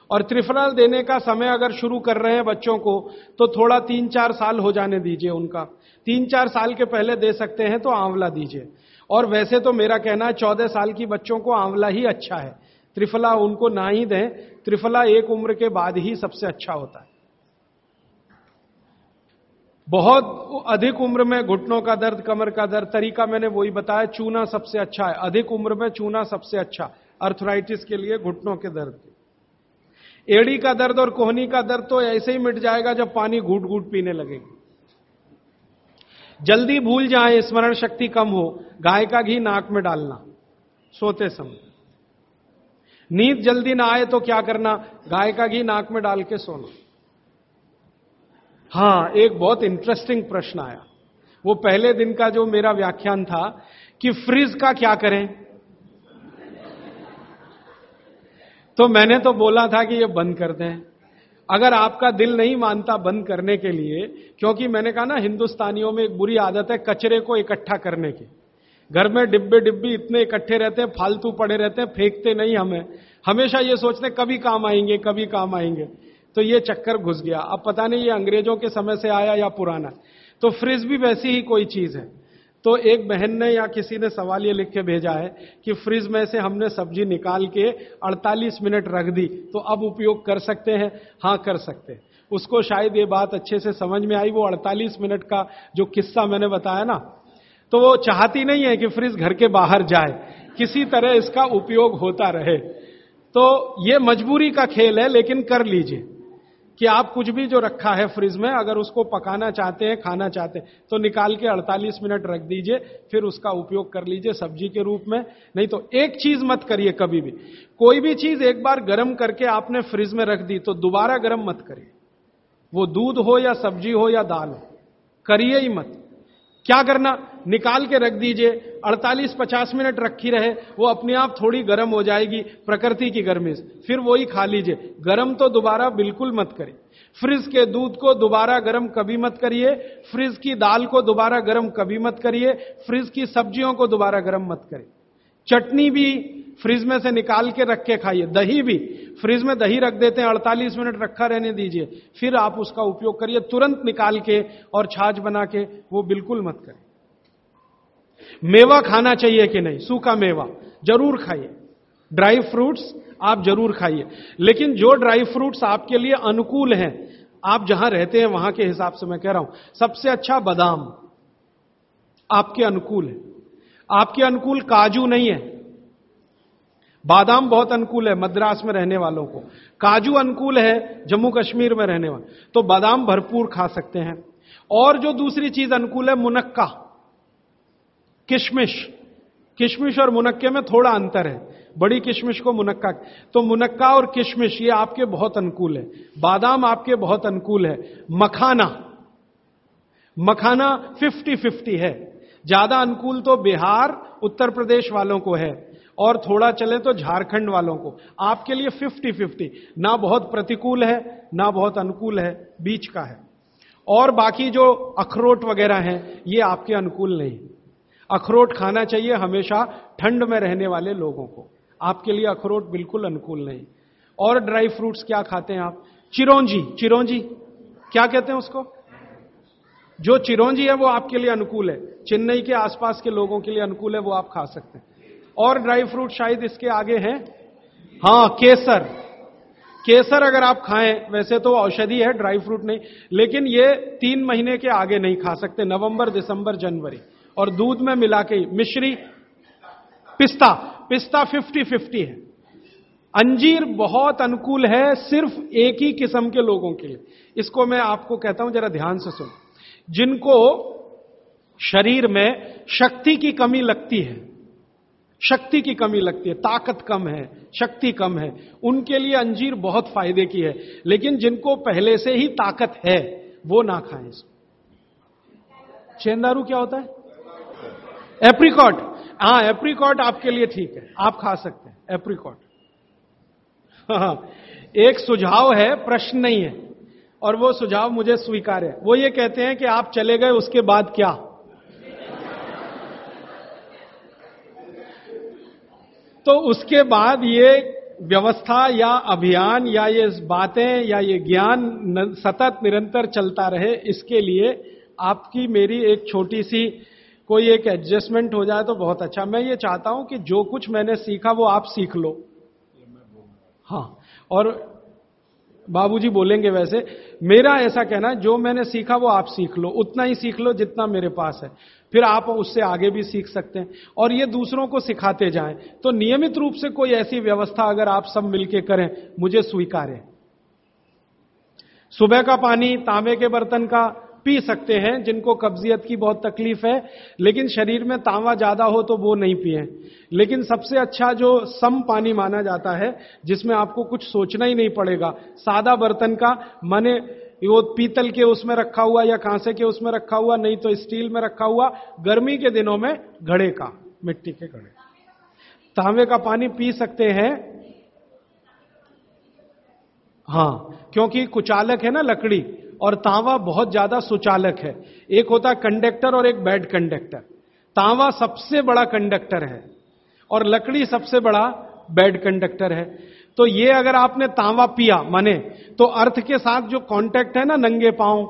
और त्रिफला देने का समय अगर शुरू कर रहे हैं बच्चों को तो थोड़ा तीन चार साल हो जाने दीजिए उनका। तीन चार साल के पहले दे सकते हैं तो आंवला दीजिए। और वैसे तो मेरा कहना है, चौदह साल की बच्चों को आंवला ही अच्छा है। त्रिफला उनको ना ही दें, त्रिफला एक उम्र के बाद ही सबसे अच्छा होता है। बहुत अधिक उम्र में घुटनों का दर्द, कमर का दर्द, तरीका मैंने वही बताया, चूना सबसे अच्छा है। अधिक उम्र में चूना सबसे अच्छा अर्थराइटिस के लिए घुटनों के दर्द एड़ी का दर्द और कोहनी का दर्द तो ऐसे ही मिट जाएगा जब पानी घूट घूट पीने लगेगी। जल्दी भूल जाए, स्मरण शक्ति कम हो, गाय का घी नाक में डालना। सोते समय। नींद जल्दी ना आए तो क्या करना? गाय का घी नाक में डाल के सोना। हाँ, एक बहुत इंटरेस्टिंग प्रश्न आया। वो पहले दिन का जो मेरा व्याख्यान था कि फ्रिज का क्या करें? तो मैंने तो बोला था कि ये बंद कर दें। अगर आपका दिल नहीं मानता बंद करने के लिए, क्योंकि मैंने कहा ना, हिंदुस्तानियों में एक बुरी आदत है कचरे को इकट्ठा करने की। घर में डिब्बे डिब्बी इतने इकट्ठे रहते हैं, फालतू पड़े रहते हैं, फेंकते नहीं हमें। हमेशा ये सोचते कभी काम आएँगे, कभी काम आएँगे। तो ये चक्कर घुस गया। अब पता नहीं ये अंग्रेज़ों के समय से आया या पुराना। तो फ्रिज भी वैसी ही कोई चीज़ है। तो एक बहन ने या किसी ने सवाल ये लिख के भेजा है कि फ्रिज में से हमने सब्ज़ी निकाल के 48 मिनट रख दी तो अब उपयोग कर सकते हैं? हाँ कर सकते हैं। उसको शायद ये बात अच्छे से समझ में आई, वो 48 मिनट का जो किस्सा मैंने बताया ना तो वो चाहती नहीं है कि फ्रिज घर के बाहर जाए। किसी तरह इसका उपयोग होता रहे। तो ये मजबूरी का खेल है, लेकिन कर लीजिए। कि आप कुछ भी जो रखा है फ्रिज में, अगर उसको पकाना चाहते हैं, खाना चाहते हैं तो निकाल के 48 मिनट रख दीजिए, फिर उसका उपयोग कर लीजिए सब्ज़ी के रूप में। नहीं तो एक चीज़ मत करिए कभी भी। कोई भी चीज़ एक बार गर्म करके आपने फ्रिज में रख दी तो दोबारा गर्म मत करिए। वो दूध हो या सब्ज़ी हो या दाल हो, करिए ही मत। क्या करना? निकाल के रख दीजिए। 48-50 मिनट रखी रहे, वो अपने आप थोड़ी गर्म हो जाएगी प्रकृति की गर्मी से फिर वही खा लीजिए। गर्म तो दोबारा बिल्कुल मत करिए। फ्रिज के दूध को दोबारा गर्म कभी मत करिए। फ्रिज की दाल को दोबारा गर्म कभी मत करिए। फ्रिज की सब्जियों को दोबारा गर्म मत करिए। चटनी भी फ्रिज में से निकाल के रख के खाइए। दही भी। फ्रिज में दही रख देते हैं 48 मिनट रखा रहने दीजिए। फिर आप उसका उपयोग करिए, तुरंत निकाल के और छाछ बना के वो बिल्कुल मत करें। मेवा खाना चाहिए कि नहीं? सूखा मेवा। ज़रूर खाइए। ड्राई फ्रूट्स आप ज़रूर खाइए। लेकिन जो ड्राई फ्रूट्स आपके लिए अनुकूल हैं, आप जहाँ रहते हैं वहाँ के हिसाब से मैं कह रहा हूँ, सबसे अच्छा बादाम आपके अनुकूल है। आपके अनुकूल काजू नहीं है। बादाम बहुत अनुकूल है, मद्रास में रहने वालों को। काजू अनुकूल है, जम्मू कश्मीर में रहने वाले। तो बादाम भरपूर खा सकते हैं। और जो दूसरी चीज़ अनुकूल है, मुनक्का। किशमिश। किशमिश और मुनक्के में थोड़ा अंतर है। बड़ी किशमिश को मुनक्का। तो मुनक्का और किशमिश, ये आपके बहुत अनुकूल है। बादाम आपके बहुत अनुकूल है। मखाना। मखाना फिफ्टी फिफ्टी है। ज़्यादा अनुकूल तो बिहार, उत्तर प्रदेश वालों को है। और थोड़ा चले तो झारखंड वालों को। आपके लिए फिफ्टी फिफ्टी ना बहुत प्रतिकूल है, ना बहुत अनुकूल है, बीच का है। और बाकी जो अखरोट वगैरह हैं, ये आपके अनुकूल नहीं। अखरोट खाना चाहिए हमेशा ठंड में रहने वाले लोगों को। आपके लिए अखरोट बिल्कुल अनुकूल नहीं। और ड्राई फ्रूट्स क्या खाते हैं आप? चिरौंजी। चिरौंजी? क्या कहते हैं उसको? जो चिरौंजी है वो आपके लिए अनुकूल है। चेन्नई के आसपास के लोगों के लिए अनुकूल है, वो आप खा सकते हैं। और ड्राई फ्रूट शायद इसके आगे हैं। हाँ, केसर। केसर अगर आप खाएँ, वैसे तो औषधि है, ड्राई फ्रूट नहीं, लेकिन ये तीन महीने के आगे नहीं खा सकते, नवंबर, दिसंबर, जनवरी। और दूध में मिला के मिश्री, पिस्ता पिस्ता फिफ्टी फिफ्टी है। अंजीर बहुत अनुकूल है सिर्फ़ एक ही किस्म के लोगों के लिए। इसको मैं आपको कहता हूँ, जरा ध्यान से सुन। जिनको शरीर में शक्ति की कमी लगती है शक्ति की कमी लगती है, ताकत कम है, शक्ति कम है। उनके लिए अंजीर बहुत फ़ायदे की है, लेकिन जिनको पहले से ही ताकत है, वो ना खाएँ इसको। चेंदारू क्या होता है? एप्रिकॉट। हाँ एप्रिकॉट आपके लिए ठीक है, आप खा सकते हैं, एप्रिकॉट। हाँ एक सुझाव है, प्रश्न नहीं है, और वो सुझाव मुझे स्वीकार है। वो ये कहते हैं कि आप चले गए, उसके बाद क्या? तो उसके बाद ये व्यवस्था या अभियान या ये बातें या ये ज्ञान सतत निरंतर चलता रहे, इसके लिए आपकी मेरी एक छोटी सी कोई एक एडजस्टमेंट हो जाए तो बहुत अच्छा। मैं ये चाहता हूँ कि जो कुछ मैंने सीखा वो आप सीख लो। हाँ और बाबूजी बोलेंगे वैसे, मेरा ऐसा कहना जो मैंने सीखा वो आप सीख लो, उतना ही सीख लो जितना मेरे पास है। फिर आप उससे आगे भी सीख सकते हैं। और ये दूसरों को सिखाते जाएँ। तो नियमित रूप से कोई ऐसी व्यवस्था अगर आप सब मिलके करें, मुझे स्वीकार। सुबह का पानी, तांबे के बर्तन का पी सकते हैं, जिनको कब्जियत की बहुत तकलीफ़ है, लेकिन शरीर में तांवा ज़्यादा हो तो वो नहीं पिए। लेकिन सबसे अच्छा जो सम पानी माना जाता है, जिसमें आपको कुछ सोचना ही नहीं पड़ेगा, सादा बर्तन का, माने वो पीतल के उसमें रखा हुआ या कांसे के उसमें रखा हुआ, नहीं तो स्टील में रखा हुआ, गर्मी के दिनों में घड़े का, मिट्टी के घड़े। तांबे का पानी पी सकते हैं। हाँ, क्योंकि कुचालक है ना लकड़ी, और तांवा बहुत ज़्यादा सुचालक है। एक होता कंडक्टर और एक बैड कंडक्टर। तांवा सबसे बड़ा कंडक्टर है, और लकड़ी सबसे बड़ा बैड कंडक्टर है। तो ये अगर आपने तांवा पिया, माने तो अर्थ के साथ जो कांटेक्ट है ना, नंगे पाँव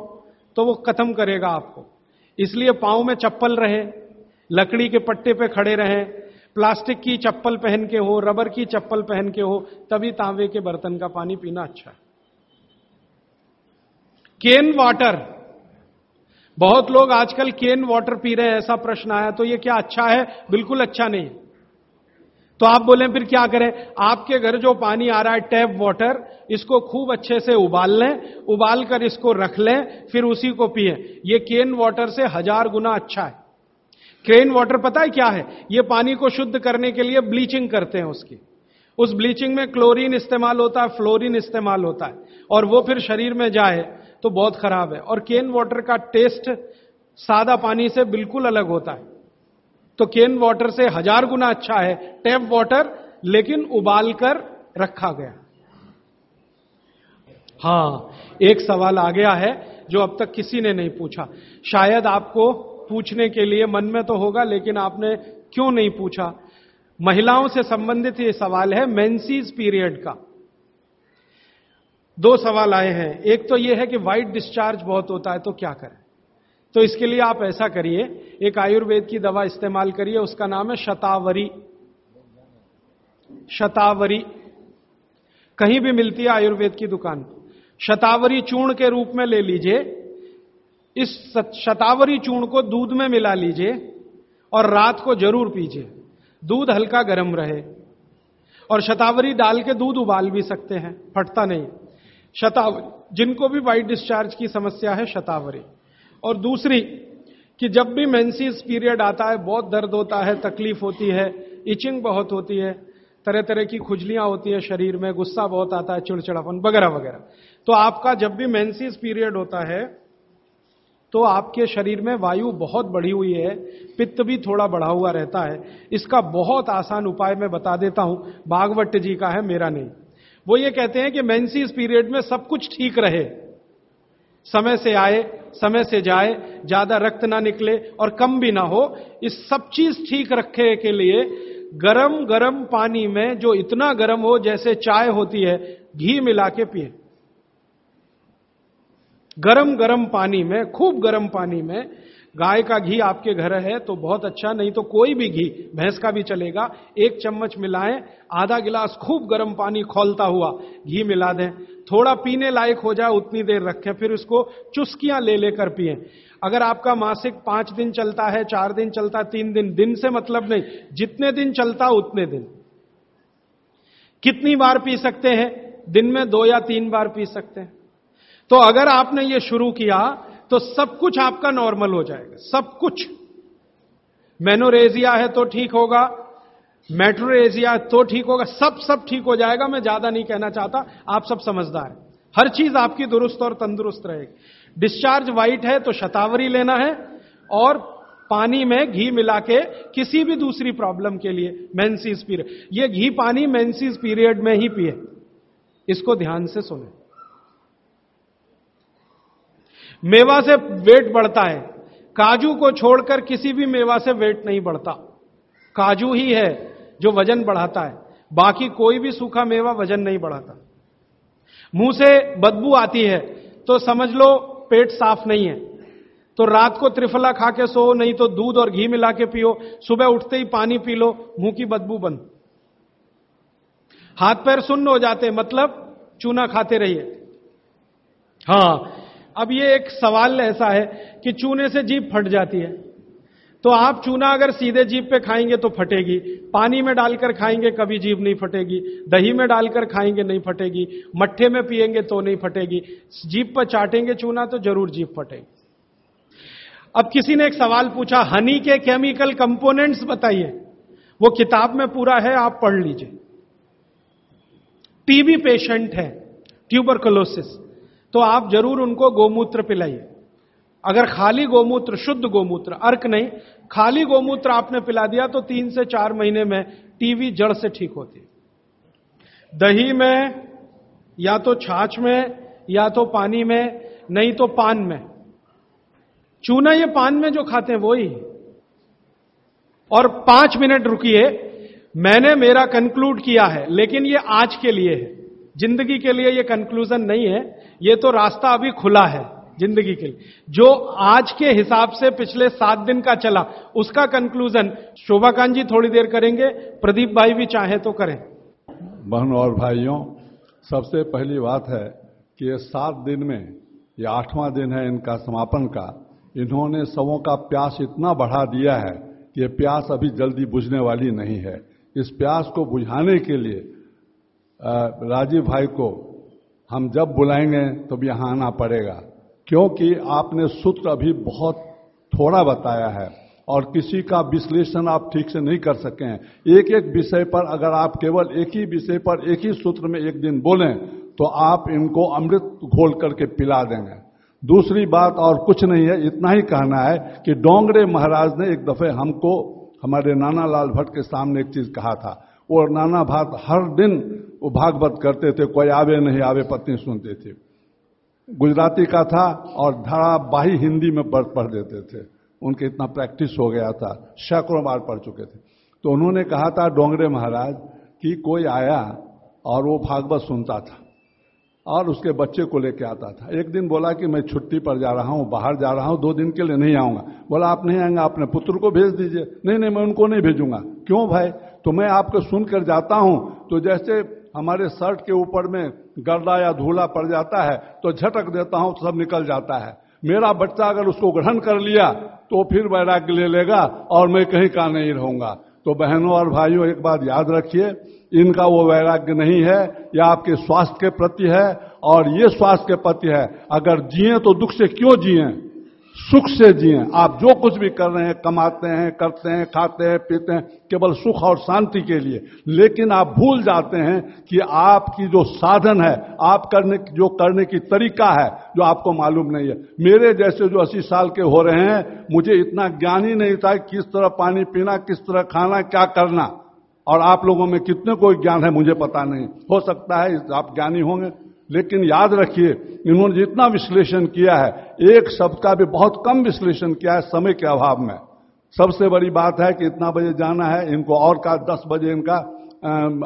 तो वो खत्म करेगा आपको। इसलिए पाँव में चप्पल रहे, लकड़ी के पट्टे पे खड़े रहे, प्लास्टिक की चप्पल पहन के हो, रबर की चप्पल पहन के हो, तभी तांबे के बर्तन का पानी पीना अच्छा है। केन वाटर बहुत लोग आजकल केन वाटर पी रहे हैं, ऐसा प्रश्न आया तो ये क्या अच्छा है? बिल्कुल अच्छा नहीं। तो आप बोले, फिर क्या करें? आपके घर जो पानी आ रहा है, टैप वाटर, इसको खूब अच्छे से उबाल लें, उबाल कर इसको रख लें, फिर उसी को पिए। ये केन वाटर से हज़ार गुना अच्छा है। क्रेन वाटर पता है क्या है? ये पानी को शुद्ध करने के लिए ब्लीचिंग करते हैं उसकी। उस ब्लीचिंग में क्लोरीन इस्तेमाल होता है फ्लोरीन इस्तेमाल होता है। और वो फिर शरीर में जाए तो बहुत खराब है। और केन वाटर का टेस्ट सादा पानी से बिल्कुल अलग होता है। तो केन वाटर से हज़ार गुना अच्छा है। टैप वाटर लेकिन उबाल कर रखा गया। हाँ, एक सवाल आ गया है, जो अब तक किसी ने नहीं पूछा। शायद आपको पूछने के लिए मन में तो होगा, लेकिन आपने क्यों नहीं पूछा? महिलाओं से संबंधित ये सवाल है मेंसीज पीरियड का। दो सवाल आए हैं। एक तो यह है कि वाइट डिस्चार्ज बहुत होता है तो क्या करें? तो इसके लिए आप ऐसा करिए, एक आयुर्वेद की दवा इस्तेमाल करिए, उसका नाम है शतावरी। शतावरी। कहीं भी मिलती है आयुर्वेद की दुकान, शतावरी चूर्ण के रूप में ले लीजिए, इस शतावरी चूर्ण को दूध में मिला लीजिए और रात को ज़रूर पीजिए। दूध हल्का गर्म रहे। और शतावरी डाल के दूध उबाल भी सकते हैं, फटता नहीं। शतावरी जिनको भी वाइट डिस्चार्ज की समस्या है, शतावरी। और दूसरी कि जब भी मेंसिस पीरियड आता है, बहुत दर्द होता है, तकलीफ़ होती है, इचिंग बहुत होती है तरह तरह की खुजलियाँ होती है शरीर में, गुस्सा बहुत आता है, चिड़चिड़ापन वगैरह वगैरह। तो आपका जब भी मेंसिस पीरियड होता है तो आपके शरीर में वायु बहुत बढ़ी हुई है, पित्त भी थोड़ा बढ़ा हुआ रहता है। इसका बहुत आसान उपाय मैं बता देता हूँ बागवट जी का है, मेरा नहीं। वो ये कहते हैं कि मेंसिस पीरियड में सब कुछ ठीक रहे। समय से आए, समय से जाए, ज़्यादा रक्त ना निकले और कम भी ना हो, इस सब चीज़ ठीक रखे के लिए गरम गरम पानी में जो इतना गरम हो जैसे चाय होती है, घी मिला के पिए। गरम गरम पानी में, खूब गरम पानी में गाय का घी आपके घर है तो बहुत अच्छा नहीं तो कोई भी घी, भैंस का भी चलेगा। एक चम्मच मिलाएँ, आधा गिलास खूब गर्म पानी खोलता हुआ घी मिला दें। थोड़ा पीने लायक हो जाए, उतनी देर रखें, फिर उसको चुस्कियाँ ले लेकर पिए। अगर आपका मासिक पाँच दिन चलता है, चार दिन चलता है, तीन दिन दिन से मतलब नहीं, जितने दिन चलता, उतने दिन। कितनी बार पी सकते हैं? दिन में दो या तीन बार पी सकते हैं। तो अगर आपने ये शुरू किया तो सब कुछ आपका नॉर्मल हो जाएगा, सब कुछ। मेनोरेजिया है तो ठीक होगा, मेट्रोरेजिया तो ठीक होगा, सब सब ठीक हो जाएगा, मैं ज़्यादा नहीं कहना चाहता, आप सब समझदार हैं। हर चीज़ आपकी दुरुस्त और तंदुरुस्त रहेगी। डिस्चार्ज वाइट है तो शतावरी लेना है, और पानी में घी मिला के किसी भी दूसरी प्रॉब्लम के लिए मेंसिस पीरियड ये घी पानी मेंसिस पीरियड में ही पिए। इसको ध्यान से सुने। मेवा से वेट बढ़ता है। काजू को छोड़कर किसी भी मेवा से वेट नहीं बढ़ता। काजू ही है जो वज़न बढ़ाता है। बाकी कोई भी सूखा मेवा वज़न नहीं बढ़ाता। मुँह से बदबू आती है तो समझ लो पेट साफ़ नहीं है। तो रात को त्रिफला खा के सो, नहीं तो दूध और घी मिला के पियो। सुबह उठते ही पानी पी लो, मुँह की बदबू बंद। हाथ पैर सुन्न हो जाते मतलब चूना खाते रहिए। हाँ अब ये एक सवाल ऐसा है कि चूने से जीप फट जाती है। तो आप चूना अगर सीधे जीप पे खाएँगे तो फटेगी। पानी में डालकर खाएँगे कभी जीप नहीं फटेगी। दही में डालकर खाएँगे नहीं फटेगी। मट्ठे में पिएँगे तो नहीं फटेगी। जीप पर चाटेंगे चूना तो ज़रूर जीप फटेगी। अब किसी ने एक सवाल पूछा, हनी के केमिकल कंपोनेंट्स बताइए। वो किताब में पूरा है, आप पढ़ लीजिए। टीबी पेशेंट है, ट्यूबरकुलोसिस। तो आप ज़रूर उनको गोमूत्र पिलाइए। अगर खाली गोमूत्र, शुद्ध गोमूत्र, अर्क नहीं, खाली गोमूत्र आपने पिला दिया तो तीन से चार महीने में टीवी जड़ से ठीक होती है। दही में, या तो छाछ में, या तो पानी में, नहीं तो पान में। चूना ये पान में जो खाते हैं वो ही और पाँच मिनट रुकिए, मैंने मेरा कंक्लूड किया है, लेकिन ये आज के लिए है। ज़िंदगी के लिए ये कंक्लूजन नहीं है। ये तो रास्ता अभी खुला है ज़िंदगी के लिए। जो आज के हिसाब से पिछले सात दिन का चला, उसका कंक्लूजन शोभाकांत जी थोड़ी देर करेंगे, प्रदीप भाई भी चाहे तो करें। बहन और भाइयों, सबसे पहली बात है कि ये सात दिन में, ये आठवां दिन है इनका समापन का। इन्होंने सबों का प्यास इतना बढ़ा दिया है कि ये प्यास अभी जल्दी बुझने वाली नहीं है। इस प्यास को बुझाने के लिए राजीव भाई को हम जब बुलाएँगे तो भी यहाँ आना पड़ेगा, क्योंकि आपने सूत्र अभी बहुत थोड़ा बताया है और किसी का विश्लेषण आप ठीक से नहीं कर सके हैं। एक एक विषय पर अगर आप केवल एक ही विषय पर एक ही सूत्र में एक दिन बोलें तो आप इनको अमृत घोल करके पिला देंगे। दूसरी बात और कुछ नहीं है, इतना ही कहना है कि डोंगरे महाराज ने एक दफे हमको, हमारे नाना लाल भट्ट के सामने एक चीज़ कहा था। और नाना भात हर दिन वो भागवत करते थे, कोई आवे नहीं, आवे पत्नी सुनते थे। गुजराती का था और धारावाही हिंदी में पढ़ पढ़ देते थे। उनके इतना प्रैक्टिस हो गया था, सैकड़ों बार पढ़ चुके थे। तो उन्होंने कहा था, डोंगरे महाराज, कि कोई आया और वो भागवत सुनता था और उसके बच्चे को लेके आता था। एक दिन बोला कि मैं छुट्टी पर जा रहा हूँ, बाहर जा रहा हूँ, दो दिन के लिए नहीं आऊँगा। बोला, आप नहीं आएँगे अपने पुत्र को भेज दीजिए। नहीं नहीं, मैं उनको नहीं भेजूँगा। क्यों भाई? तो मैं आपको सुनकर जाता हूँ तो जैसे हमारे शर्ट के ऊपर में गर्दा या धूला पड़ जाता है तो झटक देता हूँ तो सब निकल जाता है। मेरा बच्चा अगर उसको ग्रहण कर लिया तो फिर वैराग्य ले लेगा और मैं कहीं का नहीं रहूँगा। तो बहनों और भाइयों, एक बात याद रखिए, इनका वो वैराग्य नहीं है, या आपके स्वास्थ्य के प्रति है और ये स्वास्थ्य के प्रति है। अगर जिए तो दुख से क्यों जिए? सुख से जिए। आप जो कुछ भी कर रहे हैं, कमाते हैं, करते हैं, खाते हैं, पीते हैं, केवल सुख और शांति के लिए। लेकिन आप भूल जाते हैं कि आपकी जो साधन है, आप करने जो करने की तरीका है, जो आपको मालूम नहीं है। मेरे जैसे जो अस्सी साल के हो रहे हैं, मुझे इतना ज्ञान ही नहीं था किस तरह पानी पीना, किस तरह खाना, क्या करना। और आप लोगों में कितने कोई ज्ञान है, मुझे पता नहीं। हो सकता है आप ज्ञानी होंगे लेकिन याद रखिए, इन्होंने जितना विश्लेषण किया है, एक शब्द का भी बहुत कम विश्लेषण किया है समय के अभाव में। सबसे बड़ी बात है कि इतना बजे जाना है, इनको और का दस बजे इनका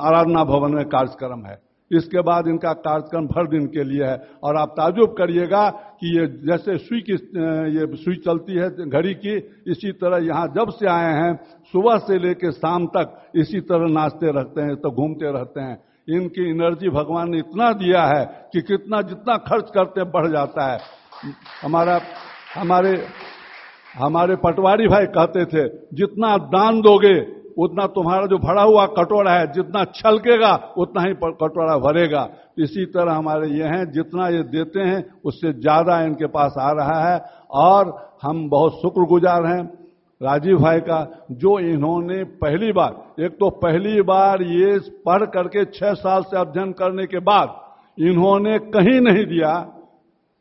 आराधना भवन में कार्यक्रम है। इसके बाद इनका कार्यक्रम भर दिन के लिए है। और आप ताजुब करिएगा कि ये जैसे सुई की ये सुई चलती है घड़ी की, इसी तरह यहाँ जब से आए हैं, सुबह से लेकर शाम तक इसी तरह नाचते रहते हैं तो घूमते रहते हैं। इनकी एनर्जी भगवान ने इतना दिया है कि कितना जितना खर्च करते बढ़ जाता है। हमारा, हमारे हमारे पटवारी भाई कहते थे, जितना दान दोगे, उतना तुम्हारा जो भरा हुआ कटोरा है, जितना छलकेगा, उतना ही कटोरा भरेगा। इसी तरह हमारे ये हैं, जितना ये देते हैं, उससे ज़्यादा इनके पास आ रहा है। और हम बहुत शुक्रगुजार हैं। राजीव भाई का, जो इन्होंने पहली बार, एक तो पहली बार ये पढ़ करके छह साल से अध्ययन करने के बाद इन्होंने कहीं नहीं दिया।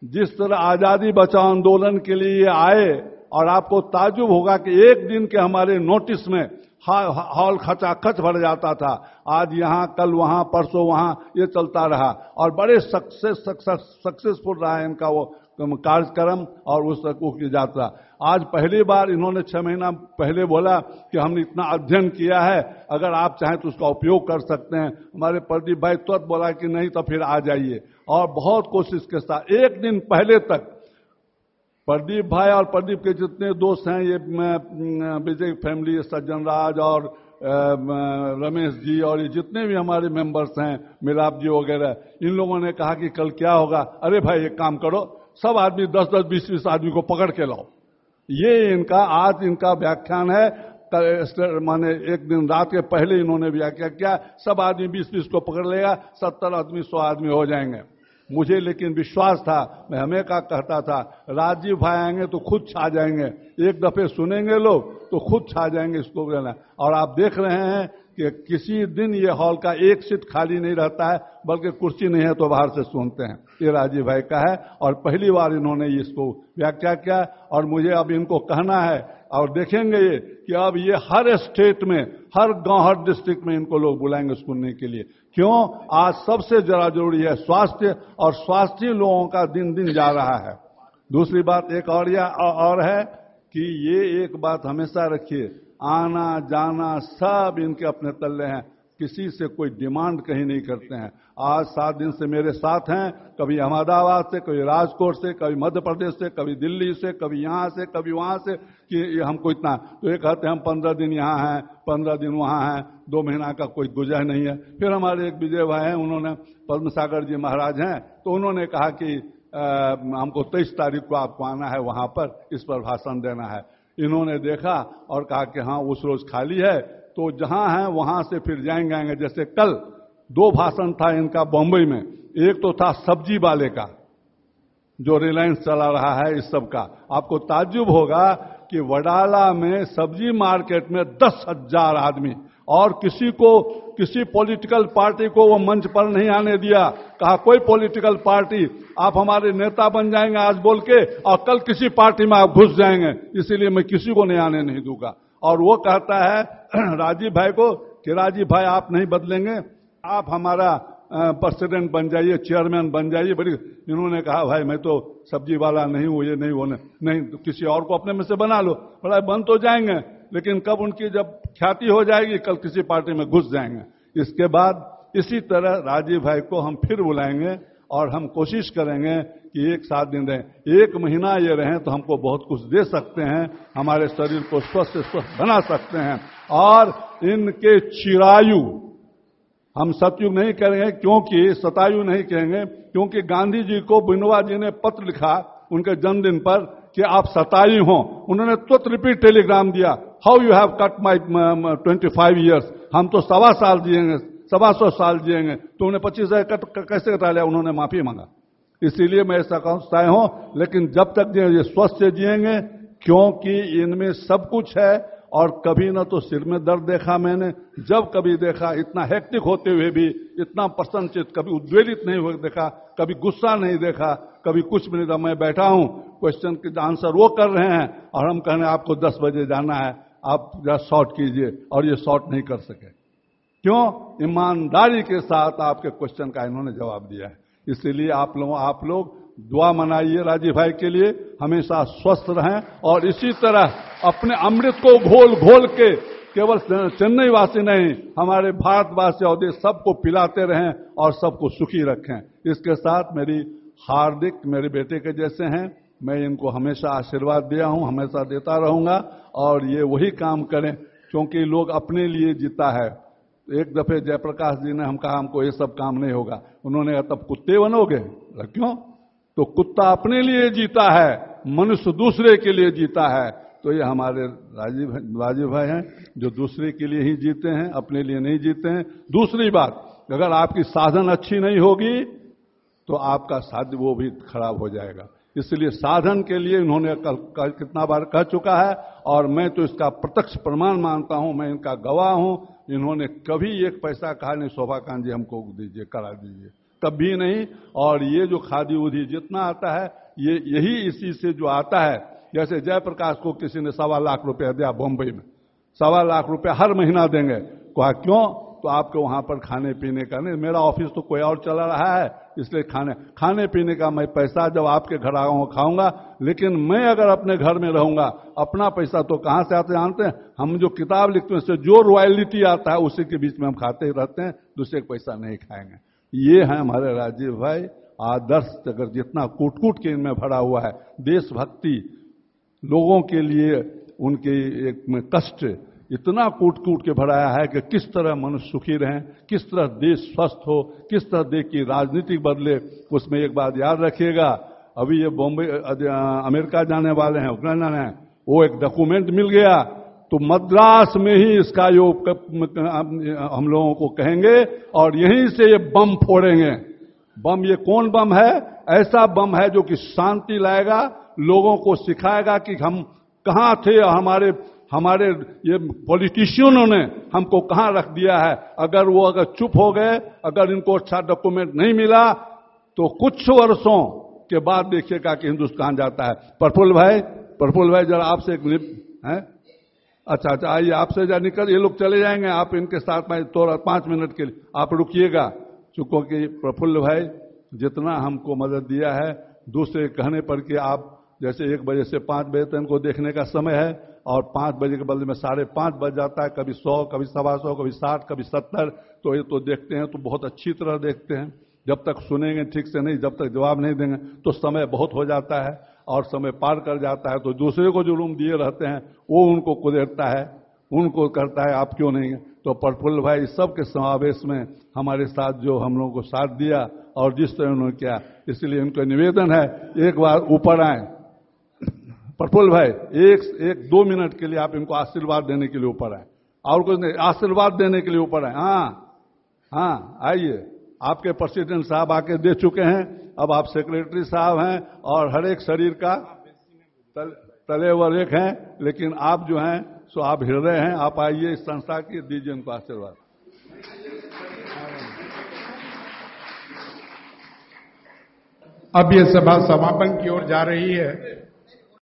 जिस तरह आज़ादी बचाओ आंदोलन के लिए आए, और आपको ताजुब होगा कि एक दिन के हमारे नोटिस में हॉल खचाखच भर जाता था। आज यहाँ, कल वहाँ, परसों वहाँ, ये चलता रहा। और बड़े सक्सेस सक्सेसफुल रहा इनका वो कार्यक्रम, और उस की यात्रा आज पहली बार इन्होंने छह महीना पहले बोला कि हमने इतना अध्ययन किया है, अगर आप चाहें तो उसका उपयोग कर सकते हैं। हमारे प्रदीप भाई तुरंत बोला कि नहीं तो फिर आ जाइए। और बहुत कोशिश के साथ, एक दिन पहले तक, प्रदीप भाई और प्रदीप के जितने दोस्त हैं, ये विजय फैमिली, सज्जन राज और रमेश जी और ये जितने भी हमारे मेंबर्स हैं, मिलाप जी वगैरह, इन लोगों ने कहा कि कल क्या होगा? अरे भाई, एक काम करो, सब आदमी, दस दस बीस बीस आदमी को पकड़ के लाओ। ये इनका, आज इनका व्याख्यान है। माने एक दिन रात के पहले इन्होंने व्याख्या किया, सब आदमी बीस बीस को पकड़ लेगा, सत्तर आदमी, सौ आदमी हो जाएँगे। मुझे लेकिन विश्वास था, मैं हमें का कहता था, राजीव भाई आएँगे तो खुद छा जाएँगे। एक दफे सुनेंगे लोग तो खुद छा जाएँगे इसको बोलना। और आप देख रहे हैं कि किसी दिन ये हॉल का एक सीट खाली नहीं रहता है, बल्कि कुर्सी नहीं है तो बाहर से सुनते हैं। ये राजीव भाई का है, और पहली बार इन्होंने इसको व्याख्या किया और मुझे अब इनको कहना है, और देखेंगे ये कि अब ये हर स्टेट में, हर गाँव हर डिस्ट्रिक्ट में इनको लोग बुलाएँगे सुनने के लिए। क्यों? आज सबसे जरा ज़रूरी है स्वास्थ्य, और स्वास्थ्य लोगों का दिन दिन जा रहा है। दूसरी बात एक और या, और है कि ये एक बात हमेशा रखिए आना जाना सब इनके अपने तल्ले हैं। किसी से कोई डिमांड कहीं नहीं करते हैं। आज सात दिन से मेरे साथ हैं। कभी अहमदाबाद से कभी राजकोट से कभी मध्य प्रदेश से कभी दिल्ली से कभी यहाँ से कभी वहाँ से कि हमको इतना। तो ये कहते हैं हम पंद्रह दिन यहाँ हैं पंद्रह दिन वहाँ हैं। दो महीना का कोई गुजर नहीं है। फिर हमारे एक विजय भाई हैं उन्होंने पद्म सागर जी महाराज हैं। तो उन्होंने कहा कि आ, हमको तेईस तारीख को आपको आना है वहाँ पर इस पर भाषण देना है। इन्होंने देखा और कहा कि हाँ उस रोज खाली है तो जहाँ है, वहाँ से फिर जाएँगे, आएँगे। जैसे कल दो भाषण था इनका बॉम्बे में। एक तो था सब्ज़ी वाले का, जो रिलायंस चला रहा है इस सब का। आपको ताजुब होगा कि वडाला में सब्ज़ी मार्केट में दस हज़ार आदमी, और किसी को, किसी पॉलिटिकल पार्टी को वो मंच पर नहीं आने दिया। कहा, कोई पॉलिटिकल पार्टी आप हमारे नेता बन जाएँगे आज बोल के, और कल किसी पार्टी में आप घुस जाएँगे। इसीलिए मैं किसी को नहीं आने नहीं दूँगा। और वो कहता है, राजीव भाई को कि, राजीव भाई, आप नहीं बदलेंगे। आप हमारा प्रेसिडेंट बन जाइए, चेयरमैन बन जाइए। बड़ी, इन्होंने कहा, भाई, मैं तो सब्ज़ी वाला नहीं हूँ, ये नहीं होने, नहीं तो किसी और को अपने में से बना लो। बड़ा बन तो जाएँगे, लेकिन कब उनकी जब ख्याति हो जाएगी, कल किसी पार्टी में घुस जाएँगे। इसके बाद इसी तरह राजीव भाई को हम फिर बुलाएँगे। और हम कोशिश करेंगे कि एक सात दिन रहे। एक महीना ये रहें तो हमको बहुत कुछ दे सकते हैं, हमारे शरीर को स्वस्थ स्वस्थ बना सकते हैं। और इनके चिरायु, हम सतयुग नहीं करेंगे, क्योंकि, सतायु नहीं कहेंगे, क्योंकि गांधी जी को बिनवा जी ने पत्र लिखा उनके जन्मदिन पर कि आप सतायु हो। उन्होंने तुरंत रिपीट टेलीग्राम दिया how you have cut my twenty five years हम तो सवा साल जिएँगे। सवा सौ साल जिएँगे। तो उन्हें पच्चीस हज़ार कैसे कटा लिया? उन्होंने माफ़ी मांगा। इसीलिए मैं ऐसा कहता हूँ, लेकिन जब तक ये स्वस्थ से जिएँगे, क्योंकि इनमें सब कुछ है, और कभी ना तो सिर में दर्द देखा मैंने, जब कभी देखा इतना हेक्टिक होते हुए भी, इतना प्रसन्नचित, कभी उद्वेलित नहीं हुए देखा, कभी गुस्सा नहीं देखा, कभी कुछ भी नहीं था मैं बैठा हूँ क्वेश्चन के आंसर वो कर रहे हैं, और हम कह रहे हैं, आपको दस बजे जाना है, आप जरा शॉर्ट कीजिए, और ये शॉर्ट नहीं कर सके। क्यों? ईमानदारी के साथ आपके क्वेश्चन का इन्होंने जवाब दिया है। इसीलिए आप लोग आप लोग दुआ मनाइए राजीव भाई के लिए, हमेशा स्वस्थ रहें और इसी तरह अपने अमृत को घोल घोल के, केवल चेन्नई वासी नहीं, हमारे भारतवासी और देश सबको पिलाते रहें और सबको सुखी रखें। इसके साथ मेरी हार्दिक, मेरे बेटे के जैसे हैं, मैं इनको हमेशा आशीर्वाद दिया हूँ, हमेशा देता रहूँगा और ये वही काम करें, क्योंकि लोग अपने लिए जीता है। एक दफे जयप्रकाश जी ने हम कहा हमको ये सब काम नहीं होगा। उन्होंने कहा तब कुत्ते बनोगे? क्यों? तो कुत्ता अपने लिए जीता है मनुष्य दूसरे के लिए जीता है। तो ये हमारे राजीव राजीव भाई हैं जो दूसरे के लिए ही जीते हैं अपने लिए नहीं जीते हैं। दूसरी बात अगर आपकी साधन अच्छी नहीं होगी तो आपका साध्य वो भी खराब हो जाएगा। इसलिए साधन के लिए इन्होंने कल, कल कितना बार कह चुका है और मैं तो इसका प्रत्यक्ष प्रमाण मानता हूँ मैं इनका गवाह हूँ। इन्होंने कभी एक पैसा कहा नहीं, शोभा कांत जी हमको दीजिए, करा दीजिए। कभी नहीं, और ये जो खादी उदी जितना आता है, ये यही इसी से जो आता है। जैसे जयप्रकाश को किसी ने सवा लाख रुपया दिया बम्बई में, सवा लाख रुपया हर महीना देंगे। कहा, क्यों? तो आपके वहाँ पर खाने पीने का नहीं, मेरा ऑफ़िस तो कोई और चला रहा है। इसलिए खाने खाने पीने का मैं पैसा जब आपके घर आऊँगा खाऊँगा, लेकिन मैं अगर अपने घर में रहूँगा, अपना पैसा तो कहाँ से आते जानते हैं? हम जो किताब लिखते हैं, उससे जो रॉयलिटी आता है, उसी के बीच में हम खाते रहते हैं, दूसरे का पैसा नहीं खाएँगे। ये है हमारे राजीव भाई, आदर्श अगर जितना कूट कूट के इनमें भरा हुआ है। देशभक्ति, लोगों के लिए उनके एक कष्ट इतना कूट कूट के भराया है कि किस तरह मनुष्य सुखी रहें, किस तरह देश स्वस्थ हो, किस तरह देश की राजनीति बदले, उसमें एक बात याद रखिएगा। अभी ये बॉम्बे अमेरिका जाने वाले हैं, उक्रेन जाने हैं वो एक डॉक्यूमेंट मिल गया तो मद्रास में ही इसका यो हम लोगों को कहेंगे और यहीं से ये बम फोड़ेंगे। बम ये कौन बम है? ऐसा बम है जो कि शांति लाएगा, लोगों को सिखाएगा कि हम कहाँ थे, हमारे हमारे ये पॉलिटिशियनों ने हमको कहाँ रख दिया है? अगर वो अगर चुप हो गए, अगर इनको अच्छा डॉक्यूमेंट नहीं मिला तो कुछ वर्षों के बाद देखिएगा कि हिंदुस्तान जाता है। प्रफुल्ल भाई प्रफुल्ल भाई, जरा आपसे एक है? अच्छा अच्छा आइए, आपसे जरा निकल, ये लोग चले जाएँगे, आप इनके साथ में तो पाँच मिनट के लिए। आप रुकिएगा, चूँकि प्रफुल्ल भाई जितना हमको मदद दिया है, दूसरे कहने पर कि आप जैसे एक बजे से पाँच बजे तक इनको देखने का समय है और पाँच बजे के बदले में साढ़े पाँच बज जाता है, कभी सौ, कभी सवा सौ, कभी साठ, कभी सत्तर। तो ये तो देखते हैं तो बहुत अच्छी तरह देखते हैं। जब तक सुनेंगे ठीक से नहीं, जब तक जवाब नहीं देंगे तो समय बहुत हो जाता है और समय पार कर जाता है। तो दूसरे को जो रूम दिए रहते हैं, वो उनको कुदेरता है, उनको करता है, आप क्यों नहीं? तो प्रफुल्ल भाई सबके समावेश में हमारे साथ जो हम लोगों को साथ दिया और जिस तरह उन्होंने किया, इसलिए उनको निवेदन है, एक बार ऊपर आए। प्रफुल्ल भाई एक एक दो मिनट के लिए आप इनको आशीर्वाद देने के लिए ऊपर आए। और कुछ नहीं आशीर्वाद देने के लिए ऊपर आए। हाँ हाँ आइए। आपके प्रेसिडेंट साहब आके दे चुके हैं। अब आप सेक्रेटरी साहब हैं और हर एक शरीर का तल, तले वर एक हैं। लेकिन आप जो हैं सो आप हृदय हैं। आप आइए इस संस्था की दीजिए उनको आशीर्वाद। अब ये सभा समापन की ओर जा रही है।